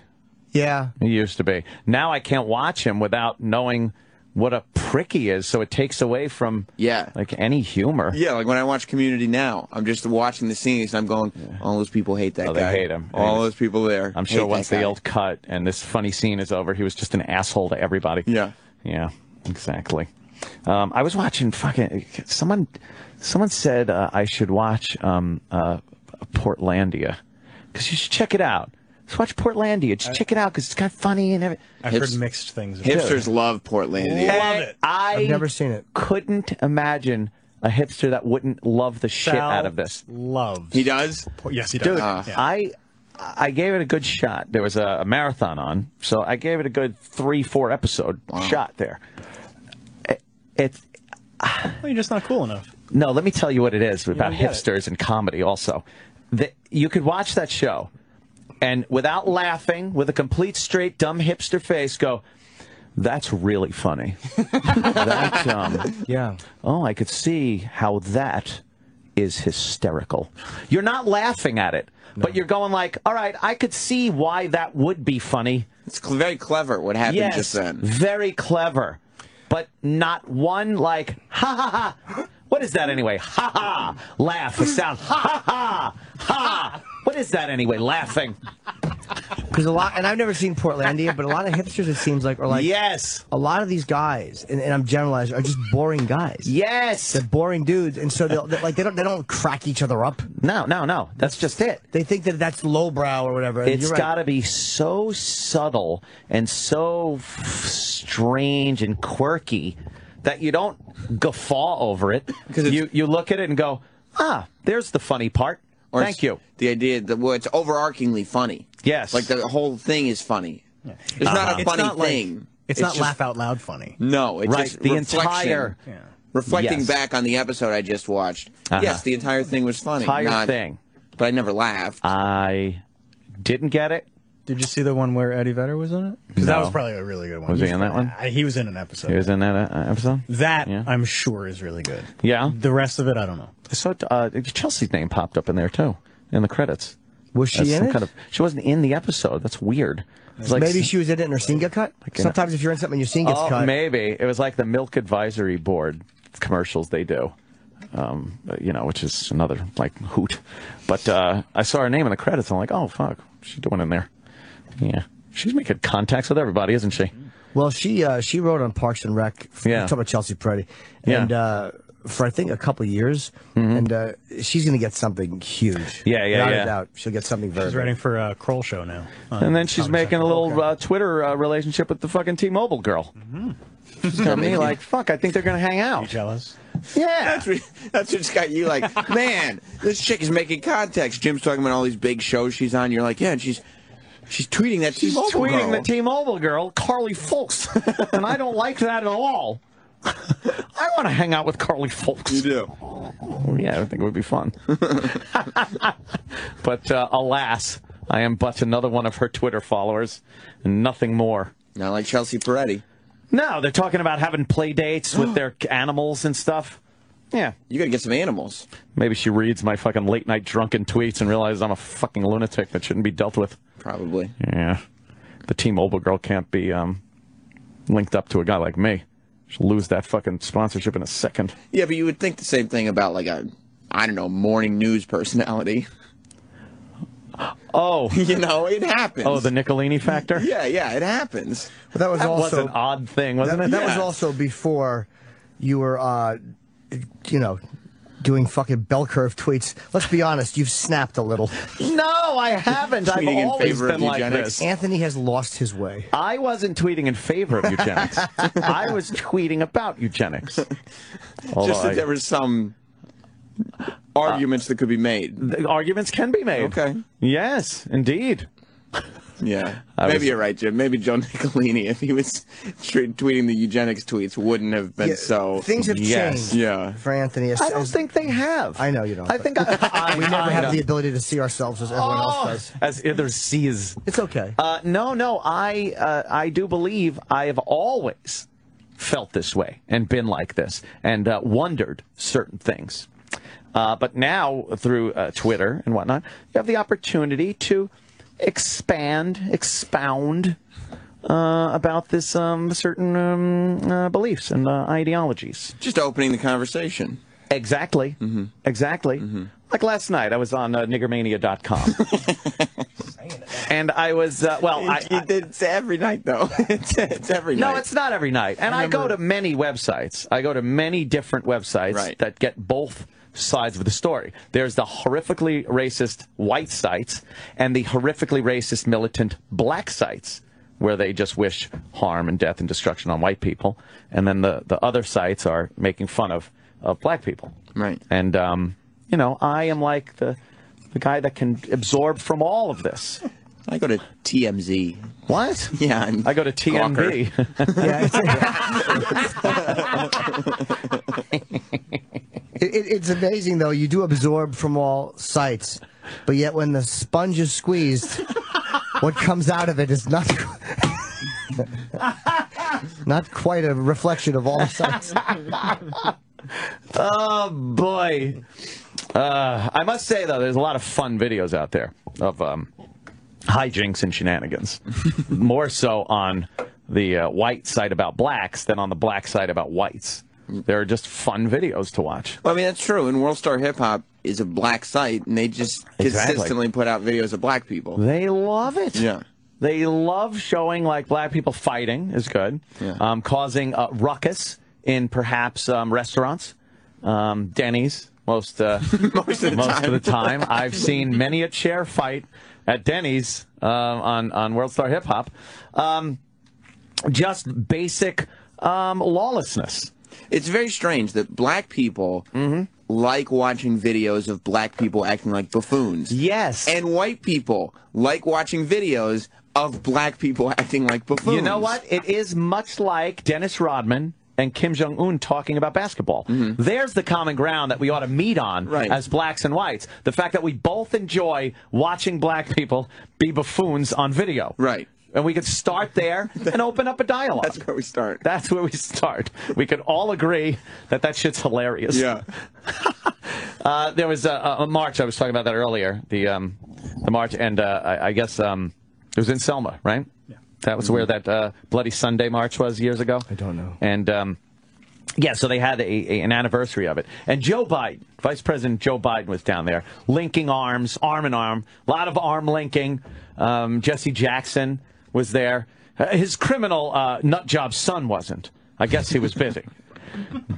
Yeah. He used to be. Now I can't watch him without knowing what a prick he is. So it takes away from Yeah. like any humor. Yeah, like when I watch Community now, I'm just watching the scenes and I'm going, all those people hate that Oh, they hate him. All And those people there. I'm sure once that they guy. yelled cut and this funny scene is over, he was just an asshole to everybody. Yeah. Yeah, exactly. Um, I was watching fucking someone. Someone said uh, I should watch um, uh, Portlandia because you should check it out. Just watch Portlandia. Just check it out because it's kind of funny and everything. I've Hips- heard mixed things. about Hipsters love Portlandia. Love it. I I've never seen it. couldn't imagine a hipster that wouldn't love the shit Sal out of this. Loves. He does? Yes, he does. Dude, Yeah. I I gave it a good shot. There was a, a marathon on, so I gave it a good three, four episode shot there. It, it Well, you're just not cool enough. No, let me tell you what it is about don't it. hipsters and comedy. Also, that you could watch that show, and without laughing, with a complete straight dumb hipster face, go. That's really funny. that, um, yeah. Oh, I could see how that is hysterical. You're not laughing at it, but you're going like, all right, I could see why that would be funny. It's cl- very clever what happened yes, just then. Very clever. But not one like, ha ha ha. What is that anyway? Ha ha. Laugh, a sound. Ha ha. Ha. What is that anyway? Laughing. Because a lot, and I've never seen Portlandia, but a lot of hipsters, it seems like, are like, yes, a lot of these guys, and, and I'm generalizing, are just boring guys. Yes, they're boring dudes, and so they'll, like they don't they don't crack each other up. No, no, no. That's just it. They think that that's lowbrow or whatever. It's right. got to be so subtle and so strange and quirky that you don't guffaw over it. Because you you look at it and go, ah, there's the funny part. Or Thank you. The idea that well, it's overarchingly funny. Yes. Like the whole thing is funny. It's not Uh-huh. a It's funny not like- thing. It's, not just- laugh out loud funny. No, it's Right, just the reflection. entire- reflecting Yes. back on the episode I just watched. Uh-huh. Yes, the entire thing was funny. Entire Not- thing. But I never laughed. I didn't get it. Did you see the one where Eddie Vedder was in it? Because that No. was probably a really good one. Was he in that one? Uh, He was in an episode. He was in that uh, episode. That I'm sure is really good. Yeah. The rest of it, I don't know. I saw uh, Chelsea's name popped up in there too in the credits. Was she As in some it? Kind of, she wasn't in the episode. That's weird. It was like Maybe she was in it and her scene got cut. in a- Sometimes if you're in something, your scene gets oh, cut. maybe it was like the Milk Advisory Board commercials they do. Um, you know, which is another like hoot. But uh, I saw her name in the credits. I'm like, oh fuck, what's she doing in there? Yeah, she's making contacts with everybody, isn't she? Well, she uh, she wrote on Parks and Rec. Yeah. I'm talking about Chelsea Peretti, Yeah. and uh, for I think a couple of years, and uh, she's going to get something huge. Yeah, yeah, Without yeah. a doubt, she'll get something very. She's big. writing for a Kroll show now. and then she's making a little uh, Twitter uh, relationship with the fucking T-Mobile girl. She's got me like, fuck. I think they're gonna hang out. jealous? Yeah. That's what, that's what's got you like, man, this chick is making contacts. Jim's talking about all these big shows she's on. You're like, yeah, and she's she's tweeting that She's T-Mobile tweeting girl. the T-Mobile girl, Carly Foulkes, and I don't like that at all. I want to hang out with Carly Foulkes. You do? Yeah, I think it would be fun. but uh, alas, I am but another one of her Twitter followers, and nothing more. Not like Chelsea Peretti. No, they're talking about having play dates with their animals and stuff. Yeah. You got to get some animals. Maybe she reads my fucking late night drunken tweets and realizes I'm a fucking lunatic that shouldn't be dealt with. Probably. Yeah. The T-Mobile girl can't be um, linked up to a guy like me. She'll lose that fucking sponsorship in a second. Yeah, but you would think the same thing about like a, I don't know, morning news personality. Oh, you know, it happens. Oh, the Nicolini factor. Yeah, yeah, it happens. But that was That also was an odd thing, wasn't that, it? That was also before you were, uh, you know, doing fucking bell curve tweets. Let's be honest, you've snapped a little. No, I haven't. I've Tweeting in always favor of been like eugenics. this. Anthony has lost his way. I wasn't tweeting in favor of eugenics. I was tweeting about eugenics. Although Just that I- there was some arguments that could be made. The arguments can be made. Okay. Yes, indeed. Yeah. I Maybe was- you're right, Jim. Maybe Joe Nicolini, if he was tre- tweeting the eugenics tweets, wouldn't have been Yeah, so. Things have Yes. changed Yeah. for Anthony. As, I don't as- think they have. I know you don't. I think I, I, we never I have know. the ability to see ourselves as everyone else Oh, does. As there's sees. It's okay. Uh, no, no. I uh, I do believe I have always felt this way and been like this and uh, wondered certain things. Uh, but now through uh, Twitter and whatnot, you have the opportunity to expand, expound uh, about this um, certain um, uh, beliefs and uh, ideologies. Just opening the conversation. Exactly. Exactly. Like last night, I was on uh, niggermania.com. and I was, uh, well, I, I, it's every night, though. it's, it's every night. no, it's not every night. And I, go to many websites. I go to many different websites Right. that get both sides of the story. There's the horrifically racist white sites and the horrifically racist militant black sites where they just wish harm and death and destruction on white people. And then the, the other sites are making fun of, of black people. Right. And, um, you know, I am like the, the guy that can absorb from all of this. I go to TMZ. What? Yeah. and I go to Gawker. TMB. It, it, it's amazing though. You do absorb from all sites, but yet when the sponge is squeezed, what comes out of it is not not quite a reflection of all sites. oh boy. Uh, I must say though, there's a lot of fun videos out there of um, hijinks and shenanigans. More so on the uh, white side about blacks than on the black side about whites. They're just fun videos to watch. Well, I mean, that's true. And World Star Hip Hop is a black site, and they just Exactly. consistently put out videos of black people. They love it. Yeah. They love showing like black people fighting is good, um, causing uh, ruckus in perhaps um, restaurants, um, Denny's most uh, most of the time. the time. I've seen many a chair fight at Denny's uh, on on World Star Hip Hop. Um, just basic um, lawlessness. It's very strange that black people Mm-hmm. like watching videos of black people acting like buffoons. Yes. And white people like watching videos of black people acting like buffoons. You know what? It is much like Dennis Rodman and Kim Jong Un talking about basketball. Mm-hmm. There's the common ground that we ought to meet on as blacks and whites. The fact that we both enjoy watching black people be buffoons on video. Right. And we could start there and open up a dialogue. That's where we start. That's where we start. We could all agree that that shit's hilarious. Yeah. Uh, there was a, a march. I was talking about that earlier. The um, the march, and uh, I, I guess um, it was in Selma, right? Yeah. That was where that uh, Bloody Sunday march was years ago. I don't know. And um, yeah, so they had a, a, an anniversary of it. And Joe Biden, Vice President Joe Biden, was down there, linking arms, arm in arm, a lot of arm linking. Um, Jesse Jackson was there. Uh, his criminal uh, nut job son wasn't. I guess he was busy.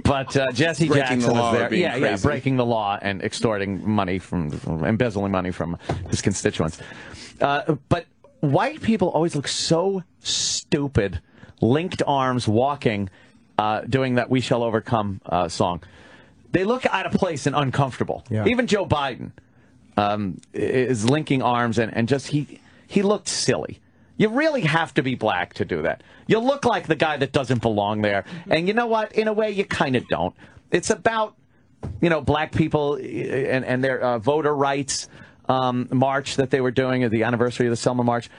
But uh, Jesse Breaking the Jackson law was there. being Yeah, yeah, breaking the law and extorting money from, embezzling money from his constituents. Uh, but white people always look so stupid, linked arms, walking, uh, doing that "We Shall Overcome" uh, song. They look out of place and uncomfortable. Yeah. Even Joe Biden um, is linking arms and, and just he he looked silly. You really have to be black to do that. You look like the guy that doesn't belong there. And you know what? In a way, you kind of don't. It's about, you know, black people eh, and, and their uh, voter rights um, march that they were doing at the anniversary of the Selma March.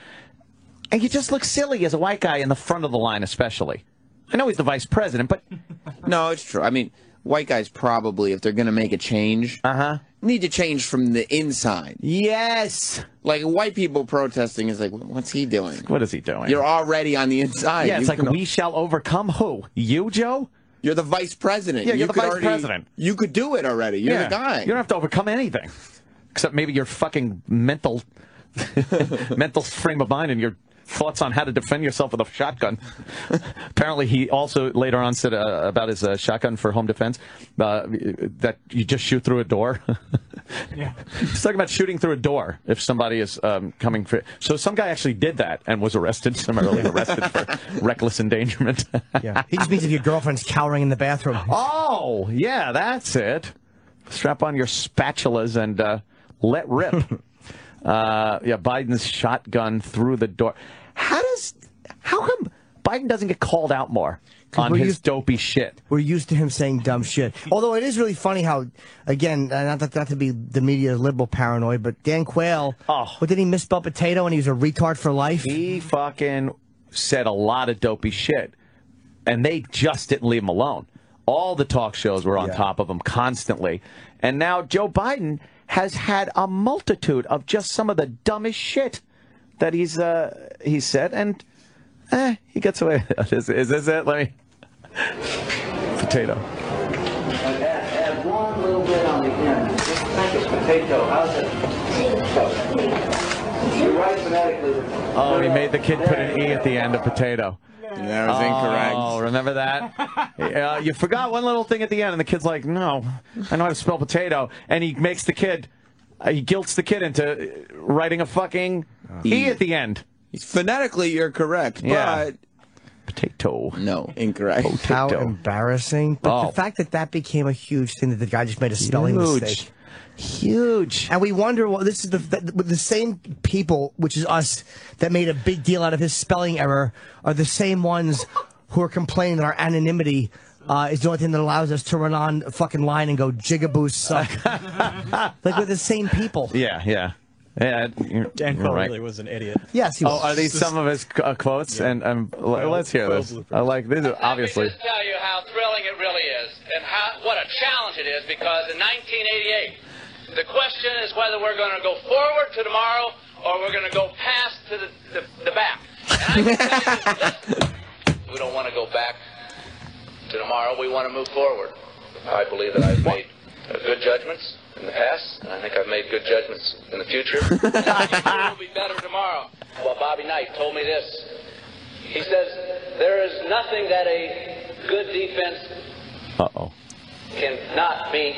And you just look silly as a white guy in the front of the line, especially. I know he's the vice president, but No, it's true. I mean, white guys probably, if they're going to make a change, uh-huh. need to change from the inside. Yes. Like white people protesting is like, what's he doing? what is he doing? You're already on the inside. yeah, it's You like we shall overcome who? You, Joe? You're the vice president. Yeah, You you're the could vice already- president. You could do it already. You're Yeah. the guy. You don't have to overcome anything, except maybe your fucking mental, mental frame of mind and your thoughts on how to defend yourself with a shotgun. Apparently, he also later on said uh, about his uh, shotgun for home defense uh, that you just shoot through a door. Yeah. He's talking about shooting through a door if somebody is um, coming for. So some guy actually did that and was arrested, summarily arrested for reckless endangerment. Yeah. He just means if your girlfriend's cowering in the bathroom. Oh, yeah, that's it. Strap on your spatulas and uh, let rip. Uh, yeah, Biden's shotgun through the door. How does? How come Biden doesn't get called out more on his used- dopey shit? We're used to him saying dumb shit. Although it is really funny how, again, uh, not, that, not to be the media liberal paranoid, but Dan Quayle, oh. what did he misspell potato and he was a retard for life? He fucking said a lot of dopey shit, and they just didn't leave him alone. All the talk shows were on top of him constantly, and now Joe Biden has had a multitude of just some of the dumbest shit that he's uh, he said, and eh, he gets away. is, is this it? Let me potato. Add, add one little bit on the end. Just think it's potato. How's it? Oh, he made the kid put an e at the end of potato. That was incorrect. Oh, remember that? uh, you forgot one little thing at the end, and the kid's like, "No, I know how to spell potato," and he makes the kid, uh, he guilts the kid into uh, writing a fucking e at the end. Phonetically, you're correct, Yeah. but potato. No, incorrect. How embarrassing. But Oh. the fact that that became a huge thing that the guy just made a spelling Huge. mistake. Huge. And we wonder, well, this is the, the the same people, which is us, that made a big deal out of his spelling error, are the same ones who are complaining that our anonymity uh, is the only thing that allows us to run on a fucking line and go jigaboo suck. like we're the same people. Yeah, yeah. Yeah, you're, Dan you're Quayle right. really was an idiot. Yes, he Oh, was. are these some of his uh, quotes? And um, l- let's hear this. I like these. Are obviously. Let me just tell you how thrilling it really is, and how what a challenge it is. Because in 1988, the question is whether we're going to go forward to tomorrow or we're going to go past to the, the, the back. And I can tell you this, we don't want to go back to tomorrow. We want to move forward. I believe that I've made uh, good judgments in the past, and I think I've made good judgments in the future. I it will be better tomorrow. Well, Bobby Knight told me this. He says, there is nothing that a good defense Uh oh. cannot be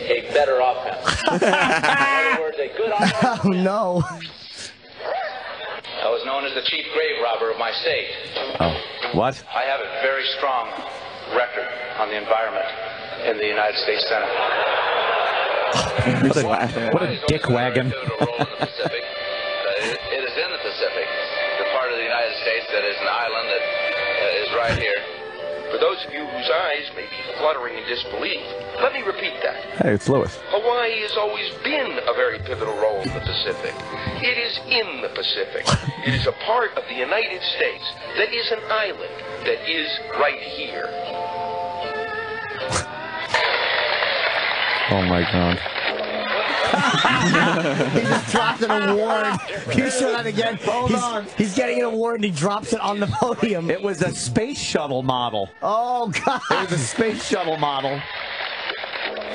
a better offense. in other words, a good offense. Oh no. I was known as the chief grave robber of my state. Oh. What? I have a very strong record on the environment in the United States Senate. What a, what a dick wagon. Pacific. Uh, it, it is in the Pacific, the part of the United States that is an island that uh, is right here. For those of you whose eyes may be fluttering in disbelief, let me repeat that. Hey, it's Lewis. Hawaii has always been a very pivotal role in the Pacific. It is in the Pacific. It is a part of the United States that is an island that is right here. Oh my god. He just dropped an award. Can you show that again? Hold he's, on. He's getting an award and he drops it on the podium. It was a space shuttle model. Oh god. It was a space shuttle model.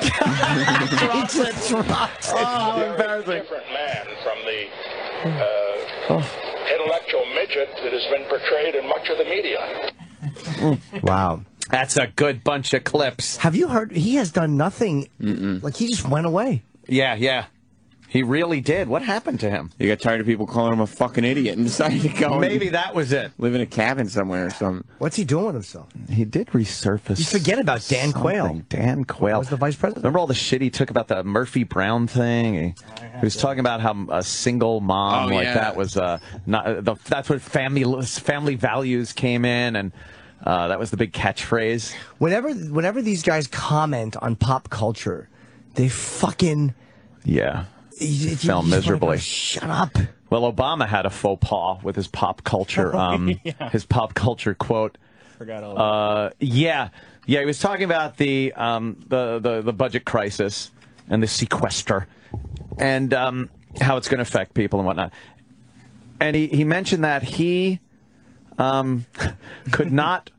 he just dropped it. Oh, embarrassing. different man from the uh, intellectual midget that has been portrayed in much of the media. Wow. That's a good bunch of clips. Have you heard? He has done nothing. Like he just went away. Yeah, yeah. He really did. What happened to him? He got tired of people calling him a fucking idiot and decided to go and Maybe that was it. live in a cabin somewhere or something. What's he doing with himself? He did resurface. You forget about Dan Quayle. Dan Quayle. Was the vice president? Remember all the shit he took about the Murphy Brown thing? He, he was talking about how a single mom Oh, like yeah. that was uh, not. Uh, the, that's what family family values came in, and uh, that was the big catchphrase. Whenever, whenever these guys comment on pop culture, they fucking Yeah, you- you- fell you miserably. go, Shut up. Well, Obama had a faux pas with his pop culture. Um, Yeah. His pop culture quote. Forgot all Uh, yeah, yeah. He was talking about the um, the, the the budget crisis and the sequester, and um, how it's going to affect people and whatnot. And he he mentioned that he um, could not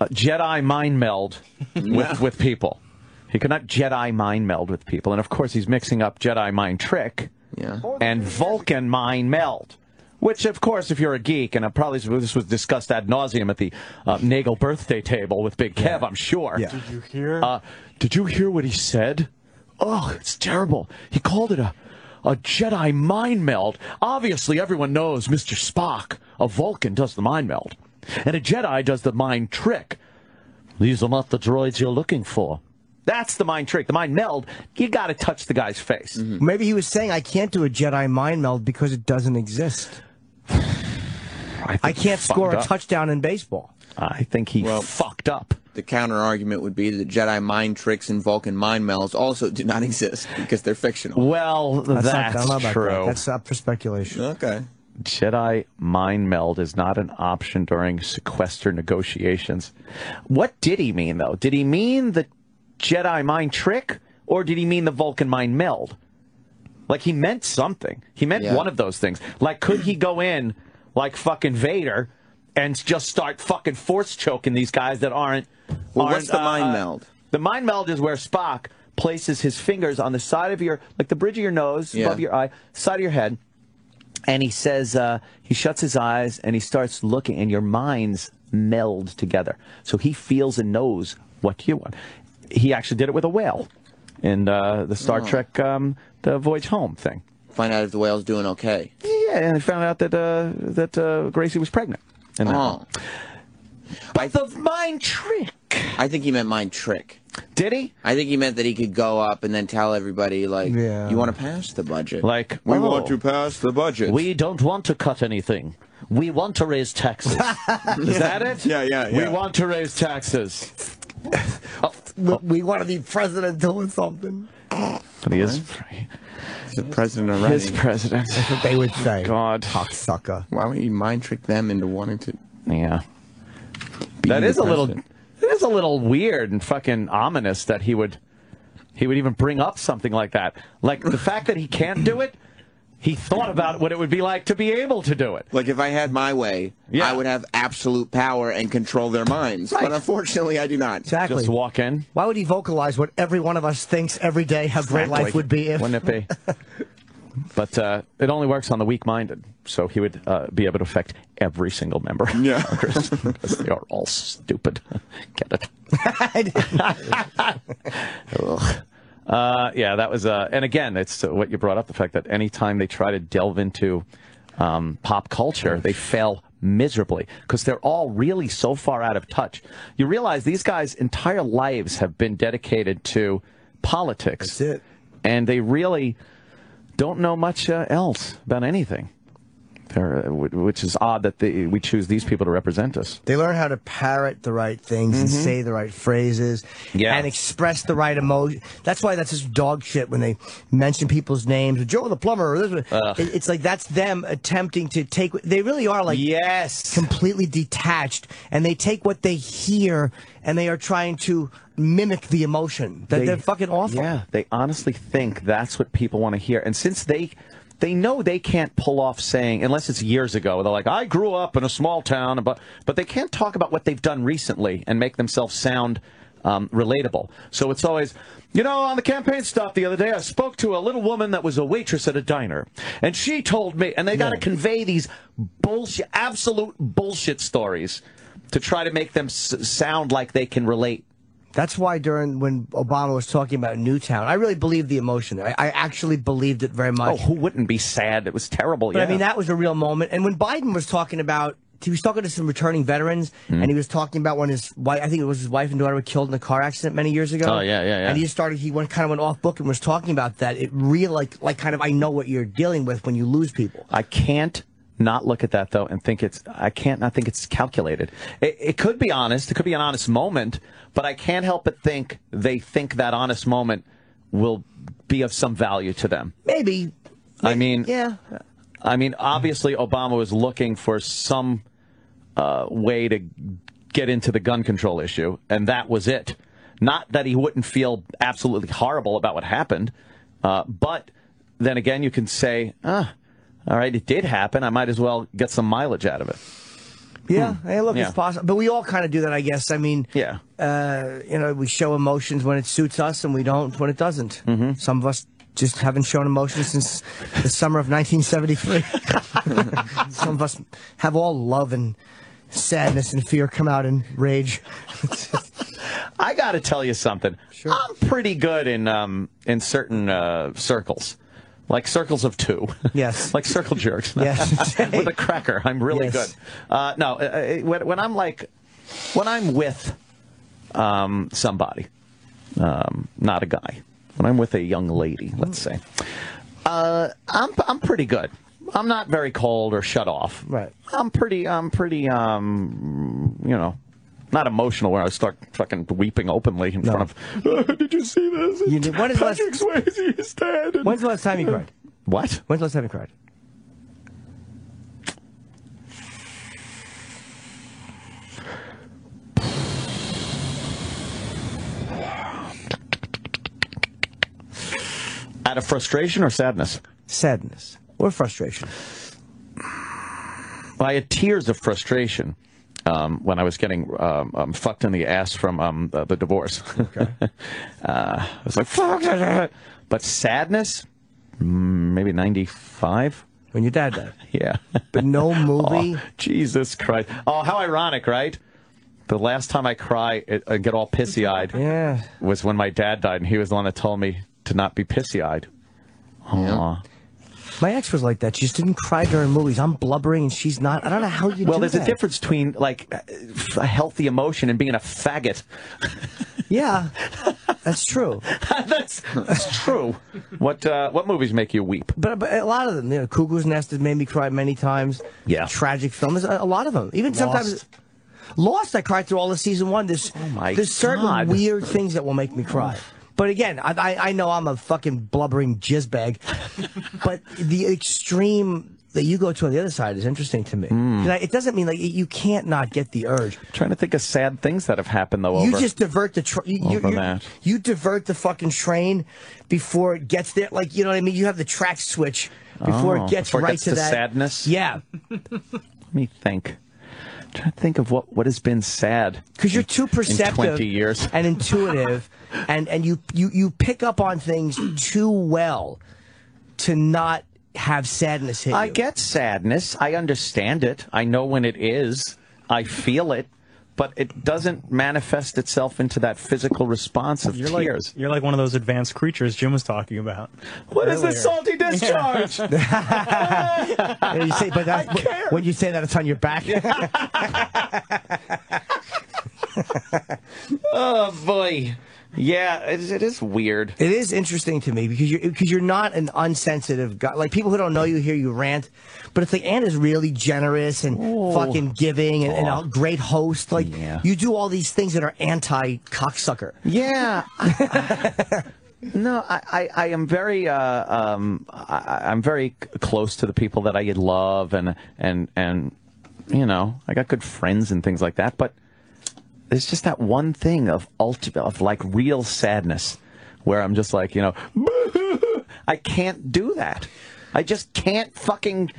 uh, Jedi mind meld with with people. He could not Jedi mind meld with people, and of course he's mixing up Jedi mind trick Yeah. and Vulcan mind meld. Which, of course, if you're a geek, and I'm probably this was discussed ad nauseum at the uh, Nagel birthday table with Big Kev, I'm sure. Yeah. Did you hear? Uh, did you hear what he said? Oh, it's terrible. He called it a a Jedi mind meld. Obviously, everyone knows Mr. Spock, a Vulcan, does the mind meld, and a Jedi does the mind trick. These are not the droids you're looking for. That's the mind trick. The mind meld, you got to touch the guy's face. Mm-hmm. Maybe he was saying I can't do a Jedi mind meld because it doesn't exist. I, I can't score a up. touchdown in baseball. I think he Well- fucked up. The counter argument would be that Jedi mind tricks and Vulcan mind melds also do not exist because they're fictional. Well, that's, not, don't true. That. That's up for speculation. Okay. Jedi mind meld is not an option during sequester negotiations. What did he mean, though? Did he mean the Jedi mind trick, or did he mean the Vulcan mind meld? Like, he meant something. He meant Yeah. one of those things. Like, could he go in like fucking Vader and just start fucking force choking these guys that aren't. Well, aren't, what's the uh, mind meld? The mind meld is where Spock places his fingers on the side of your, like the bridge of your nose, Yeah. above your eye, side of your head, and he says uh, he shuts his eyes and he starts looking, and your minds meld together. So he feels and knows what you want. He actually did it with a whale in uh, the Star Oh. Trek, um, the Voyage Home thing. Find out if the whale's doing okay. Yeah, and they found out that uh, that uh, Gracie was pregnant. In that Oh. one. But the mind trick. I think he meant mind trick. Did he? I think he meant that he could go up and then tell everybody, like, Yeah. you want to pass the budget. Like, we oh, want to pass the budget. We don't want to cut anything. We want to raise taxes. Is that it? Yeah, yeah, We want to raise taxes. We, we want to be president doing something. But he is. The president already. His president. That's what they would say. God. Cocksucker. Why don't you mind trick them into wanting to? Yeah. be That the is a little. president? It is a little weird and fucking ominous that he would, he would even bring up something like that. Like the fact that he can't do it. He thought about what it would be like to be able to do it. Like if I had my way, Yeah. I would have absolute power and control their minds. Right. But unfortunately, I do not. Exactly. Just walk in. Why would he vocalize what every one of us thinks every day how great life Exactly. would be if? Wouldn't it be? but uh, it only works on the weak-minded, so he would uh, be able to affect every single member. Yeah. because they are all stupid. Get it? Uh, yeah, that was. Uh, and again, it's what you brought up: the fact that anytime they try to delve into um, pop culture, they fail miserably because they're all really so far out of touch. You realize these guys' entire lives have been dedicated to politics. That's it. And they really don't know much uh, else about anything. Which is odd that they, we choose these people to represent us. They learn how to parrot the right things and Mhm. say the right phrases Yeah. and express the right emotion. That's why that's just dog shit when they mention people's names. Joe the plumber. Or this, one. It's like that's them attempting to take. They really are like yes, completely detached, and they take what they hear and they are trying to mimic the emotion. That They- they're fucking awful. Yeah, they honestly think that's what people want to hear. And since they they know they can't pull off saying unless it's years ago, they're like, I grew up in a small town, but but they can't talk about what they've done recently and make themselves sound um, relatable. So it's always, you know, on the campaign stop the other day, I spoke to a little woman that was a waitress at a diner, and she told me, and they got to convey these bullshit, absolute bullshit stories to try to make them s- sound like they can relate. That's why during when Obama was talking about Newtown, I really believed the emotion there. I, I actually believed it very much. Oh, who wouldn't be sad? It was terrible. But yeah. I mean, that was a real moment. And when Biden was talking about, he was talking to some returning veterans, Hmm. and he was talking about when his wife, I think it was his wife and daughter were killed in a car accident many years ago. Oh, yeah, yeah, yeah. And he started, he went kind of went off book and was talking about that. It really, like, like kind of, I know what you're dealing with when you lose people. I can't not look at that though and think it's I can't not think it's calculated. It, it could be honest. It could be an honest moment, but I can't help but think they think that honest moment will be of some value to them. Maybe. I mean, Yeah. I mean, obviously Obama was looking for some uh, way to get into the gun control issue, and that was it. Not that he wouldn't feel absolutely horrible about what happened, uh, but then again, you can say, ah, all right, it did happen. I might as well get some mileage out of it. Yeah, hey, look, Hmm. Yeah. it's possible. But we all kind of do that, I guess. I mean, Yeah. uh, you know, we show emotions when it suits us, and we don't when it doesn't. Mm-hmm. Some of us just haven't shown emotion since the summer of 1973. Some of us have all love and sadness and fear come out in rage. I got to tell you something. Sure. I'm pretty good in um, in certain uh, circles, like circles of two. Yes. like circle jerks. Yes. with a cracker, I'm really Yes. good. Uh, no, uh, uh, when, when I'm like, when I'm with um, somebody, um, not a guy, when I'm with a young lady, let's say, uh, I'm I'm pretty good. I'm not very cold or shut off. Right. I'm pretty. I'm pretty. Um, you know, not emotional where I start fucking weeping openly in front of. "Oh, did you see this? You did- when is the last- Patrick Swayze is dead. and- When's the last time you cried? What? When's the last time you cried? Out of frustration or sadness? Sadness or frustration. By tears of frustration um, when I was getting um, um, fucked in the ass from um, the, the divorce. Okay. uh, I was like, fuck. But sadness, mm, maybe 95. When your dad died. Yeah. But no movie. Oh, Jesus Christ. Oh, how ironic, right? The last time I cry and get all pissy eyed Yeah. was when my dad died, and he was the one that told me to not be pissy eyed. My ex was like that. She just didn't cry during movies. I'm blubbering and she's not. I don't know how you. Well, there's that. a difference between like a healthy emotion and being a faggot. Yeah, that's true. that's that's true. What uh, what movies make you weep? But, but a lot of them, you know, Cuckoo's Nest has made me cry many times. Yeah. Tragic films, a, a lot of them. Even sometimes. Lost, I cried through all of season one. There's, my there's certain God. weird things that will make me cry. But again, I, I, I know I'm a fucking blubbering jizzbag, but the extreme that you go to on the other side is interesting to me. Hmm. 'Cause I- It doesn't mean like you can't not get the urge. trying to think of sad things that have happened though. You over- just divert the tra- you, you, you- divert the fucking train before it gets there. Like you know what I mean? You have the track switch before Oh, it gets before it right gets to to that sadness? Yeah, Let me think. I'm trying to think of what what has been sad. because you're too perceptive in 20 years. and intuitive, and and you you you pick up on things too well to not have sadness hit you. I get sadness. I understand it. I know when it is. I feel it, but it doesn't manifest itself into that physical response of You're like tears. you're like one of those advanced creatures Jim was talking about. What is this salty discharge? And you say, but that's, when you say that, it's on your back. oh boy. Yeah, it, it is weird. It is interesting to me because you're because you're not an unsensitive guy. Like people who don't know you hear you rant, but it's like is really generous and fucking giving and, and a great host. Like you do all these things that are anti cocksucker. Yeah. No, I, I, I am very, uh, um, I, I'm very close to the people that I love, and and and you know, I got good friends and things like that. But there's just that one thing of ultimate, of like real sadness, where I'm just like, you know, I can't do that. I just can't fucking.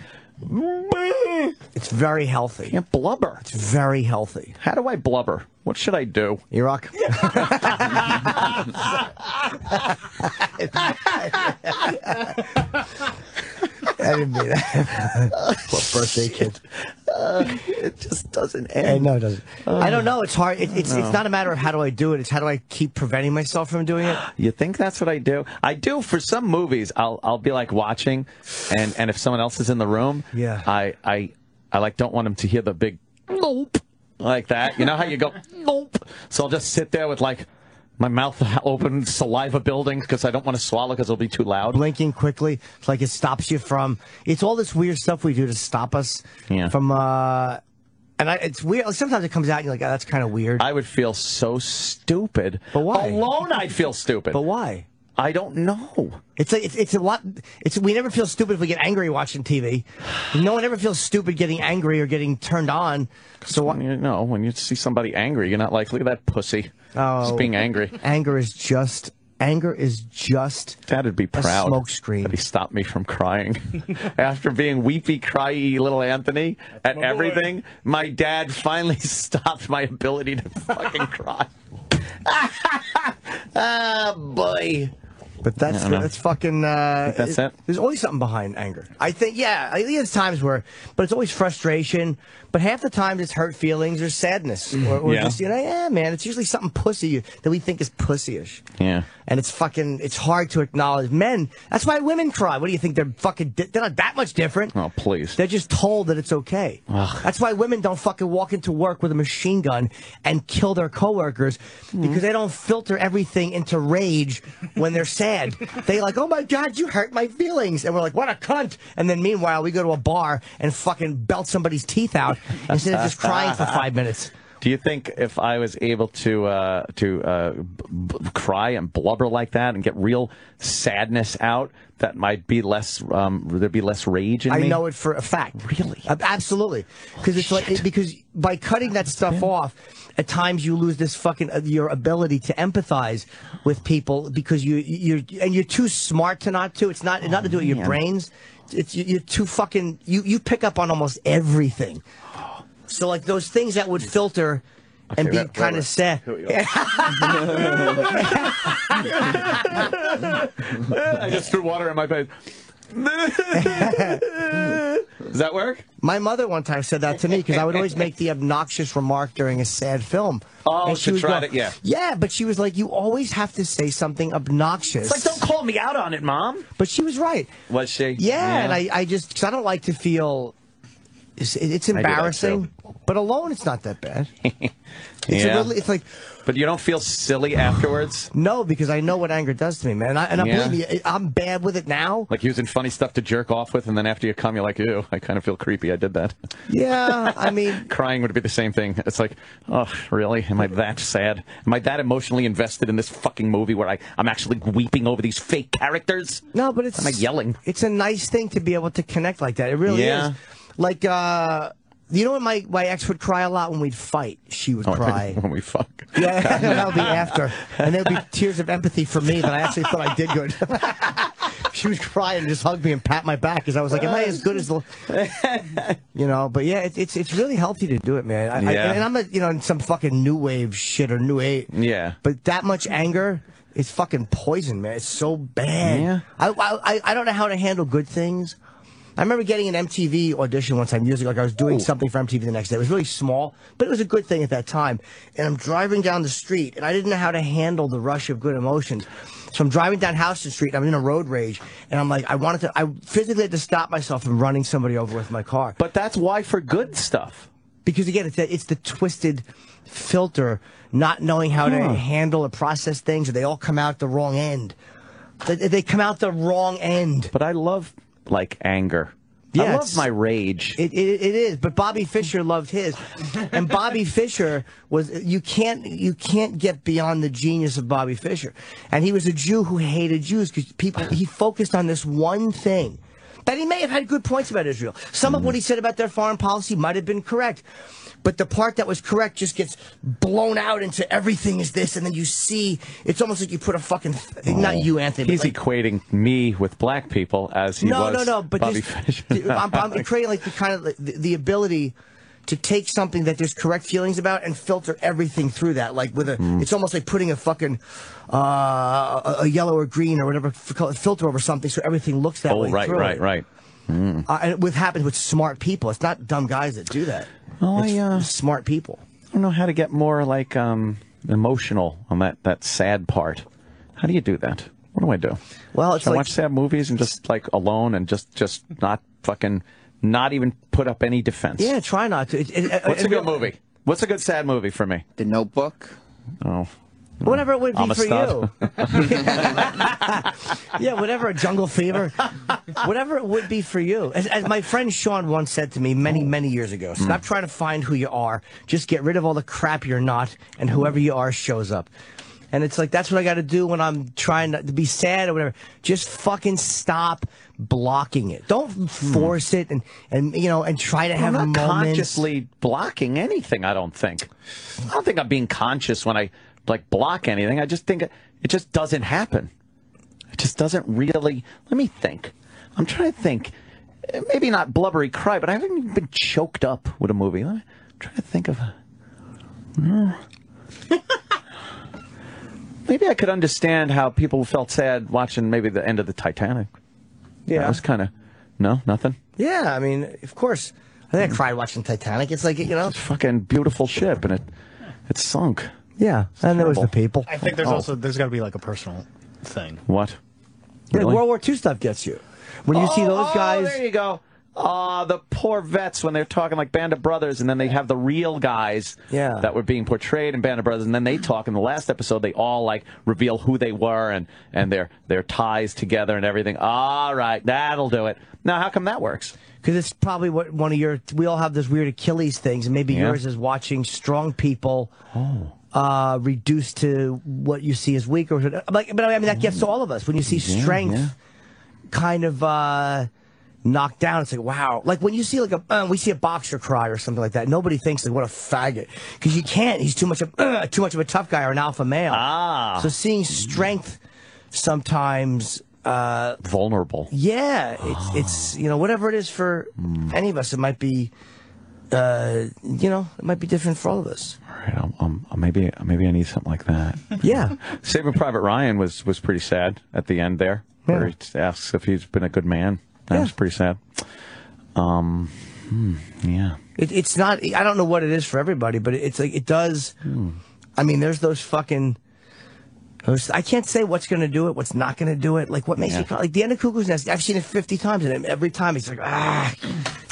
It's very healthy. Can't blubber. It's very healthy. How do I blubber? What should I do? Iraq. I didn't mean that. What birthday kid? Uh, it just doesn't end. I end. know it doesn't. I don't know. It's hard. It, it's No. it's not a matter of how do I do it. It's how do I keep preventing myself from doing it. You think that's what I do? I do for some movies. I'll I'll be like watching, and and if someone else is in the room, Yeah. I I I like don't want them to hear the big nope like that. You know how you go nope. So I'll just sit there with like my mouth open, saliva building because I don't want to swallow because it'll be too loud. Blinking quickly, it's like it stops you from. It's all this weird stuff we do to stop us Yeah. from. uh And I, it's weird. Sometimes it comes out and you're like, oh, that's kind of weird. I would feel so stupid. But why? Alone, I'd feel stupid. But why? I don't know. It's a, it's, it's a lot. It's we never feel stupid if we get angry watching TV. No one ever feels stupid getting angry or getting turned on. So what? You know, when you see somebody angry, you're not like, look at that pussy. Oh. Just being angry. Anger is just anger is just Dad'd be proud. smoke screen. That he stopped me from crying. After being weepy, cryy little Anthony at everything, my dad finally stopped my ability to fucking cry. ah, boy. But that's I don't know. that's fucking. Uh, That's it? There's always something behind anger. I think, yeah. I think there's times where, but it's always frustration. But half the time it's hurt feelings or sadness, or, or Yeah. just you know, yeah, man. It's usually something pussy that we think is pussyish. Yeah. And it's fucking, it's hard to acknowledge. Men, that's why women cry. What do you think? They're fucking, di- they're not that much different. Oh, please. They're just told that it's okay. That's why women don't fucking walk into work with a machine gun and kill their coworkers Hmm. because they don't filter everything into rage when they're sad. they like, oh my god, you hurt my feelings, and we're like, what a cunt. And then meanwhile, we go to a bar and fucking belt somebody's teeth out instead of just crying for five minutes. Do you think if I was able to uh, to uh, b- b- cry and blubber like that and get real sadness out, that might be less um, there'd be less rage in I me? I know it for a fact. Really? absolutely. Because it's like because by cutting that stuff off, at times you lose this fucking uh, your ability to empathize with people because you you're and you're too smart to not to. It's not not to do with your brains. It's you're too fucking you you pick up on almost everything. So like those things that would filter and Okay, be wait, wait, kind wait. of sad. Here we go. I just threw water in my face. Does that work? My mother one time said that to me because I would always make the obnoxious remark during a sad film. Oh, And to would try go, to- yeah. Yeah, but she was like, you always have to say something obnoxious. It's like, don't call me out on it, mom. But she was right. Was she? Yeah, and I, I just, because I don't like to feel, it's, it's I embarrassing. But alone it's not that bad. It's, Yeah. it's like But you don't feel silly afterwards? no, because I know what anger does to me, man. And, I, and I Yeah. believe me, I'm bad with it now. Like using funny stuff to jerk off with, and then after you come, you're like, ew, I kind of feel creepy. I did that. Yeah, I mean, Crying would be the same thing. It's like, oh, really? Am I that sad? Am I that emotionally invested in this fucking movie where I, I'm actually weeping over these fake characters? No, but it's Am I yelling? It's a nice thing to be able to connect like that. It really Yeah. is. Like, uh, you know what my, my ex would cry a lot when we'd fight? She would Oh, cry. when we fuck. Yeah, that would be after. And there would be tears of empathy for me that I actually thought I did good. she would cry and just hug me and pat my back because I was like, am I as good as the... You know, but yeah, it, it's it's really healthy to do it, man. I, I, Yeah. and I'm, a, you know, in some fucking new wave shit or new age. Yeah. But that much anger is fucking poison, man. It's so bad. Yeah. I, I, I don't know how to handle good things. I remember getting an MTV audition one time years ago. Like I was doing something for MTV the next day. It was really small, but it was a good thing at that time. And I'm driving down the street, and I didn't know how to handle the rush of good emotions. So I'm driving down Houston Street. I'm in a road rage, and I'm like, I wanted to. I physically had to stop myself from running somebody over with my car. But that's why for good stuff. Because again, it's the, it's the twisted filter, not knowing how to handle or process things, or they all come out the wrong end. They, they come out the wrong end. But I love, like, anger. Yeah, I love my rage. It, it, it is, but Bobby Fischer loved his, and Bobby Fischer was you can't you can't get beyond the genius of Bobby Fischer, and he was a Jew who hated Jews because people he focused on this one thing. That he may have had good points about Israel. Some of what he said about their foreign policy might have been correct. But the part that was correct just gets blown out into everything is this, and then you see it's almost like you put a fucking not you, Anthony. He's like, equating me with black people as he no, was no, no. No. But. I'm, I'm creating like the kind of the, the ability to take something that there's correct feelings about and filter everything through that. Like with a, Hmm. it's almost like putting a fucking uh, a, a yellow or green or whatever filter over something, so everything looks that oh, way. right, through right, it. right. Mm. Uh, and with happens with smart people. It's not dumb guys that do that. Oh, it's I, uh, smart people. I don't know how to get more like um, emotional on that, that sad part. How do you do that? What do I do? Well, it's Should I like- watch sad movies and just like alone and just just not fucking not even put up any defense. Yeah, try not to. It, it, What's it- a good movie? What's a good sad movie for me? The Notebook. Oh. Whatever it would be for you. yeah, whatever, a Jungle Fever. whatever it would be for you. As, as my friend Sean once said to me many, many years ago, Hmm. stop trying to find who you are. Just get rid of all the crap you're not, and whoever you are shows up. And it's like, that's what I got to do when I'm trying to be sad or whatever. Just fucking stop blocking it. Don't force it and, and you know, and try to have Hmm. I'm not moments. consciously blocking anything. I don't think. I don't think I'm being conscious when I like block anything. I just think it, it just doesn't happen. It just doesn't really. Let me think. I'm trying to think. Maybe not blubbery cry, but I haven't even been choked up with a movie. Let me- I'm trying to think of. a- Hmm. maybe I could understand how people felt sad watching maybe the end of the Titanic. Yeah. that was kind of no nothing. Yeah, I mean, of course. I think I cried watching Titanic. It's like, you know. it's Fucking beautiful ship, and it it sunk. Yeah, and there was the people. I think there's Oh. also there's got to be like a personal thing. What? Yeah, Really? World War II stuff gets you. When you see Oh, those oh, guys. there you go. Uh, the poor vets when they're talking like Band of Brothers, and then they have the real guys Yeah. that were being portrayed in Band of Brothers, and then they talk in the last episode. They all like reveal who they were and and their their ties together and everything. All right, that'll do it. Now, how come that works? Because it's probably what one of your. We all have those weird Achilles things, and maybe Yeah. yours is watching strong people uh, reduced to what you see as weak. Or like, but I mean that gets to all of us when you see Yeah, strength yeah. kind of uh, knocked down. It's like wow, like when you see like a uh, we see a boxer cry or something like that. Nobody thinks like what a faggot because you can't. He's too much of uh, too much of a tough guy or an alpha male. Ah. So seeing strength sometimes. Uh, Vulnerable. yeah, it's it's you know whatever it is for any of us, it might be, uh, you know, it might be different for all of us. All right, um, um, maybe maybe I need something like that. Yeah, Saving Private Ryan was was pretty sad at the end there, yeah. where he asks if he's been a good man. That Yeah. was pretty sad. Um, hmm, yeah. it, it's not. I don't know what it is for everybody, but it's like it does. I mean, there's those fucking. I can't say what's going to do it, what's not going to do it. Like what makes Yeah. you cry? like the end of Cuckoo's Nest. I've seen it 50 times, and every time he's like ah,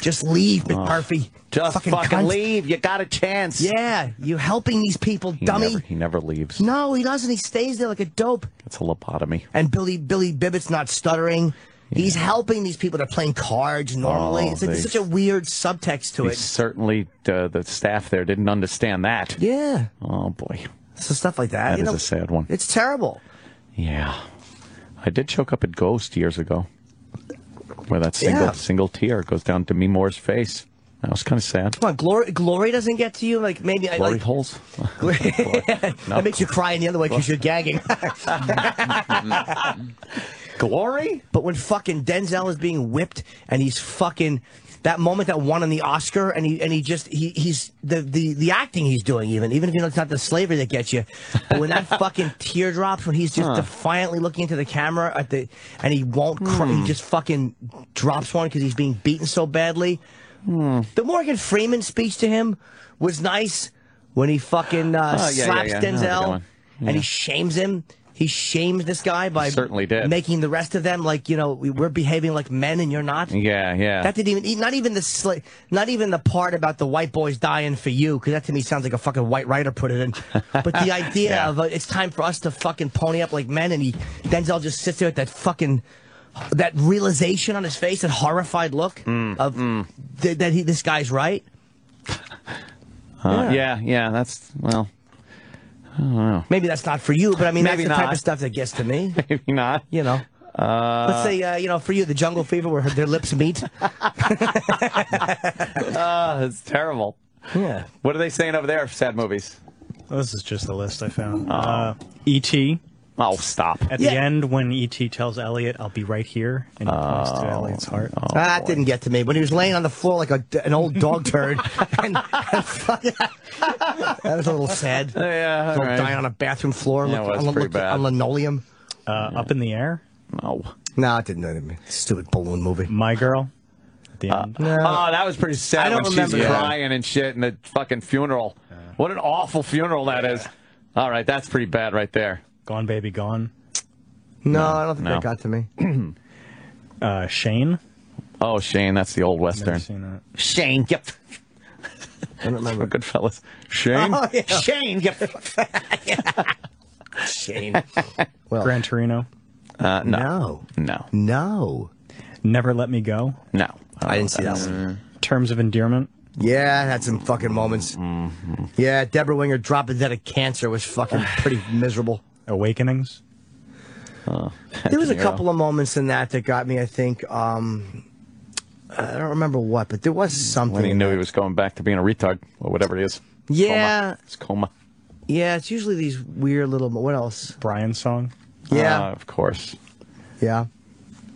Just leave, McMurphy. Just Fucking fucking, leave. You got a chance. Yeah, you helping these people, He dummy. Never, he never leaves. No, he doesn't. He stays there like a dope. It's a lobotomy. And Billy Billy Bibbitt's not stuttering. He's helping these people. They're playing cards normally. Oh, it's, like, such a weird subtext to it. certainly, uh, the staff there didn't understand that. Yeah. Oh boy. So stuff like that. That you is know, a sad one. It's terrible. Yeah. I did choke up at Ghost years ago, where that single Yeah. single tear goes down Demi Moore's face. That was kind of sad. Come on, glory, glory doesn't get to you. Like maybe I Glory like holes. that makes you cry in the other way because you're gagging. Glory? But when fucking Denzel is being whipped and he's fucking that moment that won on the Oscar and he and he just he he's the the the acting he's doing even even if you know it's not the slavery that gets you but when that fucking tear drops when he's just Huh. defiantly looking into the camera at the and he won't cry, Hmm. he just fucking drops one because he's being beaten so badly. Hmm. The Morgan Freeman speech to him was nice when he fucking uh, Oh, yeah, yeah, slaps yeah. That was a good Denzel and he shames him. He shames this guy by certainly did. making the rest of them like you know we- we're behaving like men and you're not. Yeah, yeah. That didn't even not even the sli- not even the part about the white boys dying for you because that to me sounds like a fucking white writer put it in. But the idea Yeah. of uh, it's time for us to fucking pony up like men and he Denzel just sits there with that fucking that realization on his face, that horrified look Mm, of th- that he this guy's right. Uh, yeah, yeah. That's well. I don't know. Maybe that's not for you, but I mean Maybe that's the type of stuff that gets to me. Maybe not. You know. Uh, Let's say, uh, you know, for you, the jungle fever where their lips meet. uh, it's terrible. Yeah. What are they saying over there? Sad movies. This is just a list I found. Uh, E.T. Oh, stop. At Yeah. the end, when E.T. tells Elliot, I'll be right here, and he points to oh, Elliot's heart. Oh, ah, that didn't get to me. When he was laying on the floor like a, an old dog turd. and, and that was a little sad. Yeah, Little all right. dying on a bathroom floor. Yeah, looked- was on, looked- bad. on linoleum. Uh, Up in the air. No. No, it didn't. do me. Stupid balloon movie. My girl. At the uh, end. No. Oh, that was pretty sad I don't when remember she's that. crying and shit in the fucking funeral. What an awful funeral that is. All right, that's pretty bad right there. Gone, baby, gone. No, I don't think no. that got to me. Uh, Shane. Oh, Shane, that's the old Never western. seen that. Shane, yep. I don't remember. Goodfellas. Shane. Oh, yeah. Shane, yep. Shane. Well, Gran Torino. Uh, no. no. No. No. Never let me go. No. I didn't see that one. Terms of endearment. Yeah, had some fucking moments. Mm-hmm. Yeah, Debra Winger dropping dead of cancer was fucking pretty miserable. Awakenings. There was a De couple of moments in that that got me. I think um, I don't remember what, but there was something. When he knew that. he was going back to being a retard or whatever it is. Yeah. Coma. It's coma. Yeah, it's usually these weird little. What else? Brian's song. Yeah, Uh, of course. yeah.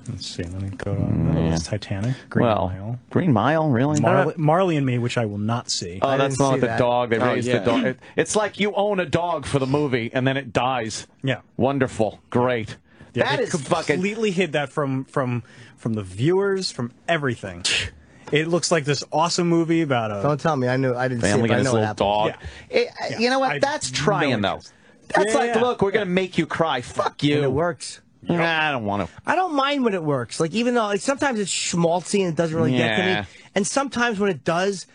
Let's see. Let me go to mm, uh, oh, it's Titanic. Green well, Mile. Green Mile, really? Marley, Marley and Me, which I will not see. Oh, I that's didn't the with the that. dog. They Oh, raised yeah. the dog. It- it's like you own a dog for the movie and then it dies. Yeah. Wonderful. Great. Yeah, that they is fucking. completely hid that from from from the viewers, from everything. It looks like this awesome movie about a Don't tell me. I knew. I didn't Family see it. but I and know his what little happened. dog. Yeah. It- Yeah. You know what? I- That's no trying, though. interest. That's Yeah, like, yeah. look, we're going to make you cry. Fuck you. And it works. Nah, I don't want to. I don't mind when it works. Like even though like, sometimes it's schmaltzy and it doesn't really get to Yeah. me, and sometimes when it does,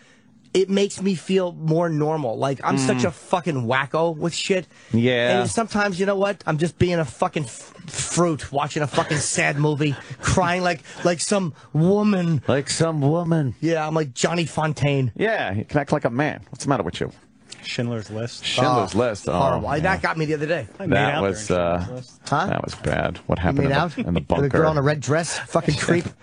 it makes me feel more normal. Like I'm such a fucking wacko with shit. Mm. Yeah. And sometimes you know what? I'm just being a fucking f- fruit, watching a fucking sad movie, crying like like some woman. Like some woman. Yeah, I'm like Johnny Fontane. Yeah, you can act like a man. What's the matter with you? Schindler's List. Schindler's Oh, List. Oh, Horrible. I- That got me the other day. I made That out there was in uh, List. Huh? that was bad. What happened made in, out the, in the with bunker? a girl in a red dress, fucking creep.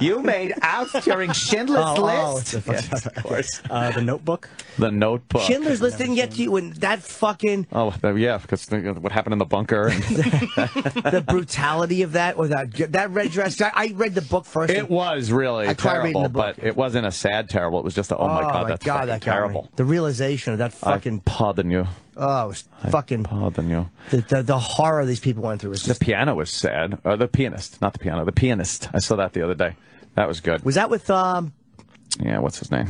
You made out during Schindler's Oh, oh, List. it's a Yes, of course. Uh, the Notebook. The Notebook. Schindler's List didn't get to you when that fucking Oh yeah, because what happened in the bunker? the brutality of that or that that red dress. I, I read the book first. it was really I terrible, the book. but it wasn't a sad terrible. It was just a oh my god, that's fucking that got me. terrible. The realization of that fucking I pardon you. Oh, it was fucking Pardon you. the, the the horror these people went through was The piano was sad. Uh, the pianist, not the piano. The pianist. I saw that the other day. That was good. Was that with um? Yeah, what's his name?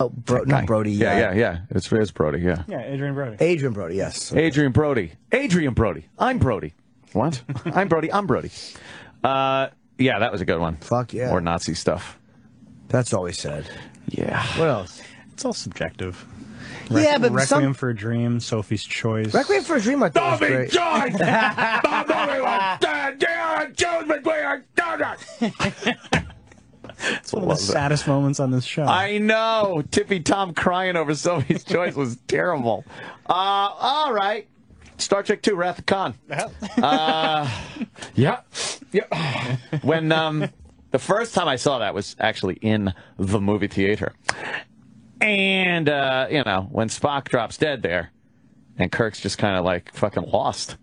Oh, Bro, not Brody. Yeah, uh, yeah, yeah. It's, it's Brody. Yeah. Yeah, Adrien Brody. Adrien Brody. Yes. Adrien Brody. Adrien Brody. I'm Brody. What? I'm Brody. I'm Brody. Uh, yeah, that was a good one. Fuck yeah. More Nazi stuff. That's always sad. Yeah. What else? It's all subjective. Yeah, but Requiem some- for a Dream, Sophie's Choice. Requiem for a Dream, I thought was great. It's one of the saddest moments on this show. I know. Tippy Tom crying over Sophie's Choice was terrible. Uh, all right. Star Trek 2, Wrath of Khan. Uh, yeah. yeah. When um, the first time I saw that was actually in the movie theater. And, uh, you know, when Spock drops dead there, and Kirk's just kind of like fucking lost.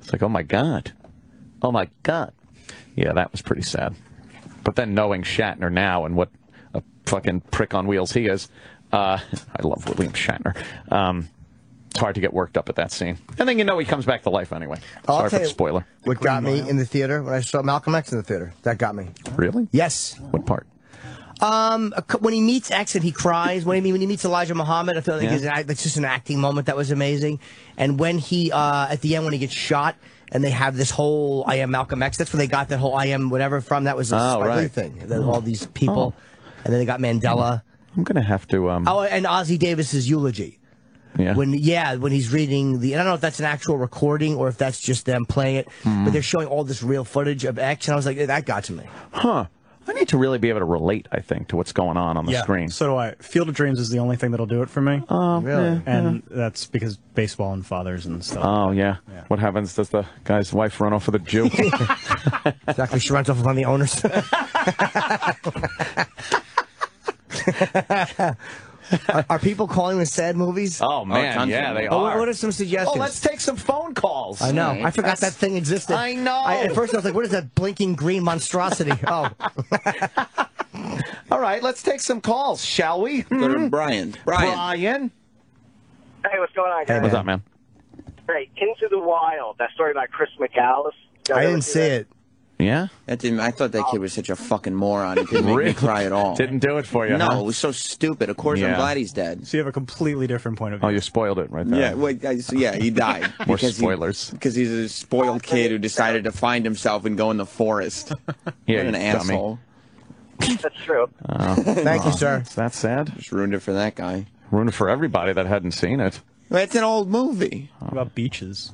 It's like, oh my God. Oh my God. Yeah, that was pretty sad. But then knowing Shatner now and what a fucking prick on wheels he is, uh, I love William Shatner. Um, it's hard to get worked up at that scene. And then you know he comes back to life anyway. I'll Sorry for the spoiler. What got me in the theater when I saw Malcolm X in the theater? That got me. Really? Yes. What part? Um, when he meets X and he cries. When he when he meets Elijah Muhammad, I feel like Yeah. it's that's just an acting moment that was amazing. And when he uh, at the end when he gets shot and they have this whole I am Malcolm X. That's where they got that whole I am whatever from. That was a Oh, right. thing. All these people, and then they got Mandela. I'm going to have to. Um, Oh, and Ossie Davis's eulogy. yeah. When yeah, when he's reading the, I don't know if that's an actual recording or if that's just them playing it, Hmm. but they're showing all this real footage of X, and I was like, that got to me. Huh. I need to really be able to relate, I think, to what's going on on the yeah, screen. So do I. Field of Dreams is the only thing that'll do it for me. Uh, oh, Really? yeah, And that's because baseball and fathers and stuff. Oh, yeah. What happens? Does the guy's wife run off with a Jew? Exactly, she runs off on the owners. are, are people calling this sad movies? Oh, man, tons yeah, they. Oh, are. what are some suggestions? Oh, let's take some phone calls. I know. I forgot that thing existed. I know. at first, I was like, "What is that blinking green monstrosity?" Oh, All right, let's take some calls, shall we? Go to Hmm? Brian. Brian. Brian. Hey, what's going on, guys? What's up, man? Hey, Into the Wild, that story about Chris McAllis. I didn't see see that? it. Yeah? That didn't. I thought that kid was such a fucking moron. It didn't make me cry at all. Didn't do it for you, No, huh? it was so stupid. Of course, I'm glad he's dead. So you have a completely different point of view. Oh, you spoiled it right there. Yeah, well, I- so yeah, he died. More because he- spoilers. Because he's a spoiled kid who decided to find himself and go in the forest. Yeah, what an dummy. asshole. That's true. Oh. Thank you, sir. Is that sad? Just ruined it for that guy. Ruined it for everybody that hadn't seen it. Well, it's an old movie. What about beaches?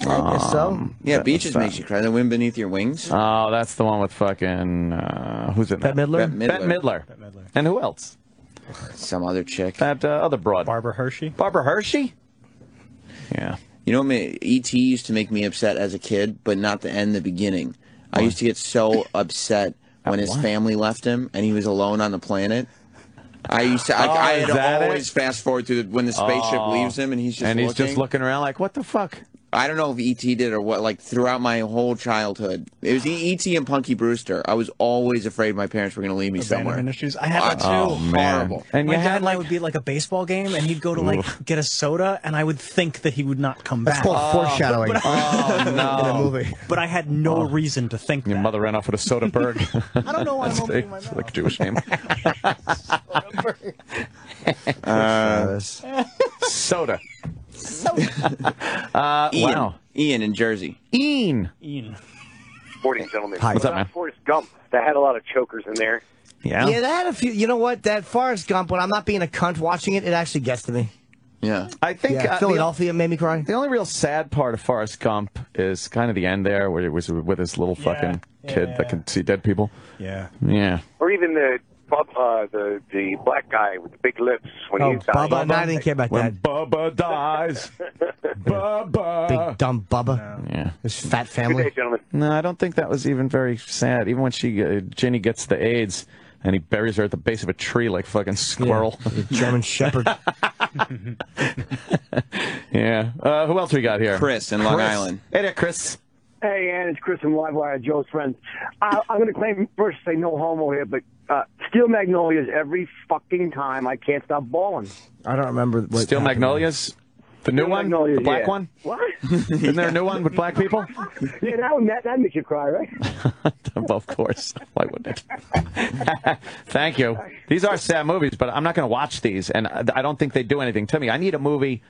I guess so. Um, Yeah, beaches that- makes you cry. The wind beneath your wings. Oh, that's the one with fucking uh, who's in that? Bette Midler? Bette Bette Midler. And who else? Some other chick. That uh, other broad. Barbara Hershey. Barbara Hershey. Yeah. You know, what E.T. used to make me upset as a kid, but not the end, the beginning. I used to get so upset when his what? family left him and he was alone on the planet. I used to. I, Oh, I is had that to it? always fast forward to the, when the spaceship Oh. leaves him and he's just and he's just looking around like, what the fuck? I don't know if E.T. did or what. Like throughout my whole childhood, it was E.T. and Punky Brewster. I was always afraid my parents were going to leave me somewhere. Abandonment issues. I had that too. Oh, man. Horrible. And My you dad had and I would be at, like a baseball game, and he'd go to like Oof. get a soda, and I would think that he would not come back. That's back. called foreshadowing Oh, no. in a movie. But I had no reason to think Your that. mother ran off with a Soderberg. I don't know why I'm That's opening my it's like a Jewish name. Uh, Soda. Uh, Ian, wow. Ian in Jersey. Ian. Ian. Morning, gentlemen. Hi. What's up, about man? Forrest Gump. That had a lot of chokers in there. Yeah. Yeah, that had a few. You know what? That Forrest Gump. When I'm not being a cunt watching it, it actually gets to me. Yeah. I think Yeah, uh, the- Philadelphia made me cry. The only real sad part of Forrest Gump is kind of the end there, where it was with his little fucking kid that can see dead people. Yeah. Yeah. Or even the Bub- uh, the the black guy with the big lips when Oh, he died. Bubba. No, I didn't care about When that. Bubba dies. Bubba. Big dumb Bubba. Yeah. His fat Good family. day, gentlemen. No, I don't think that was even very sad. Even when she, uh, Ginny gets the AIDS and he buries her at the base of a tree like fucking squirrel. Yeah, the German Shepherd. Yeah. Uh, who else we got here? Chris in Long Chris. Island. Hey there, Chris. Hey, Ann, it's Chris from Livewire, Joe's friend. I, I'm going to claim first say no homo here, but uh, Steel Magnolias every fucking time I can't stop bawling. I don't remember what. Steel happened. Magnolias? The new Steel one? Magnolias, the black yeah. one? What? Isn't there a new one with black people? yeah, that one that, that makes you cry, right? of course. Why wouldn't it? Thank you. These are sad movies, but I'm not going to watch these, and I I don't think they do anything to me. I need a movie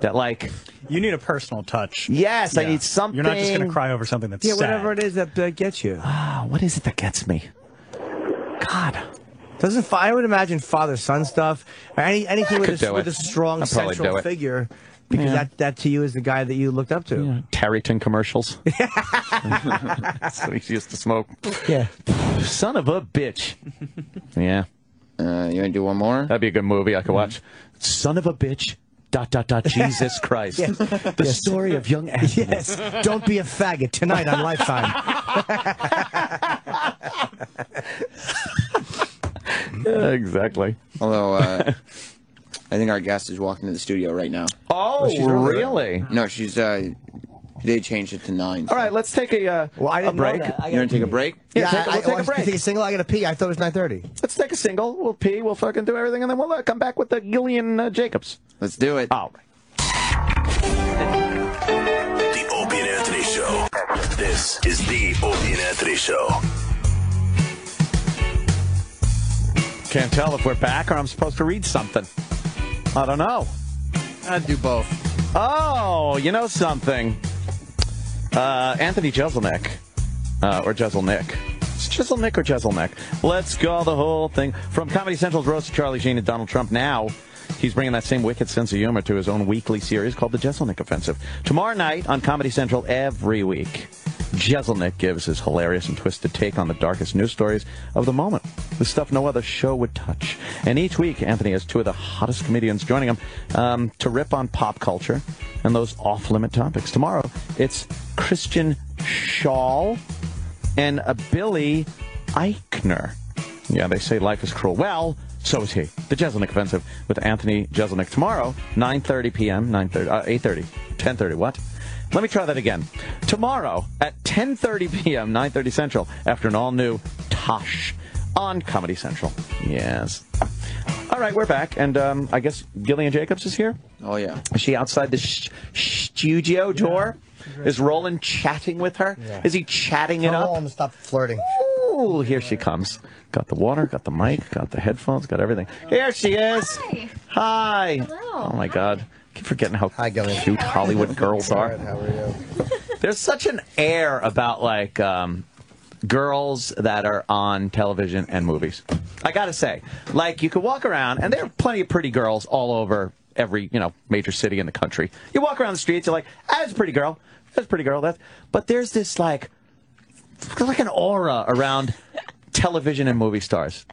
that, like, You need a personal touch. yes, I need something. You're not just going to cry over something that's Yeah, sad. whatever it is that uh, gets you. Ah, what is it that gets me? God. Doesn't I would imagine father son stuff or any anything with a, with a strong I'd probably do central it. figure because Yeah. that that to you is the guy that you looked up to. Tareyton commercials. That's what he used to smoke. Yeah. Son of a bitch. Yeah. Uh, you want to do one more? That'd be a good movie I could watch. Son of a bitch. Dot dot dot. Jesus Christ. Yeah. The story of young Anthony. Yes. Don't be a faggot tonight on Lifetime. Yeah, exactly. Although, uh, I think our guest is walking to the studio right now. Oh, she's really? No, she's. Uh, they changed it to nine. All right, let's take a uh, Well, I a didn't know break. that. I You want to take a break? Yeah, Yeah, take, a- I, we'll take I, a break. Take a single. I got to pee. I thought it was 9:30. Let's take a single. We'll pee. We'll fucking do everything, and then we'll uh, come back with the Gillian uh, Jacobs. Let's do it. All right. The Opie and Anthony Show. This is the Opie and Anthony Show. Can't tell if we're back or I'm supposed to read something. I don't know. I'd do both. Oh, you know something? Uh, Anthony Jeselnik, uh, or Jeselnik. It's Jeselnik or Jeselnik. Let's go the whole thing. From Comedy Central's Roast of Charlie Sheen and Donald Trump. Now, he's bringing that same wicked sense of humor to his own weekly series called The Jeselnik Offensive. Tomorrow night on Comedy Central every week. Jeselnik gives his hilarious and twisted take on the darkest news stories of the moment. The stuff no other show would touch. And each week, Anthony has two of the hottest comedians joining him um, to rip on pop culture and those off-limit topics. Tomorrow, it's Kristen Schaal and a Billy Eichner. Yeah, they say life is cruel. Well, so is he. The Jeselnik Offensive with Anthony Jeselnik tomorrow, 9.30 p.m., 9.30, uh, 8.30, 10.30, what? Let me try that again. Tomorrow at 10.30 p.m., 9.30 Central, after an all-new Tosh on Comedy Central. Yes. All right, we're back, and um, I guess Gillian Jacobs is here? Oh yeah. Is she outside the sh- studio door? Is Roland chatting with her? Is he chatting it Tell up? Roland stop flirting. Ooh, here she comes. Got the water, got the mic, got the headphones, got everything. Here she is. Hi. Hi. Hello. Oh my God. Keep forgetting how Hi, Gillian. cute Hollywood girls are. How are you? There's such an air about like um, girls that are on television and movies. I gotta say, like you could walk around and there are plenty of pretty girls all over every you know major city in the country. You walk around the streets, you're like, ah, that's a pretty girl. That's a pretty girl. That. But there's this like, like an aura around television and movie stars.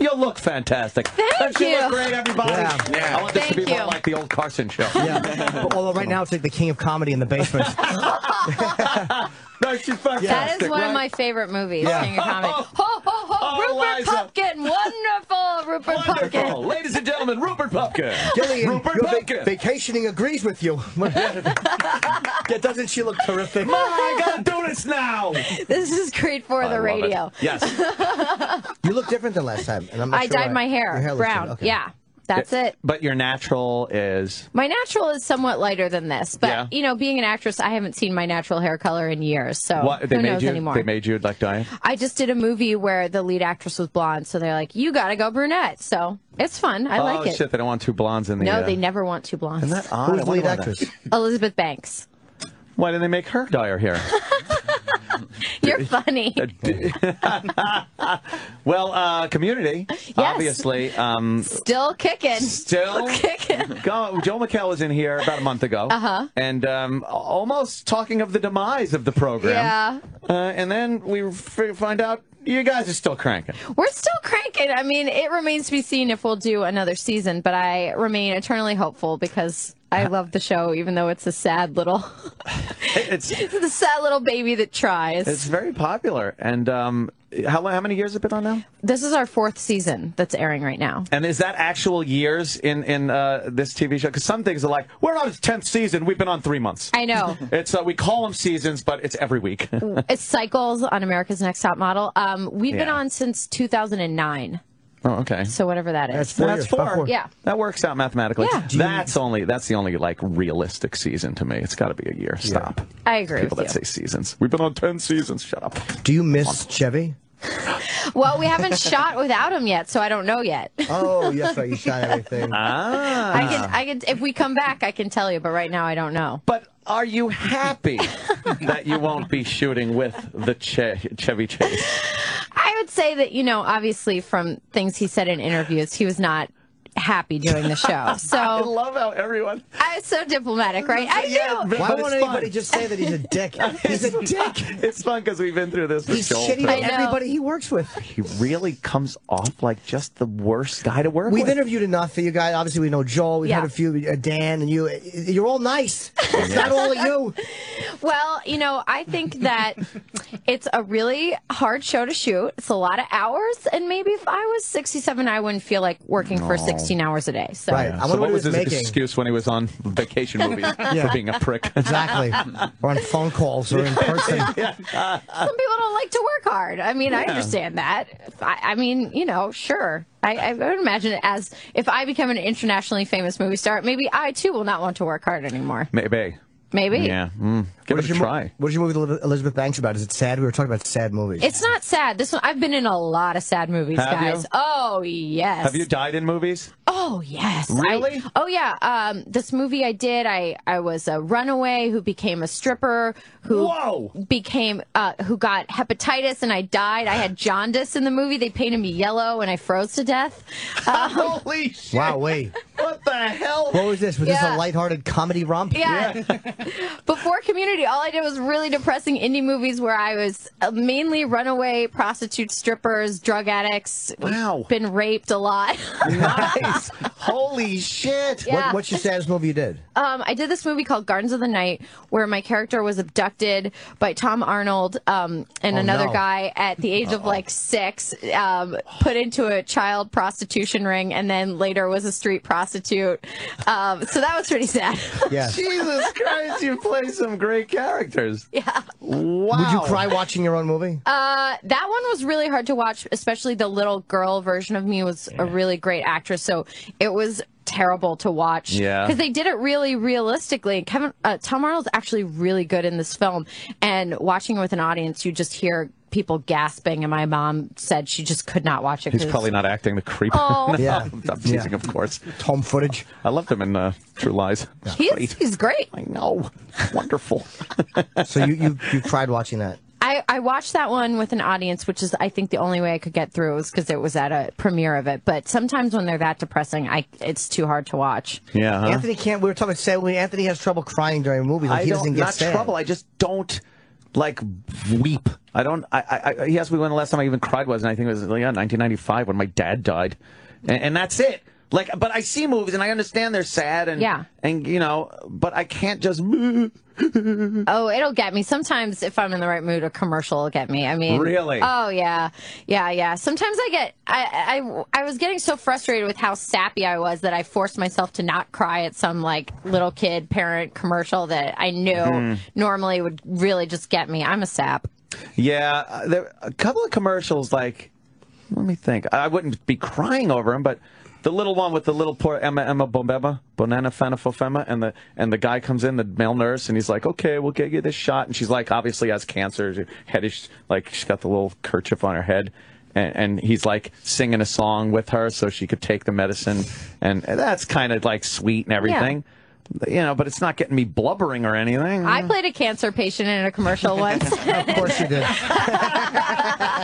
You look fantastic. Thank Don't you. you. look great, everybody. Yeah. I want this to Thank be more like the old Carson show. Yeah. Although right now it's like the king of comedy in the basement. No, she's fantastic. That is one right? of my favorite movies. Yeah. King of comedy. Ho ho ho! Oh, Rupert Liza. Pumpkin, wonderful Rupert Wonderful. Pumpkin. Ladies and gentlemen, Rupert Pumpkin. Gillian, Rupert your va- vacationing agrees with you. yeah, doesn't she look terrific? Mom, I gotta do this now. This is great for I the love it. radio. Yes. You look different than last time. And I'm not I sure dyed why. my Your hair looks brown. Okay. Yeah, that's it. But your natural is. My natural is somewhat lighter than this, but Yeah. you know, being an actress, I haven't seen my natural hair color in years, so What they who made knows you? anymore. They made you like dye. I just did a movie where the lead actress was blonde, so they're like, "You got to go brunette." So it's fun. I oh like it. shit! They don't want two blondes in the. no, uh, they never want two blondes. Isn't that odd? Who's the lead actress? Elizabeth Banks. Why didn't they make her dye her hair? You're funny. well, uh, Community, obviously. Um, Still kicking. Still kicking. Go, Joe McHale was in here about a month ago, Uh-huh. and um, almost talking of the demise of the program. Yeah. Uh, and then we find out you guys are still cranking. We're still cranking. I mean, it remains to be seen if we'll do another season, but I remain eternally hopeful because I love the show, even though it's a sad little, It's it's the sad little baby that tries. it's very popular. And um, how how many years has it been on now? This is our fourth season that's airing right now. And is that actual years in in uh, this TV show? Because some things are like we're on its tenth season. We've been on three months. I know. It's uh, we call them seasons, but it's every week. It's cycles on America's Next Top Model. Um, we've been on since 2009. Oh, okay. So whatever that is. That's four That's four. four. Yeah. That works out mathematically. Yeah. That's only that's the only like realistic season to me. It's got to be a year. Stop. I agree People with that you. say seasons. We've been on ten seasons. Shut up. Do you miss Chevy? Well, we haven't shot without him yet, so I don't know yet. Oh, yes, right. You shot everything. Ah. I can, I can, if we come back, I can tell you, but right now I don't know. But are you happy that you won't be shooting with the che- Chevy Chase? I would say that you know, obviously, from things he said in interviews, he was not happy doing the show. So I love how everyone. I was so diplomatic, right? I Yeah, do. Why won't anybody just say that he's a dick? He's a dick. It's fun because we've been through this with He's Joel. shitty too. to everybody he works with. He really comes off like just the worst guy to work with. We've interviewed enough for you guys. Obviously, we know Joel. We've Yeah. had a few, uh, Dan, and you. You're all nice. It's not all of you. Well, you know, I think that it's a really hard show to shoot. It's a lot of hours, and maybe if I was 67, I wouldn't feel like working for No. 16 hours a day. So, Right. I so what what was he his making. excuse when he was on vacation movies Yeah. for being a prick? Exactly. or on phone calls or in person. some people don't like to work hard. I mean, I understand that. I, I mean, you know, sure. I, I would imagine it as if I become an internationally famous movie star, maybe I too will not want to work hard anymore. Maybe. Maybe. Yeah. Mm. Give What it is a your mo- try. What is your movie with Elizabeth Banks about? Is it sad? We were talking about sad movies. It's not sad. This one, I've been in a lot of sad movies, Have guys. you? Oh yes. Have you died in movies? Oh yes. Really? I- oh yeah. Um, this movie I did. I I was a runaway who became a stripper. Who Whoa. became uh, who got hepatitis and I died. I had jaundice in the movie. They painted me yellow and I froze to death. Um, Holy shit! Wow, wait. What the hell? What was this? Was this Yeah. a lighthearted comedy romp? Yeah. Before Community, all I did was really depressing indie movies where I was uh, mainly runaway prostitutes, strippers, drug addicts. Wow. Been raped a lot. nice. Holy shit. Yeah. What, what's your saddest movie you did? Um, I did this movie called Gardens of the Night where my character was abducted by Tom Arnold um, and Oh, another no. guy at the age of like six, um, put into a child prostitution ring, and then later was a street prostitute. Um, so that was pretty sad. Yeah. Jesus Christ, you play some great characters. yeah. Wow. Would you cry watching your own movie? Uh, that one was really hard to watch, especially the little girl version of me was a really great actress. So it was terrible to watch. Yeah. Because they did it really realistically. Kevin, uh, Tom Arnold's actually really good in this film. And watching it with an audience, you just hear people gasping. And my mom said she just could not watch it. He's 'cause- probably not acting the creep. Oh. No, Yeah. I'm teasing, Yeah. of course. Home footage. I loved him in uh, True Lies. He's, Great. he's great. I know. Wonderful. So you, you, you cried watching that. I, I watched that one with an audience, which is I think the only way I could get through was because it was at a premiere of it. But sometimes when they're that depressing, I it's too hard to watch. Yeah. huh? Anthony can't. We were talking about sad when Anthony has trouble crying during a movie. Like I he don't, doesn't get not sad. trouble. I just don't like weep. I don't. I, I. He asked me when the last time I even cried was, and I think it was yeah, 1995 when my dad died, and, and that's it. Like, but I see movies and I understand they're sad and Yeah. and you know, but I can't just. Oh, it'll get me. Sometimes if I'm in the right mood, a commercial will get me. I mean, Really? Oh yeah, yeah, yeah. Sometimes I get. I I I was getting so frustrated with how sappy I was that I forced myself to not cry at some like little kid parent commercial that I knew Hmm. normally would really just get me. I'm a sap. Yeah, uh, there a couple of commercials. Like, let me think. I wouldn't be crying over them, but the little one with the little poor Emma Emma Bombeba, Bonana Fanafofema, and the and the guy comes in, the male nurse, and he's like, "Okay, we'll get you this shot," and she's like, obviously has cancer. Her head is like she's got the little kerchief on her head. And, and he's like singing a song with her so she could take the medicine, and that's kind of like sweet and everything, you know. But it's not getting me blubbering or anything. I played a cancer patient in a commercial once. Of course you did.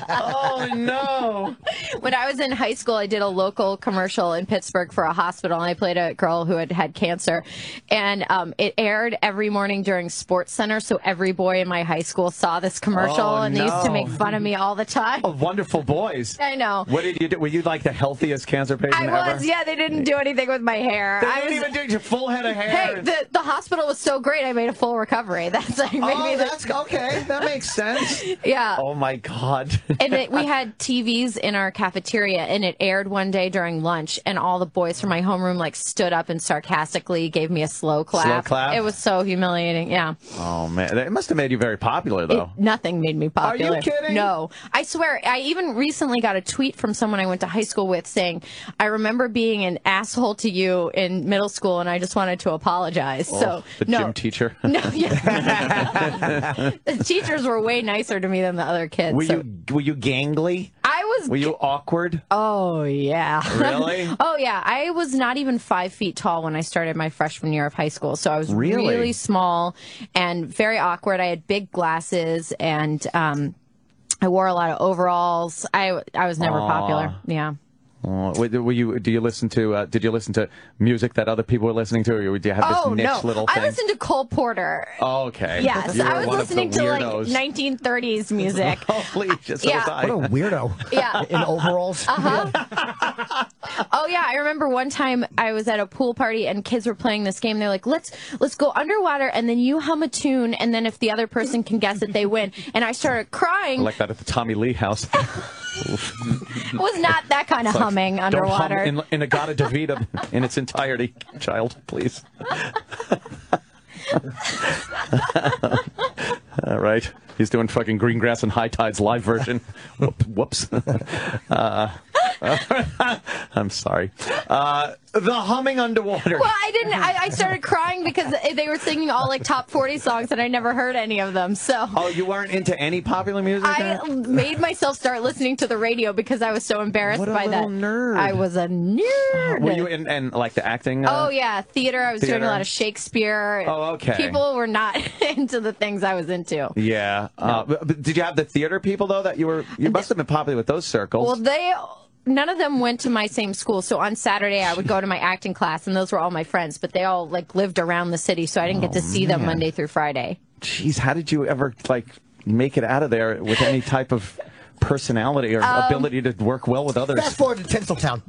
oh no! when I was in high school, I did a local commercial in Pittsburgh for a hospital, and I played a girl who had had cancer. And um, it aired every morning during SportsCenter, so every boy in my high school saw this commercial, Oh, and they used to make fun of me all the time. Oh, wonderful boys. I know. What did you do? Were you like the healthiest cancer patient I ever? yeah. They didn't do anything with my hair. They I didn't was, even do your full head of hair. Hey, the, the hospital was so great. I made a full recovery. That's like maybe oh, the, that's okay. That makes sense. yeah. Oh my God. and it, we had TVs in our cafeteria, and it aired one day during lunch, and all the boys from my homeroom like stood up and sarcastically gave me a slow clap. Slow clap? It was so humiliating. Yeah, Oh man, it must have made you very popular It- though. nothing made me popular. Are you kidding? No, I swear. I even recently got a tweet from someone I went to high school with saying, "I remember being an asshole to you in middle school, and I just wanted to apologize." Oh, so the no, gym teacher. no, yeah. the teachers were way nicer to me than the other kids. were so- you were you gangly? I was Were you awkward? Oh yeah. Really? oh yeah. I was not even five feet tall when I started my freshman year of high school, so I was Really? really small and very awkward. I had big glasses and um, I wore a lot of overalls. I I was never Aw. popular. Yeah. Oh, were you? Do you listen to? Uh, did you listen to music that other people were listening to, or do you have this oh niche no! little I thing? listened to Cole Porter. Oh, okay. Yes, You were I was one of the listening to like 1930s music. Holy, just so Yeah. I. What a weirdo. Yeah. In overalls. Uh huh. oh yeah, I remember one time I was at a pool party and kids were playing this game. They're like, "Let's let's go underwater and then you hum a tune and then if the other person can guess it, they win." And I started I crying. like that at the Tommy Lee house. It was not that kind of It's humming don't hum underwater. in, In-A-Gadda-Da-Vida in its entirety, child, please. All right. He's doing fucking Green Grass and High Tides live version. Whoop, whoops. Uh, I'm sorry. Uh, the humming underwater. Well, I didn't. I, I started crying because they were singing all like top 40 songs and I never heard any of them. So Oh, you weren't into any popular music? I then? made myself start listening to the radio because I was so embarrassed What a by that. little nerd. I was a nerd. Were you in, and like the acting? Uh, Oh yeah, theater. I was doing a lot of Shakespeare. Oh, okay. People were not into the things I was into. Yeah. Uh, but, but did you have the theater people though that you were? You must have been popular with those circles. Well, they none of them went to my same school. So on Saturday, I would go to my acting class, and those were all my friends. But they all like lived around the city, so I didn't get to see them Oh. Monday through Friday. Jeez, how did you ever like make it out of there with any type of personality or Um, ability to work well with others? Fast forward to Tinseltown.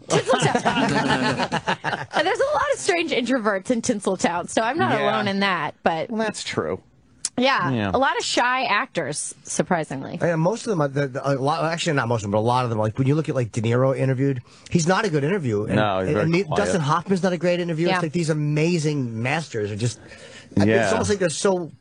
And there's a lot of strange introverts in Tinseltown, so I'm not Yeah. alone in that. But well, that's true. Yeah, Yeah. a lot of shy actors, surprisingly. And most of them, are the, the, a lot, actually not most of them, but a lot of them, like when you look at like De Niro interviewed, he's not a good interview. And, No, he's very and quiet. Dustin Hoffman's not a great interview. Yeah. It's like these amazing masters are just. I mean, Yeah. It's almost like they're so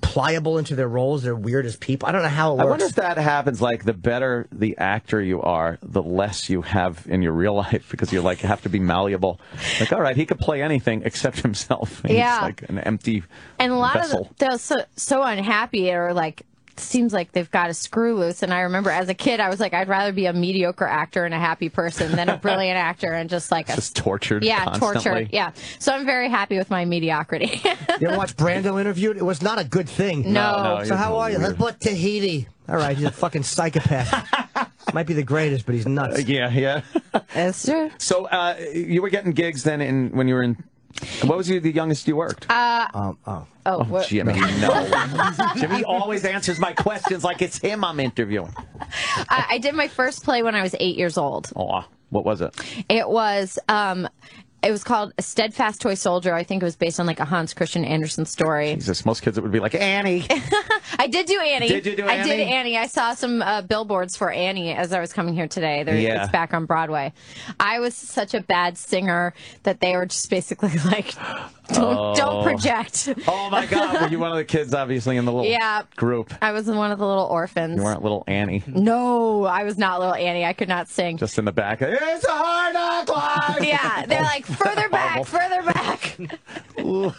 pliable into their roles. They're weird as people. I don't know how it works. I works. wonder if that happens. Like, the better the actor you are, the less you have in your real life because you're like you have to be malleable. Like, all right, he could play anything except himself. He's Yeah. like an empty And a lot vessel. of them, they're so, so unhappy or like seems like they've got a screw loose. And I remember as a kid, I was like, I'd rather be a mediocre actor and a happy person than a brilliant actor and just like a just tortured. yeah, constantly. tortured. Yeah. So I'm very happy with my mediocrity. You ever watch Brando interviewed? It was not a good thing. No. No, no, so how are you? weird. Let's put Tahiti. All right, he's a fucking psychopath. Might be the greatest, but he's nuts. Uh, yeah, yeah. That's true. So uh, you were getting gigs then in when you were in. What was you, the youngest you worked? Uh, um, oh. Oh, Oh, what- Jimmy, no. Jimmy always answers my questions like it's him I'm interviewing. I, I did my first play when I was eight years old. Oh, what was it? It was um it was called A Steadfast Toy Soldier. I think it was based on like a Hans Christian Andersen story. Jesus, most kids it would be like Annie. I did do Annie. Did you do I did Annie? Annie. I saw some uh, billboards for Annie as I was coming here today. There, Yeah. It's back on Broadway. I was such a bad singer that they were just basically like, don't, Oh. don't project. Oh my God! Were you one of the kids, obviously, in the little Yeah. group? I was one of the little orphans. You weren't little Annie, No, I was not little Annie. I could not sing. just in the back. It's a hard knock life. yeah, they're like further back, further back.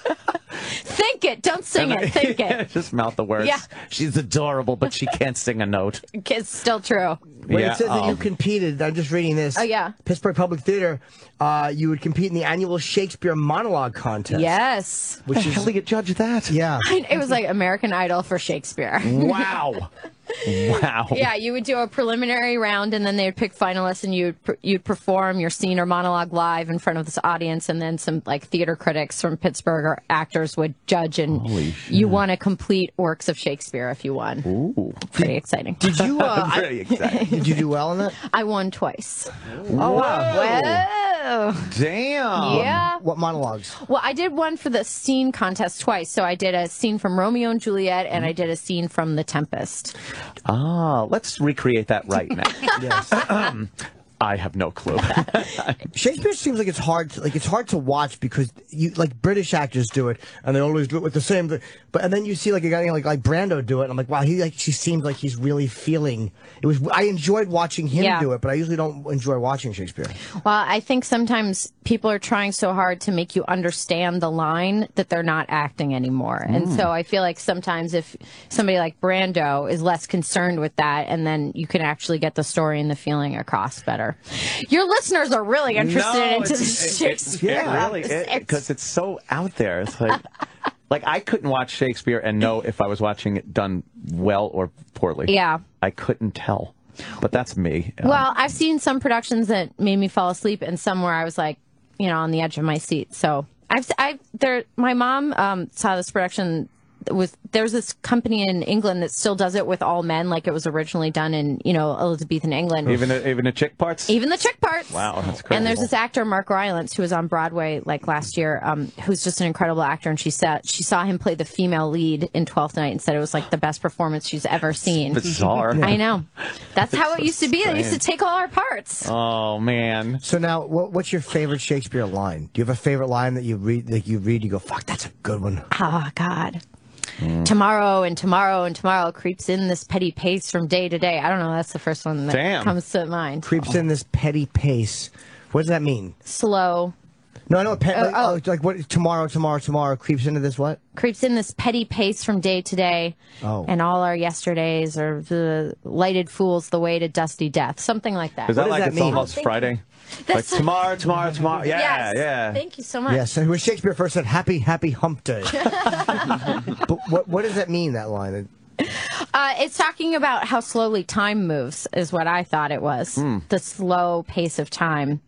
Think it, don't sing And it. Think it. just mouth the words. Yeah. She's adorable, but she can't sing a note. It's still true. When Yeah, it says that you um, competed, I'm just reading this. Oh, yeah. Pittsburgh Public Theater, uh, you would compete in the annual Shakespeare monologue contest. Yes. Which the is hell do you judge that? Yeah. It was like American Idol for Shakespeare. Wow. wow. Yeah, you would do a preliminary round, and then they would pick finalists, and you'd per- you'd perform your scene or monologue live in front of this audience, and then some like theater critics from Pittsburgh or actors would judge, and you won a complete works of Shakespeare if you won. Ooh. Pretty exciting. Did you? Uh, I- Pretty exciting. did you do well in it? I won twice. Oh wow! Whoa. Damn. Yeah. What monologues? Well, I did one for the scene contest twice. So I did a scene from Romeo and Juliet, and I did a scene from The Tempest. Ah, let's recreate that right now. Yes. I have no clue. Shakespeare seems like it's hard, to, like it's hard to watch because you like British actors do it and they always do it with the same. thing. But and then you see like a guy like like Brando do it, and I'm like, wow, he like she seems like he's really feeling. It was I enjoyed watching him Yeah. do it, but I usually don't enjoy watching Shakespeare. Well, I think sometimes people are trying so hard to make you understand the line that they're not acting anymore. And Mm. so I feel like sometimes if somebody like Brando is less concerned with that, and then you can actually get the story and the feeling across better. Your listeners are really interested no, into it's- the it- it- Shakespeare. It, really, It's- because it's so out there. It's like like I couldn't watch Shakespeare and know if I was watching it done well or poorly. Yeah. I couldn't tell. But that's me. Um, Well, I've seen some productions that made me fall asleep, and some where I was like, you know, on the edge of my seat. So I've, I've there. My mom um, saw this production. With there's this company in England that still does it with all men, like it was originally done in you know Elizabethan England. even the, even the chick parts. Even the chick parts. Wow, that's crazy. And there's this actor Mark Rylance who was on Broadway like last year, um, who's just an incredible actor, and she said she saw him play the female lead in Twelfth Night and said it was like the best performance she's ever seen. bizarre. I know. That's how it so used to be. They used to take all our parts. Oh man. So now, what, what's your favorite Shakespeare line? Do you have a favorite line that you read that you read? You go, fuck, that's a good one. Oh God. Mm. Tomorrow and tomorrow and tomorrow creeps in this petty pace from day to day. I don't know. That's the first one that Damn. comes to mind. Creeps in this petty pace. What does that mean? Slow. No, I know. Pe- Oh, like, oh. oh, like what? Tomorrow, tomorrow, tomorrow creeps into this what? creeps in this petty pace from day to day. Oh. And all our yesterdays are the lighted fools the way to dusty death. Something like that. Is that like that it's mean? almost Thank Friday? Like tomorrow, tomorrow, tomorrow. Yeah, Yes. yeah. Thank you so much. Yes, when Shakespeare first said "Happy, happy Hump Day." but what what does that mean? That line? Uh, it's talking about how slowly time moves, is what I thought it was. Hmm. The slow pace of time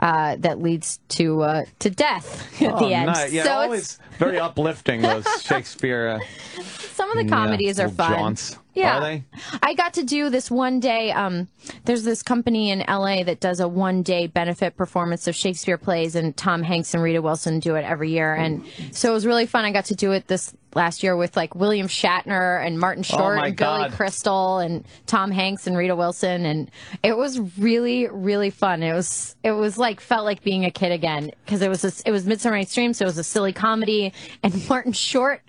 uh, that leads to uh, to death at Oh, the end. nice. Yeah, so always it's very uplifting. Those Shakespeare. Uh, some of the yeah, comedies are fun. jaunts. Yeah. Are they? I got to do this one day. Um, there's this company in LA that does a one day benefit performance of Shakespeare plays, and Tom Hanks and Rita Wilson do it every year. And so it was really fun. I got to do it this last year with like William Shatner and Martin Oh, Short my and Billy Crystal and Tom Hanks and Rita Wilson, and it was really really fun. It was it was like felt like being a kid again because it was a, it was Midsummer Night's Dream, so it was a silly comedy, and Martin Short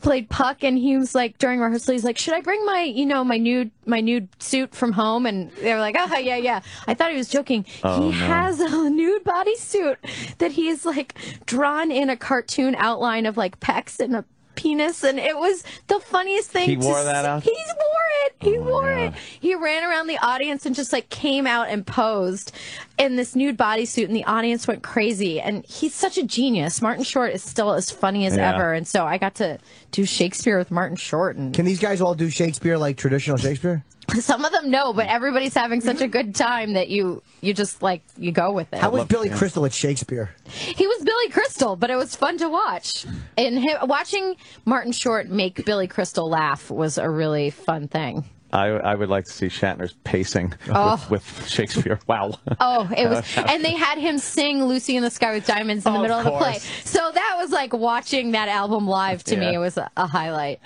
played Puck, and he was like during rehearsal, he's like, "Should I bring my you know my nude my nude suit from home?" And they were like, "Oh yeah yeah." I thought he was joking. Oh, he no. has a nude bodysuit that he's like drawn in a cartoon outline of like pecs and a penis and it was the funniest thing He wore that out? he wore it he Oh, wore it he ran around the audience and just like came out and posed in this nude bodysuit and the audience went crazy and he's such a genius martin short is still as funny as Yeah. ever and so i got to do shakespeare with martin short and Can these guys all do Shakespeare like traditional Shakespeare? some of them know but everybody's having such a good time that you you just like you go with it How was Billy Crystal at Shakespeare? He was Billy Crystal, but it was fun to watch. And him, watching Martin Short make Billy Crystal laugh was a really fun thing. I, I would like to see Shatner's pacing Oh. with, with Shakespeare. Wow. Oh, it was, and they had him sing "Lucy in the Sky with Diamonds" in the Of middle of the play. So that was like watching that album live to Yeah. me. It was a, a highlight.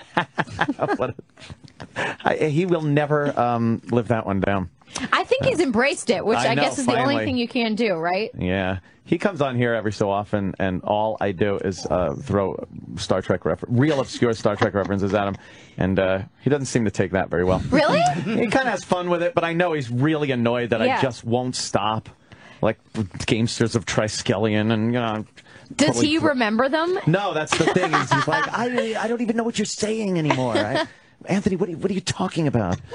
I, he will never um, live that one down. I think he's embraced it, which I I, know, guess is the only thing you can do, right? Yeah. He comes on here every so often, and all I do is uh, throw Star Trek refer- real obscure Star Trek references at him, and uh, he doesn't seem to take that very well. Really? he kind of has fun with it, but I know he's really annoyed that Yeah. I just won't stop. Like Gamesters of Triskelion, and you know. Does totally he remember them? No, that's the thing. He's, he's like, I, I don't even know what you're saying anymore. I, Anthony, what are, you, what are you talking about?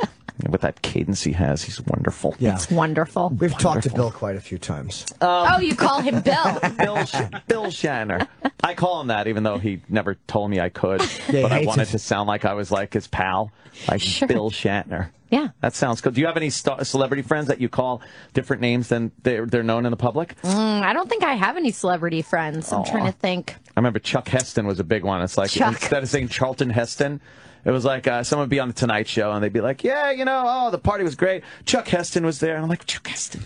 With that cadence he has, he's wonderful. Yeah. It's wonderful. We've talked to Bill quite a few times. oh, you call him Bill? Bill, Sh- Bill Shatner. I call him that, even though he never told me I could. he but I wanted it. to sound like I was like his pal, like Bill Shatner. Yeah. That sounds good. Do you have any celebrity friends that you call different names than they're, they're known in the public? Mm, I don't think I have any celebrity friends. I'm Aw. trying to think. I remember Chuck Heston was a big one. It's like Chuck. instead of saying Charlton Heston, it was like uh, someone would be on the Tonight Show and they'd be like, "Yeah, you know, oh, the party was great. Chuck Heston was there." And I'm like, "Chuck Heston,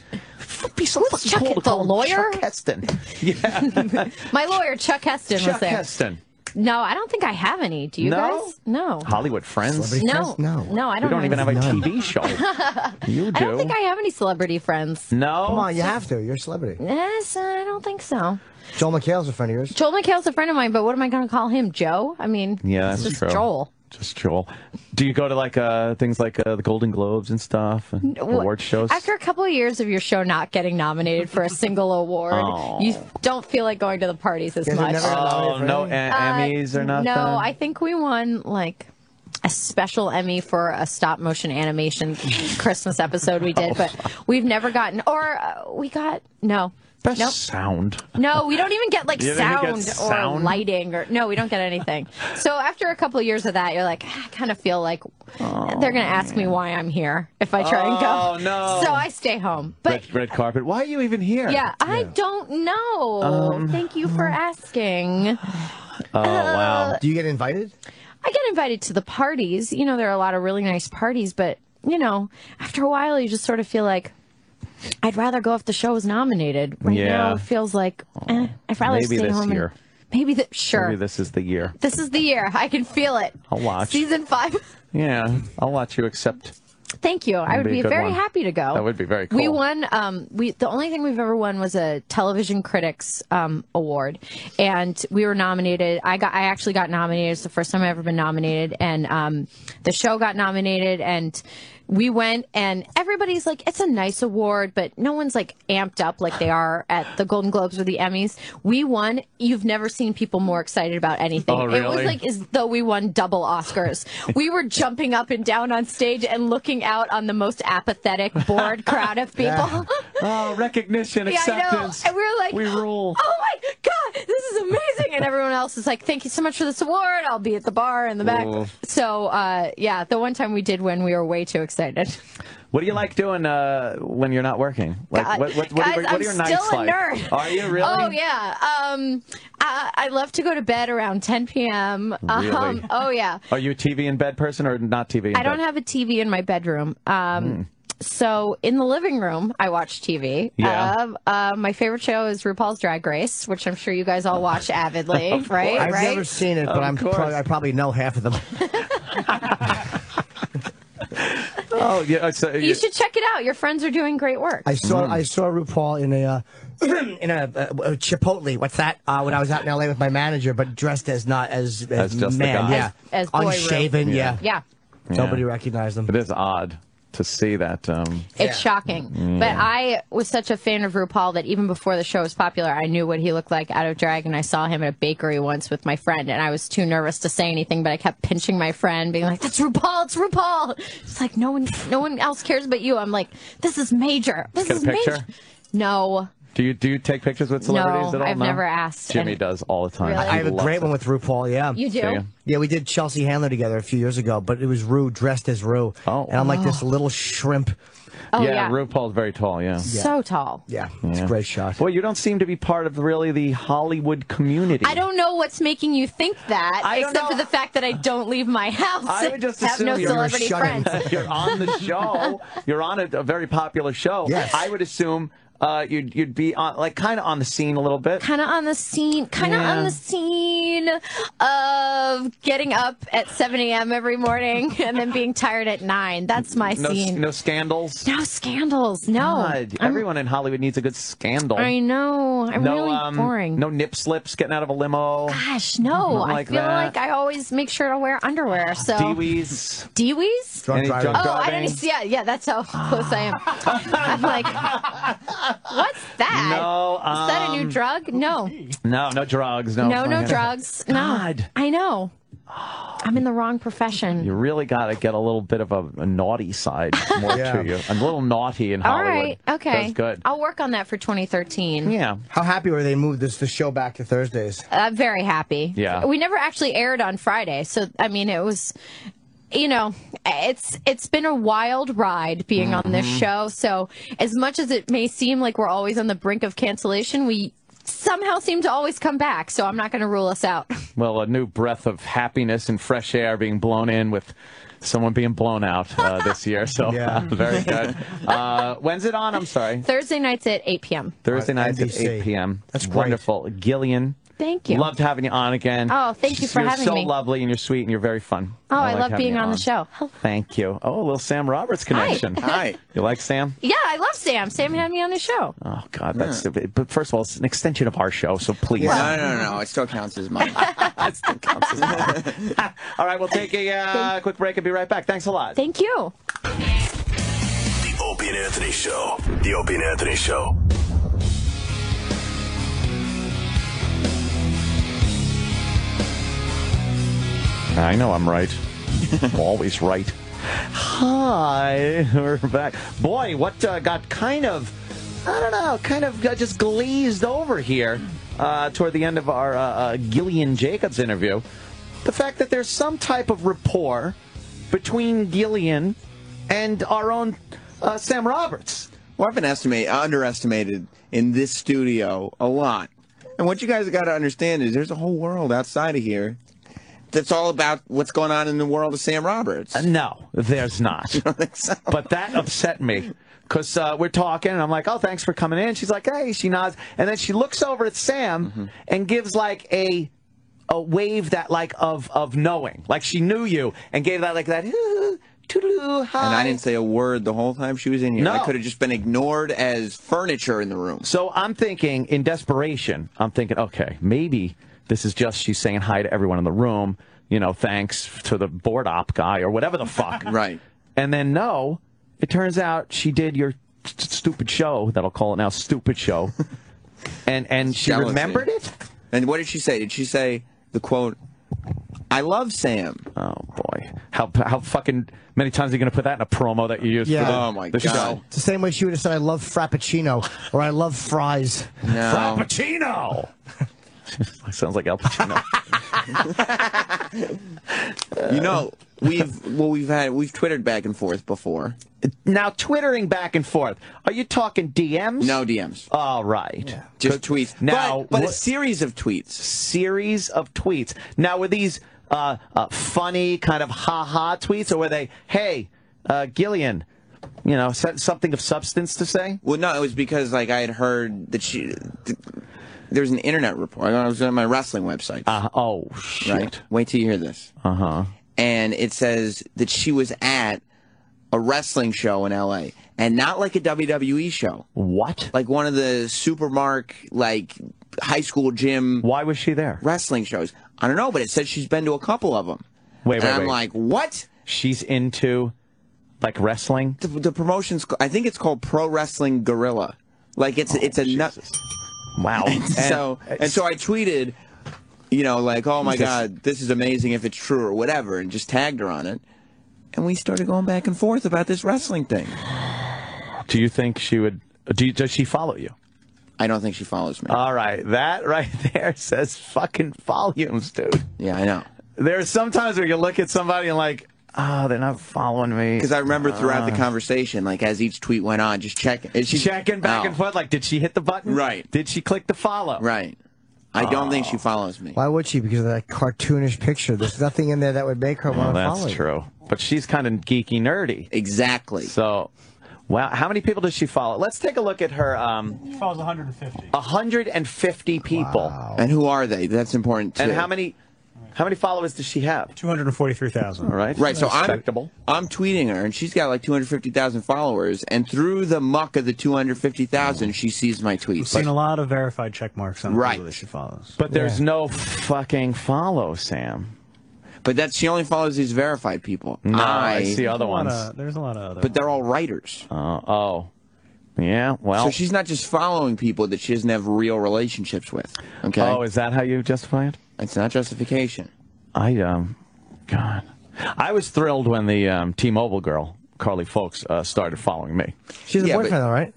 be so fucking Chuck- cool the lawyer? Chuck Heston." Yeah, My lawyer, Chuck Heston, was there. Chuck. Heston. No, I don't think I have any. Do you No? guys? No. Hollywood Friends. Celebrity No. friends? No. No, I don't, don't even have a None. TV show. You do. I don't think I have any celebrity friends. no. Come on, you have to. You're a celebrity. Yes, I don't think so. Joel McHale's a friend of yours. Joel McHale's a friend of mine, but what am I going to call him? Joe? I mean, Yeah, it's that's just true. Joel. Just Joel. Do you go to like uh, things like uh, the Golden Globes and stuff, and award shows? After a couple of years of your show not getting nominated for a single award, Oh. you don't feel like going to the parties as You guys have much. never oh, no anything? a- Uh, Emmys or nothing. No, I think we won like a special Emmy for a stop motion animation Christmas episode we did, but we've never gotten, or uh, we got, no. Best Nope. sound. No, we don't even get like sound, get or sound? lighting or no, we don't get anything. So after a couple of years of that, you're like, "Ah, I kind of feel like they're going to ask me why I'm here if I try and go. Oh, no. So I stay home. But red, red carpet. Why are you even here? yeah, I don't know. Um, Thank you for asking. Oh wow. Do you get invited? I get invited to the parties. You know, there are a lot of really nice parties, but you know, after a while, you just sort of feel like I'd rather go if the show was nominated. Right Yeah. now, it feels like eh, I'd rather Maybe stay this home. and- year. maybe that. Sure, Maybe this is the year. this is the year. I can feel it. I'll watch. Season five. Yeah, I'll watch you accept. Thank you. I That'd would be be very one. happy to go. That would be very cool. We won. Um, we the only thing we've ever won was a television critics um, award, and we were nominated. I got. I actually got nominated. It's the first time I've ever been nominated, and um, the show got nominated, and we went, and everybody's like, "It's a nice award," but no one's like amped up like they are at the Golden Globes or the Emmys. We won. You've never seen people more excited about anything. Oh, It was like as though we won double Oscars. we were jumping up and down on stage and looking out on the most apathetic, bored crowd of people. Oh, recognition, Yeah, acceptance. And we were like, we rule. Oh my God, this is amazing. And everyone else is like, thank you so much for this award. I'll be at the bar in the back. Ooh. So, uh, yeah, the one time we did win, we were way too excited. What do you like doing uh, when you're not working? Like, God, what, what, what, guys, are, what I'm are your still nights a like? nerd. Are you really? Oh yeah. Um, I, I love to go to bed around 10 p.m. Really? Um, oh yeah. Are you a TV in bed person or not TV in I don't bed? have a TV in my bedroom. Um, Hmm. So in the living room, I watch TV. Yeah. Um, uh, my favorite show is RuPaul's Drag Race, which I'm sure you guys all watch avidly, Of right? I've right? never seen it, but I'm course. probably, I probably know half of them. Oh, yeah. So, you should check it out. Your friends are doing great work. I saw Mm. I saw RuPaul in a uh, in a, uh a Chipotle. What's that? Uh, when I was out in L.A. with my manager, but dressed as not as, as, As just the man. guy. Yeah, As- as boy Ru. unshaven. Yeah. yeah. nobody recognized him. It is odd to see that. Um, It's shocking. Mm. But I was such a fan of RuPaul that even before the show was popular, I knew what he looked like out of drag. And I saw him at a bakery once with my friend, and I was too nervous to say anything, but I kept pinching my friend, being like, "That's RuPaul! It's RuPaul!" It's like no one, no one else cares but you. I'm like, "This is major. This Get a is picture? major." No, do you do you take pictures with celebrities No, at all? I've never asked Jimmy does all the time. Really? I have a great loves one it. with RuPaul. Yeah, You do? Do? Yeah, we did Chelsea Handler together a few years ago, but it was Ru dressed as Ru. Oh. and I'm like this little shrimp. Oh, yeah, yeah. RuPaul's very tall. Yeah. so tall. Yeah, it's Yeah. a great shot. Well, you don't seem to be part of really the Hollywood community. I don't know what's making you think that, I don't except know. for the fact that I don't leave my house. I would just have assume no you're- celebrity you're friends. You're on the show. You're on a, a very popular show. Yes. I would assume uh, you'd you'd be on like kind of on the scene a little bit. kind of on the scene, kind of Yeah. on the scene of getting up at 7 a.m. every morning and then being tired at 9. That's my No, scene. no scandals. No scandals. No. God, I'm- everyone in Hollywood needs a good scandal. I know. I'm no, really um, boring. no nip slips getting out of a limo. Gosh, no. Nothing I feel that. like I always make sure to wear underwear. So Dee-wees. Dee-wees? Drunk Any driving. drunk Oh, I driving? didn't. Yeah, yeah. That's how close I am. I'm like, what's that? No, Is that a new um, drug? No. No, no drugs. No, No, no fucking- drugs. No. I know. I'm in the wrong profession. You really got to get a little bit of a, a naughty side more Yeah. to you. A little naughty in All Hollywood. right. Okay. That's good. I'll work on that for 2013. Yeah. How happy were they moved this the show back to Thursdays? I'm very happy. Yeah. We never actually aired on Friday, so I mean it was you know, it's it's been a wild ride being on this Mm-hmm. show. So as much as it may seem like we're always on the brink of cancellation, we somehow seem to always come back. So I'm not going to rule us out. Well, a new breath of happiness and fresh air being blown in with someone being blown out uh, this year. So Yeah. very good. Uh, when's it on? I'm sorry. Thursday nights at 8 p.m. Thursday On nights at 8 p.m. That's great. wonderful. Gillian. Thank you. Loved having you on again. Oh, thank you for you're having so me. lovely and you're sweet and you're very fun. Oh, I, like love being you on the show. Thank you. Oh, a little Sam Roberts connection. Hi. Hi. You like Sam? Yeah, I love Sam. Sam had me on the show. Oh God, that's. stupid But first of all, it's an extension of our show, so please. No, no, no. It still counts as mine. That still counts as mine. all right, we'll take a uh, quick break and be right back. Thanks a lot. Thank you. The Opie and Anthony Show. The Opie and Anthony Show. I know I'm right. I'm always right. Hi, we're back. Boy, what uh, got kind of I don't know, kind of got just glazed over here uh, toward the end of our uh, uh, Gillian Jacobs interview. The fact that there's some type of rapport between Gillian and our own uh, Sam Roberts. Well, I've been estimate, underestimated in this studio a lot. And what you guys got to understand is there's a whole world outside of here that's all about what's going on in the world of Sam Roberts. Uh, no, there's not. so? But that upset me. Because uh, we're talking, and I'm like, oh, thanks for coming in. She's like, hey, she nods. And then she looks over at Sam Mm-hmm. and gives like a a wave that like of of knowing. Like she knew you and gave that like that. And I didn't say a word the whole time she was in here. No. I could have just been ignored as furniture in the room. So I'm thinking, in desperation, I'm thinking, okay, maybe this is just she's saying hi to everyone in the room, you know, thanks to the board op guy or whatever the fuck. right. And then no, it turns out she did your st- stupid show that I'll call it now, stupid show. and and she Jealousy. remembered it. And what did she say? Did she say the quote, I love Sam? Oh, boy. How how fucking many times are you going to put that in a promo that you use Yeah. for the, Oh, my the God. show? It's the same way she would have said, I love Frappuccino or I love fries. No. Frappuccino! Sounds like Al Pacino. You know, we've well we've had we've twittered back and forth before. now, twittering back and forth. Are you talking DMs? No DMs. All right. Just tweets. Now, but, but a series of tweets. series of tweets. Now, were these uh, uh, funny, kind of ha ha tweets, or were they, hey, uh, Gillian, you know, something of substance to say? Well, no, it was because like I had heard that she. Th- there was an internet report. I was on my wrestling website. Uh, oh, shit. Right. Wait till you hear this. Uh huh. And it says that she was at a wrestling show in L.A. and not like a WWE show. What? Like one of the Supermark like high school gym. Why was she there? Wrestling shows. I don't know, but it says she's been to a couple of them. Wait, and wait, I'm wait. like, what? She's into, like, wrestling? The, the promotion's. I think it's called Pro Wrestling Guerrilla. Like it's it's a nut. Wow. And so and so I tweeted, you know, like, oh my god, this is amazing if it's true or whatever, and just tagged her on it. And we started going back and forth about this wrestling thing. Do you think she would, do you, does she follow you? I don't think she follows me. All right. That right there says fucking volumes, dude. yeah, I know. There's sometimes where you look at somebody and like, oh, they're not following me. Because I remember throughout the Ah. conversation, like as each tweet went on, just checking. Is she checking back Oh, and forth. Like, did she hit the button? Right. Did she click the follow? Right. I don't think she follows me. Why would she? Because of that cartoonish picture. There's nothing in there that would make her Well, want to that's follow you. true. But she's kind of geeky nerdy. Exactly. So, wow. How many people does she follow? Let's take a look at her. Um, She follows 150. 150 people. Wow. And who are they? That's important too. And how many? How many followers does she have? 243,000. All right. Right, so I'm Respectable. I'm tweeting her, and she's got like 250,000 followers, and through the muck of the 250,000, she sees my tweets. I've tweets. seen a lot of verified check marks on Right. people that she follows. But there's no fucking follow, Sam. But that's she only follows these verified people. No, I, I see other There's a lot ones. of- there's a lot of other But they're all writers. Uh, oh. Yeah, well. so she's not just following people that she doesn't have real relationships with. Okay, Oh, is that how you justify it? It's not justification. I um, God, I was thrilled when the um, T-Mobile girl Carly Foulkes uh, started following me. She's a Yeah, boyfriend, all right?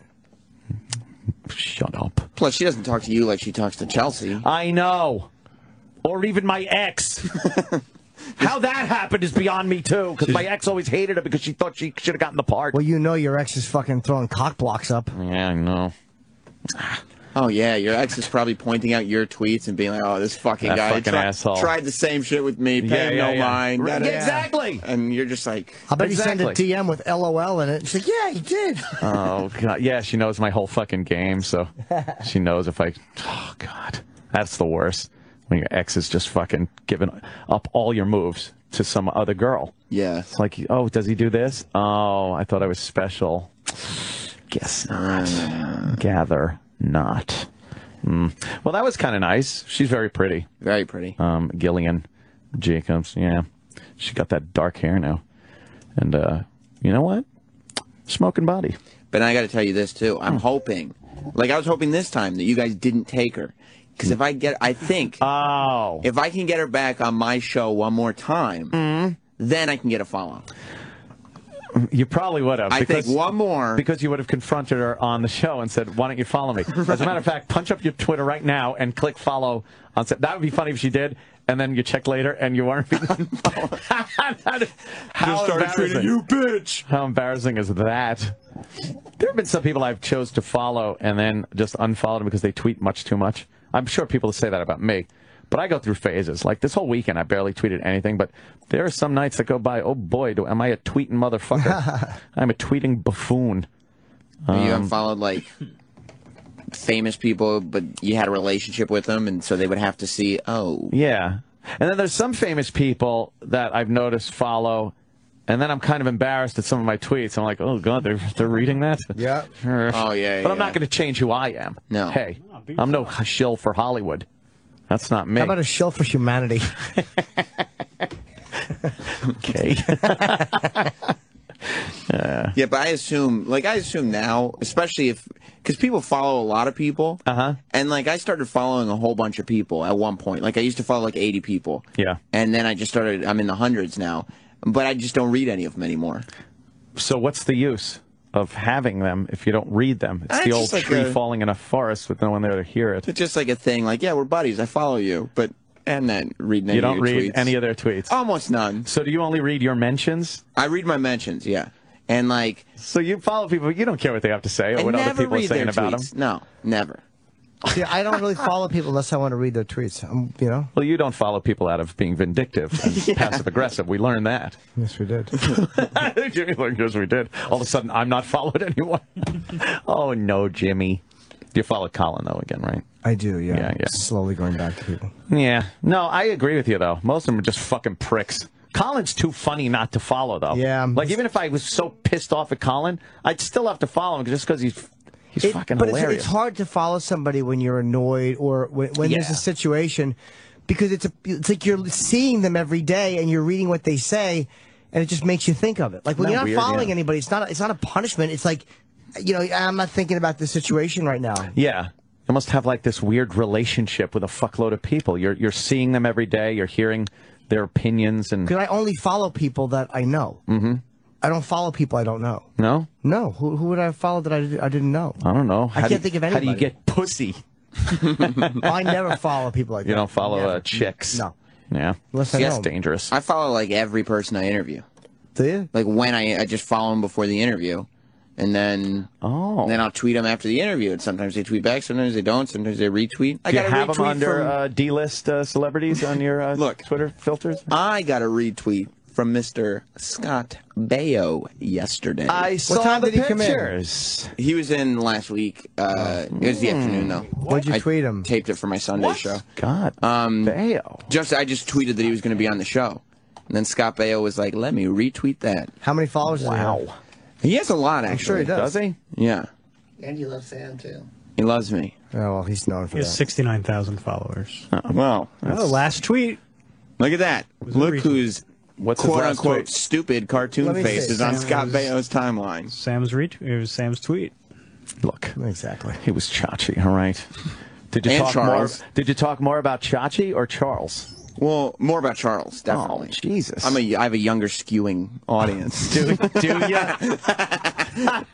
Shut up. Plus, she doesn't talk to you like she talks to Chelsea. I know, or even my ex. How that happened is beyond me too, because my ex always hated her because she thought she should have gotten the part. Well, you know your ex is fucking throwing cock blocks up. Yeah, I know. Oh yeah, your ex is probably pointing out your tweets and being like, "Oh, this fucking That guy fucking tri- asshole." tried the same shit with me, Yeah, paying yeah, no yeah. mind." Right, da, da, da." exactly. And you're just like, I bet he sent a DM with LOL in it. She's like, yeah, he did. Oh god, yeah, she knows my whole fucking game, so she knows if I. Oh god, that's the worst. When your ex is just fucking giving up all your moves to some other girl. yeah. It's like, oh, does he do this? Oh, I thought I was special. Guess not. Gather not. Mm. Well, that was kind of nice. She's very pretty. Very pretty. Um, Gillian Jacobs. Yeah, she got that dark hair now, and uh, you know what? Smoking body. But I got to tell you this too. Hmm. I'm hoping, like I was hoping this time that you guys didn't take her, because if I get, I think, Oh, if I can get her back on my show one more time, Hmm. then I can get a follow. You probably would have. I think because- one more. Because you would have confronted her on the show and said, "Why don't you follow me?" As a matter of fact, punch up your Twitter right now and click follow on. That would be funny if she did, and then you check later and you weren't being unfollowed. How started tweeting, embarrassing. "You bitch." How embarrassing is that? There have been some people I've chose to follow and then just unfollowed them because they tweet much too much. I'm sure people say that about me. But I go through phases. Like this whole weekend, I barely tweeted anything. But there are some nights that go by. Oh boy, do am I a tweeting motherfucker? I'm a tweeting buffoon. you Um, unfollowed like famous people, but you had a relationship with them, and so they would have to see. Oh, Yeah. And then there's some famous people that I've noticed follow, and then I'm kind of embarrassed at some of my tweets. I'm like, oh god, they're they're reading that. Yeah. Oh, yeah, But I'm not going to change who I am. No. Hey, I'm no shill for Hollywood. That's not me. How about a shill for humanity? okay. Yeah, but I assume, like, I assume now, especially if, because people follow a lot of people. Uh Uh-huh. huh. And, like, I started following a whole bunch of people at one point. Like, I used to follow, like, 80 people. Yeah. And then I just started, I'm in the hundreds now. But I just don't read any of them anymore. So what's the use of having them if you don't read them? It's Uh, the old like tree a- falling in a forest with no one there to hear it. It's just like a thing, like, yeah, we're buddies. I follow you. But, and then reading any You don't read tweets. any of their tweets. Almost none. So do you only read your mentions? I read my mentions, yeah. And, like, So you follow people, you don't care what they have to say or I what other people are saying about them. No, never. See, I don't really follow people unless I want to read their tweets. I'm, you know. Well, you don't follow people out of being vindictive and passive aggressive. We learned that. Yes, we did. Jimmy like, yes, we did. All of a sudden, I'm not followed anyone. oh no, Jimmy. You follow Colin though again, right? I do. Yeah. Yeah, yeah. Slowly going back to people. Yeah. No, I agree with you though. Most of them are just fucking pricks. Colin's too funny not to follow though. Yeah. Like even if I was so pissed off at Colin, I'd still have to follow him just because he's he's It- fucking but it's, hilarious. it's hard to follow somebody when you're annoyed or when, when there's a situation because it's a, it's like you're seeing them every day and you're reading what they say and it just makes you think of it. Like when not you're not weird? following Yeah. anybody, it's not a, it's not a punishment. It's like you know I'm not thinking about the situation right now. Yeah. You must have like this weird relationship with a fuckload of people. You're you're seeing them every day. You're hearing their opinions and Because I only follow people that I know. hmm I don't follow people I don't know. no. No, who, who would I follow that I, I didn't know? I don't know. I can't you- think of anybody. How do you get pussy? I never follow people like You that. don't follow uh, chicks. No. Yeah. Unless I That's know 'em. dangerous. I follow like every person I interview. Do you? Like when I, I just follow them before the interview, and then oh, then I'll tweet them after the interview. And sometimes they tweet back, sometimes they don't, sometimes they retweet. I Do you got a have them retweet under from, uh, D-list uh, celebrities on your uh, Look. Twitter filters? I got a retweet from Mr. Scott Baio yesterday. I saw time the did he come in? pictures. He was in last week. Uh, it was the afternoon though. What'd you I tweet him? Taped it for my Sunday show. God, Um, Baio. just I just tweeted that he was going to be on the show, and then Scott Baio was like, "Let me retweet that." How many followers does he have? Wow. He has a lot, actually. I'm sure he does. Does he? Yeah, And you love Sam too. he loves me. Oh, well, he's known for He has that. 69,000 followers. Well, Oh, last tweet. look at that. Look who's What's his quote last unquote tweet? stupid cartoon Let me face is on Sam Scott Baio's timeline. Sam's retweet. It was Sam's tweet. Look, Exactly. It was Chachi. All right. Did you And talk Charles. more? Did you talk more about Chachi or Charles? Well, more about Charles, oh, definitely. Oh, Jesus. I'm a I have a younger skewing audience. do do ya?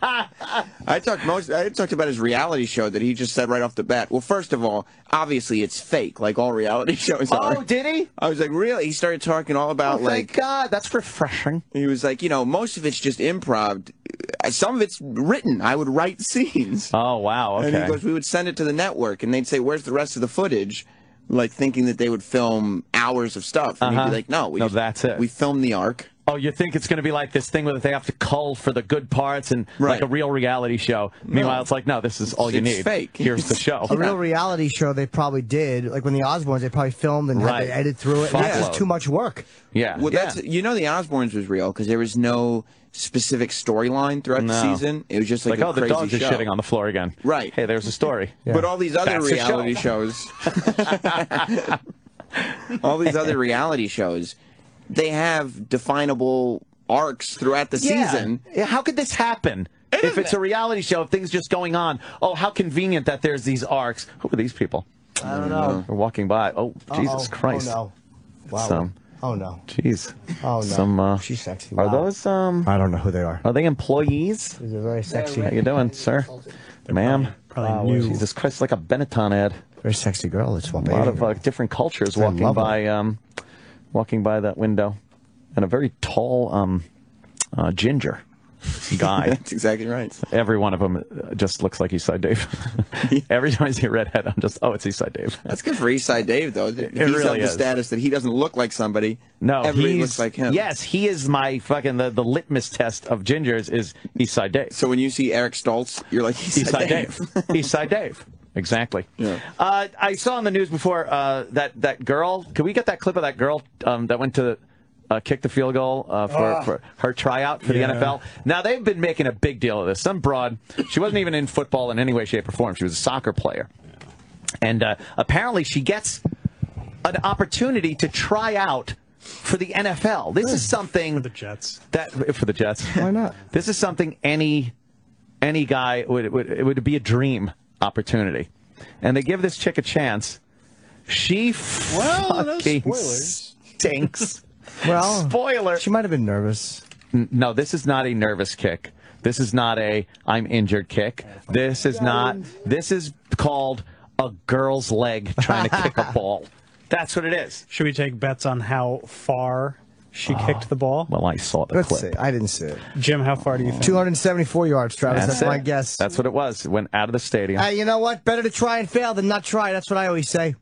I talked most. I talked about his reality show that he just said right off the bat. Well, first of all, obviously it's fake, like all reality shows oh, are. Oh, did he? I was like, really? He started talking all about Oh, like thank God. That's refreshing. he was like, you know, most of it's just improv. Some of it's written. I would write scenes. Oh, wow. And he Okay. goes, we would send it to the network, and they'd say, "Where's the rest of the footage?" Like thinking that they would film hours of stuff, and he'd Uh-huh. be like, "No, we No, just- that's it. We filmed the arc." Oh, you think it's going to be like this thing where they have to cull for the good parts and Right. like a real reality show. Meanwhile, it's like, no, this is all you It's need. fake. Here's the show. A real reality show they probably did, like when the Osbournes, they probably filmed and Right. had to edit through it. and That's just too much work. Yeah. Well, yeah. that's you know the Osbournes was real because there was no specific storyline throughout the season. It was just like, like, a oh, the crazy dogs show. are shitting on the floor again. Right. Hey, there's a story. But all these other That's reality show. shows, all these other reality shows, they have definable arcs throughout the Yeah. season. How could this happen? If it's a reality show, if things just going on, oh, how convenient that there's these arcs. Who are these people? I don't know. They're walking by. Oh, Jesus Uh-oh. Christ. Oh, no. Wow. So, Oh no. Jeez. Oh no. Some. Uh, She's sexy. Are those um? I don't know who they are. Are they employees? They're very sexy. How you doing, sir? Ma'am. probably new. Jesus Christ, like a Benetton ad. Very sexy girl. It's A lot of uh, different cultures They're walking lovely. by, um, walking by that window, and a very tall um, uh, ginger guy. That's exactly right. Every one of them uh, just looks like Eastside Dave. Every time I see a redhead, I'm just, oh, it's Eastside Dave. That's good for Eastside Dave, though. He's really of the status that he doesn't look like somebody. No, everybody looks like him. Yes, he is my fucking the, the litmus test of gingers is Eastside Dave. So when you see Eric Stoltz, you're like Eastside, Eastside Dave. Dave. Eastside Dave. Exactly. Yeah. Uh, I saw in the news before uh, that that girl. Could we get that clip of that girl um, that went to uh, kick the field goal uh, for, Ah. for her tryout for Yeah. the NFL? Now they've been making a big deal of this. Some broad. She wasn't even in football in any way, shape, or form. She was a soccer player, and uh, apparently she gets an opportunity to try out for the NFL. This is something for the Jets. That for the Jets. Why not? This is something any any guy would would it would be a dream opportunity, and they give this chick a chance. She Well, no fucking spoilers. stinks. Well, spoiler. She might have been nervous. No, this is not a nervous kick. This is not a I'm injured kick. This is not. This is called a girl's leg trying to kick a ball. That's what it is. Should we take bets on how far she kicked the ball? Well, I saw the Let's clip. see. I didn't see it. Jim, how far do you think? 274 yards, Travis. That's, it. my guess. That's what it was. It went out of the stadium. Hey, you know what? Better to try and fail than not try. That's what I always say.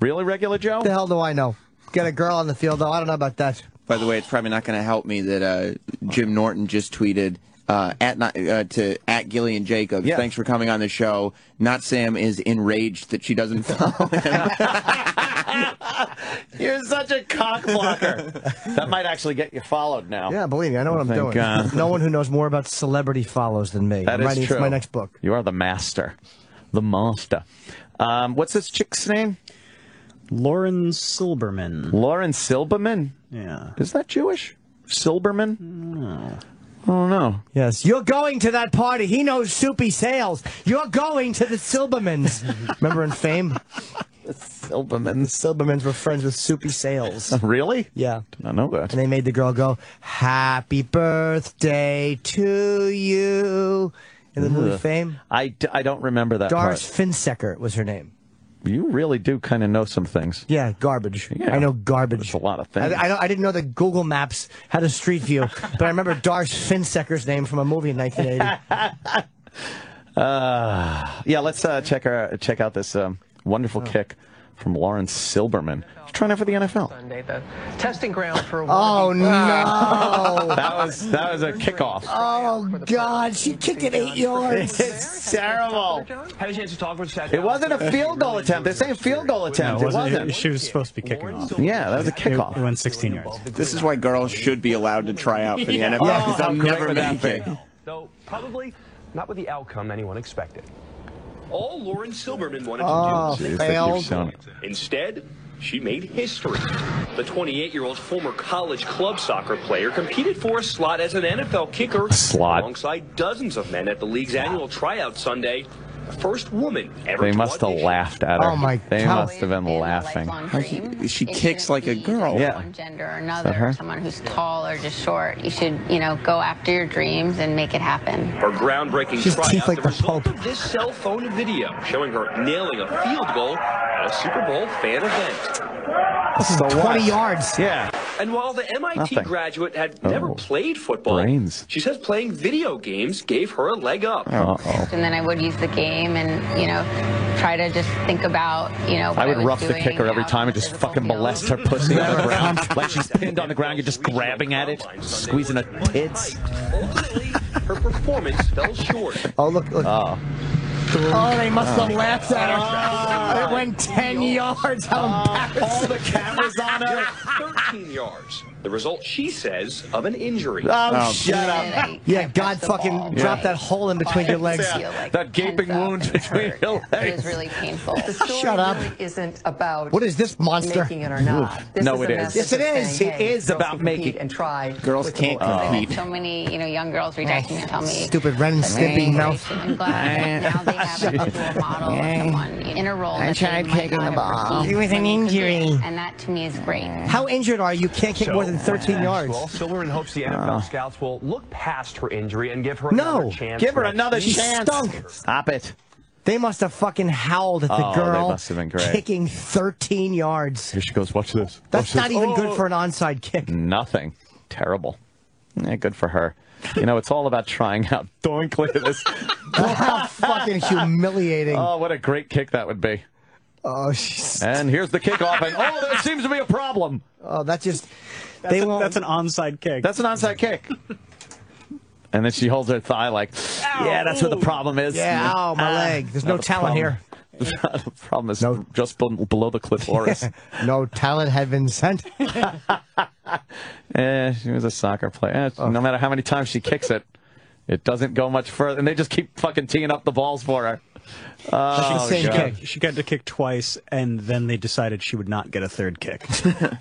really, regular Joe? The hell do I know? Get a girl on the field, though. I don't know about that. By the way, it's probably not going to help me that uh, Jim Norton just tweeted uh, at not, uh, to at Gillian Jacobs. Yeah. Thanks for coming on the show. Not Sam is enraged that she doesn't follow him. You're such a cock blocker. that might actually get you followed now. Yeah, believe me, I know what I'm think, doing. uh, no one who knows more about celebrity follows than me. That I'm is writing true. it's my next book. You are the master. The master. Um, what's this chick's name? Lauren Silberman. Lauren Silberman? Yeah. Is that Jewish? Silberman? No. I don't. Yes, you're going to that party. He knows Soupy Sales. You're going to the Silbermans. Remember in Fame? The Silbermans. The Silbermans were friends with Soupy Sales. Really? Yeah. Did not know that. And they made the girl go, Happy birthday to you. In the movie Ugh. Fame. I, d- I don't remember that Doris part. Finsecker was her name. You really do kind of know some things. Yeah, garbage. Yeah. I know garbage. There's a lot of things. I, don't- I didn't know that Google Maps had a street view, but I remember Doris Finsecker's name from a movie in 1980. Uh, yeah, let's uh, check our, check out this um, wonderful kick from Lauren Silberman. He's trying out for the NFL. Sunday, the testing ground for Oh, no. That was that was a kickoff. Oh, God. She kicked it eight yards. It's terrible. Had a chance to talk with Chad. It wasn't a field goal attempt. They're saying field goal attempt. No, it wasn't. She was supposed to be kicking off. Yeah, that was a It, kickoff. it went 16 yards. this is why girls should be allowed to try out for the NFL Yeah, because how oh, they'll never would that make be? Though probably not with the outcome anyone expected. All Lauren Silberman wanted Oh, to ah, do. Jeez, they keep failed. showing. Instead, she made history. The 28-year-old former college club soccer player competed for a slot as an NFL kicker slot. alongside dozens of men at the league's annual tryout Sunday. The first woman ever They must have laughed at her. Oh, my god! They God. must have been laughing. How she, she kicks like a girl. Yeah. one gender or another, her? someone who's tall or just short. You should, you know, go after your dreams and make it happen. Her groundbreaking She's tryout, teeth like the the result Pope. of this cell phone video showing her nailing a field goal at a Super Bowl fan event. this So 20 what? yards. Yeah. And while the MIT Nothing. graduate had Oh. never played football, Brains. she says playing video games gave her a leg up. Uh oh. And then I would use the game and, you know, try to just think about, you know, what I would was rough the kicker every time on and just fucking field. molest her pussy on the ground. like she's pinned on the ground, you're just grabbing at it, squeezing her tits. Ultimately, her performance fell short. Oh, look, look. Oh. Oh, they must have laughed at her. Ah. It went 10 yards. How ah. embarrassing. All the cameras on her. 13 yards. The result, she says, of an injury. Oh, oh shut up. Yeah, God fucking drop that hole in between your legs. Yeah, that gaping wound between your It was legs. really painful. the Shut up. isn't about What is this monster? making it or not. This No, is it a is. message Yes, it of is. saying, hey, is girls about can making- and try. Girls can't compete. So many, you know, young girls reach out to me and tell me. Stupid Ren and Stimpy mouth. I'm glad now they have a visual model of someone in a role. I that tried kicking the ball. It was an women could be. injury. And that to me is great. How injured are You can't kick more than 13 yards. Well, Silberman hopes the NFL Oh. Ah. scouts will look past her injury and give her No. another chance. Give her another season. chance. stunk. Stop it. They must have fucking howled at the Oh, they girl must have been great. kicking 13 yards. Here she goes. Watch this. That's Watch not this. even Oh. good for an onside kick. Nothing. Terrible. Yeah, good for her. You know, it's all about trying out. Doink, look at this. How fucking humiliating. Oh, what a great kick that would be. Oh, she's, And here's the kickoff, and oh, there seems to be a problem. oh, that just. That's, They a- won't. that's an onside kick. That's an onside kick. And then she holds her thigh like, yeah, that's what the problem is. Yeah, ow, my Ah. leg. There's no the talent problem- the problem is no. just below the clitoris. no talent had been sent. Eh, she was a soccer player. Eh, Oh. No matter how many times she kicks it, it doesn't go much further. And they just keep fucking teeing up the balls for her. Oh, she, God. got, she got to kick twice, and then they decided she would not get a third kick.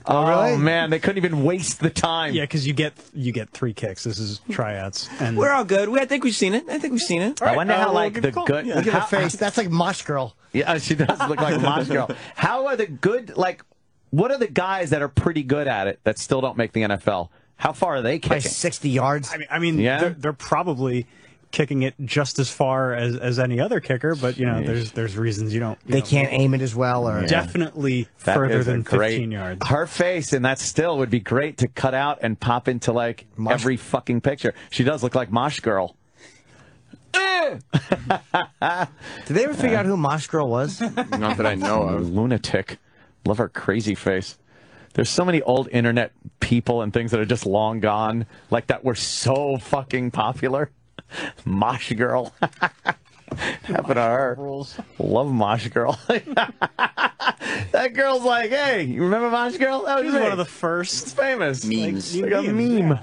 Oh, man, they couldn't even waste the time. yeah, because you get you get three kicks. This is tryouts, and We're all good. We, I think we've seen it. I think we've seen it. I wonder uh, how, we'll like, the call. good. Yeah. Look at her face. That's like Mosh Girl. Yeah, she does look like Mosh Girl. How are the good, like, what are the guys that are pretty good at it that still don't make the NFL? How far are they By kicking? 60 yards. I mean, I mean, Yeah? they're, they're probably kicking it just as far as, as any other kicker, but you know, there's there's reasons you don't. you They know, can't aim it as well. Or Definitely That further than great- 15 yards. Her face and that still would be great to cut out and pop into like every fucking picture. She does look like Mosh Girl. Did they ever figure out who Mosh Girl was? Not that I know of. Lunatic. Love her crazy face. There's so many old internet people and things that are just long gone, like that were so fucking popular. Mosh Girl. Happened to her. Love Mosh Girl. that girl's like, hey, you remember Mosh Girl? That She was me. one of the first. It's famous. Memes. Like, like a meme.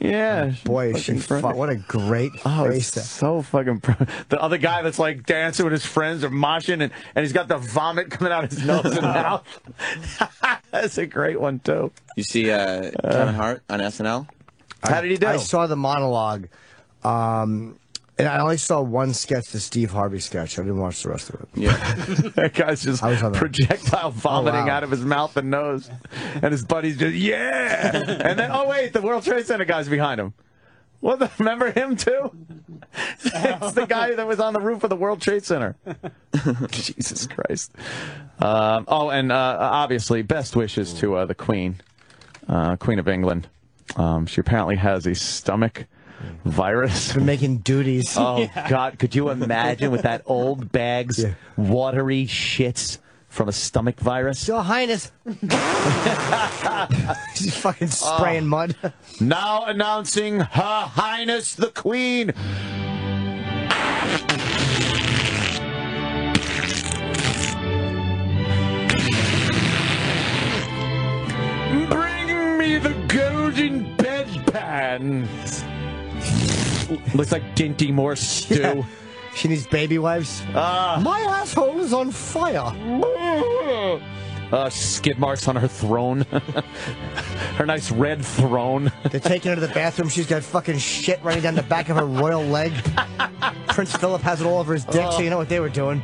Yeah. Boy, she fu- what a great Oh, face. it's so fucking. Pro- the other guy that's like dancing with his friends or moshing, and, and he's got the vomit coming out his nose and mouth. that's a great one too. You see uh, Kevin Hart on SNL? How did he do? I saw the monologue. Um, and I only saw one sketch, the Steve Harvey sketch. I didn't watch the rest of it. Yeah. that guy's just I was on the- projectile vomiting Oh, wow. out of his mouth and nose, and his buddies just yeah. and then oh wait, the World Trade Center guy's behind him. What? The, remember him too? it's the guy that was on the roof of the World Trade Center. Jesus Christ. Um, oh, and uh, obviously, best wishes to uh, the Queen, uh, Queen of England. Um, she apparently has a stomach virus. Been making duties. Oh God! Could you imagine with that old bag's watery shits from a stomach virus? Your Highness. She's fucking Oh. spraying mud. Now announcing Her Highness the Queen. Bring me the golden bedpan. Looks like Dinty Moore stew. Yeah. She needs baby wipes. Ah. My asshole is on fire. Uh, skid marks on her throne. her nice red throne. They're taking her to the bathroom. She's got fucking shit running down the back of her royal leg. Prince Philip has it all over his dick, so you know what they were doing.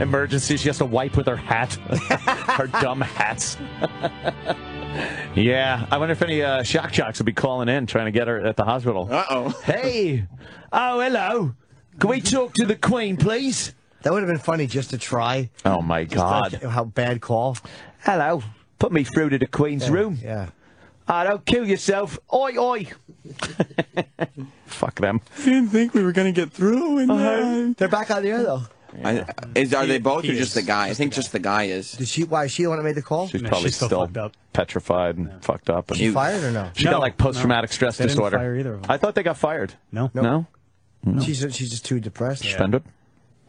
Emergency. She has to wipe with her hat. her dumb hats. Yeah. I wonder if any uh, shock jocks will be calling in trying to get her at the hospital. Uh oh. Hey. Oh, hello. Can we talk to the Queen, please? That would have been funny just to try. Oh, my God. Like, how bad call. Hello. Put me through to the Queen's Yeah, room. Yeah. Oh, don't kill yourself. Oi, oi. Fuck them. Didn't think we were gonna get through. And Uh-huh. They're back on the air though. I, is are they both or just the guy? I think just the guy is. Did she? Why is she the one that made the call? She's No, probably she's still still, up. petrified and fucked up. And She fired or no? She No, got like post traumatic no. stress They didn't disorder. fire either of them. I thought they got fired. No. No? She's she's just too depressed. Suspended?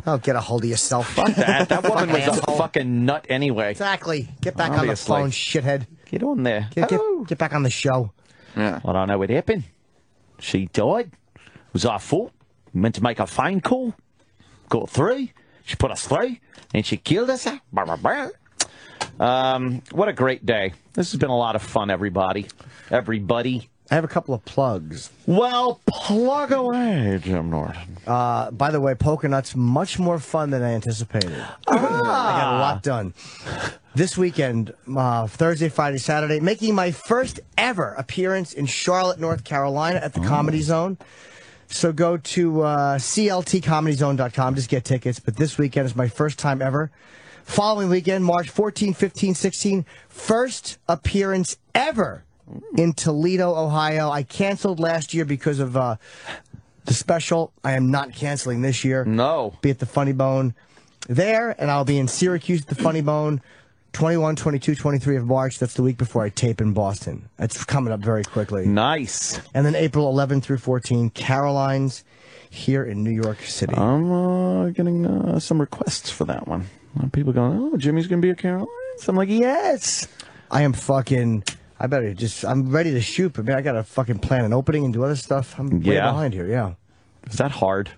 Oh, get a hold of yourself. Fuck that. That woman was a fucking nut anyway. Exactly. Get back Obviously. on the phone, shithead. Get on there. Get, get, Hello. get back on the show. Yeah. I don't know what happened. She died. It was our fault. We meant to make a phone call. Got three. She put us three, And she killed us. Um, what a great day. This has been a lot of fun, everybody. Everybody. I have a couple of plugs. Well, plug away, Jim Norton. Uh, by the way, poker nuts much more fun than I anticipated. I got a lot done. This weekend, uh, Thursday, Friday, Saturday, making my first ever appearance in Charlotte, North Carolina at the Comedy Zone. So go to uh, cltcomedyzone.com, just get tickets. But this weekend is my first time ever. Following weekend, March 14, 15, 16, first appearance ever in Toledo, Ohio. I canceled last year because of uh, the special. I am not canceling this year. No. Be at the Funny Bone there, and I'll be in Syracuse at the Funny Bone 21, 22, 23 of March. That's the week before I tape in Boston. That's coming up very quickly. Nice. And then April 11 through 14, Caroline's here in New York City. I'm uh, getting uh, some requests for that one. A of people going, oh, Jimmy's going to be at Caroline's. I'm like, yes. I am fucking. I better just. I'm ready to shoot, but man, I got to fucking plan an opening and do other stuff. I'm way behind here. Yeah. Is that hard?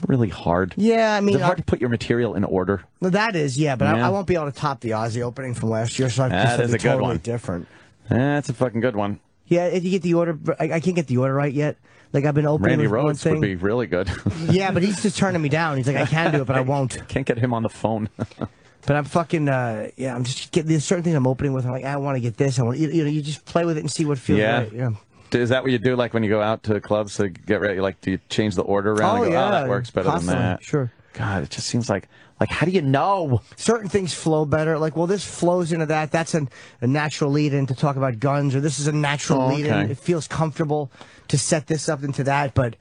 It's really hard. Yeah, I mean, Is it hard I- to put your material in order? That is, yeah, but I, Yeah. I won't be able to top the Ozzy opening from last year, so I have to do That something is a good totally one. different. That's a fucking good one. Yeah, if you get the order, I, I can't get the order right yet. Like I've been opening Randy with one Rhoads thing. would be really good. yeah, but he's just turning me down. He's like, I can do it, but I won't. Can't get him on the phone. But I'm fucking, uh, yeah, I'm just getting there's certain things I'm opening with. I'm like, I want to get this. I want, you, you know, you just play with it and see what feels yeah. right. Yeah. Is that what you do? Like when you go out to clubs to get ready? Like, do you change the order around? Oh, and go, oh, yeah, that works better constantly, than that. Sure. God, it just seems like like how do you know? Certain things flow better. Like, well, this flows into that. That's an, a natural lead in to talk about guns, or this is a natural Oh, lead in. okay. It feels comfortable to set this up into that. But,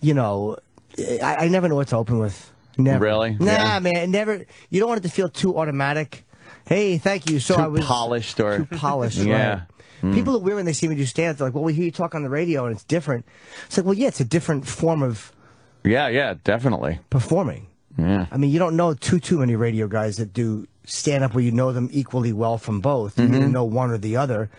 you know, I, I never know what to open with. Never. Really? Nah, Yeah. man. Never. You don't want it to feel too automatic. Hey, thank you. So Too I was polished or too polished. Yeah. right. Mm. People are weird when they see me do stand-up. They're like, "Well, we hear you talk on the radio, and it's different." It's like, well, yeah, it's a different form of Yeah, yeah, definitely. performing. Yeah. I mean, you don't know too too many radio guys that do stand up where you know them equally well from both. You Mhm. either know one or the other.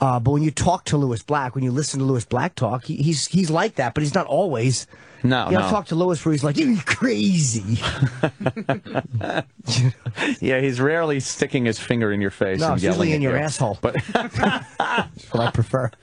Uh, but when you talk to Lewis Black, when you listen to Lewis Black talk, he, he's he's like that, but he's not always. No, you no. know, talk to Lewis where he's like, "You're crazy." yeah, he's rarely sticking his finger in your face No, and it's yelling usually at in your you. asshole. But That's what I prefer.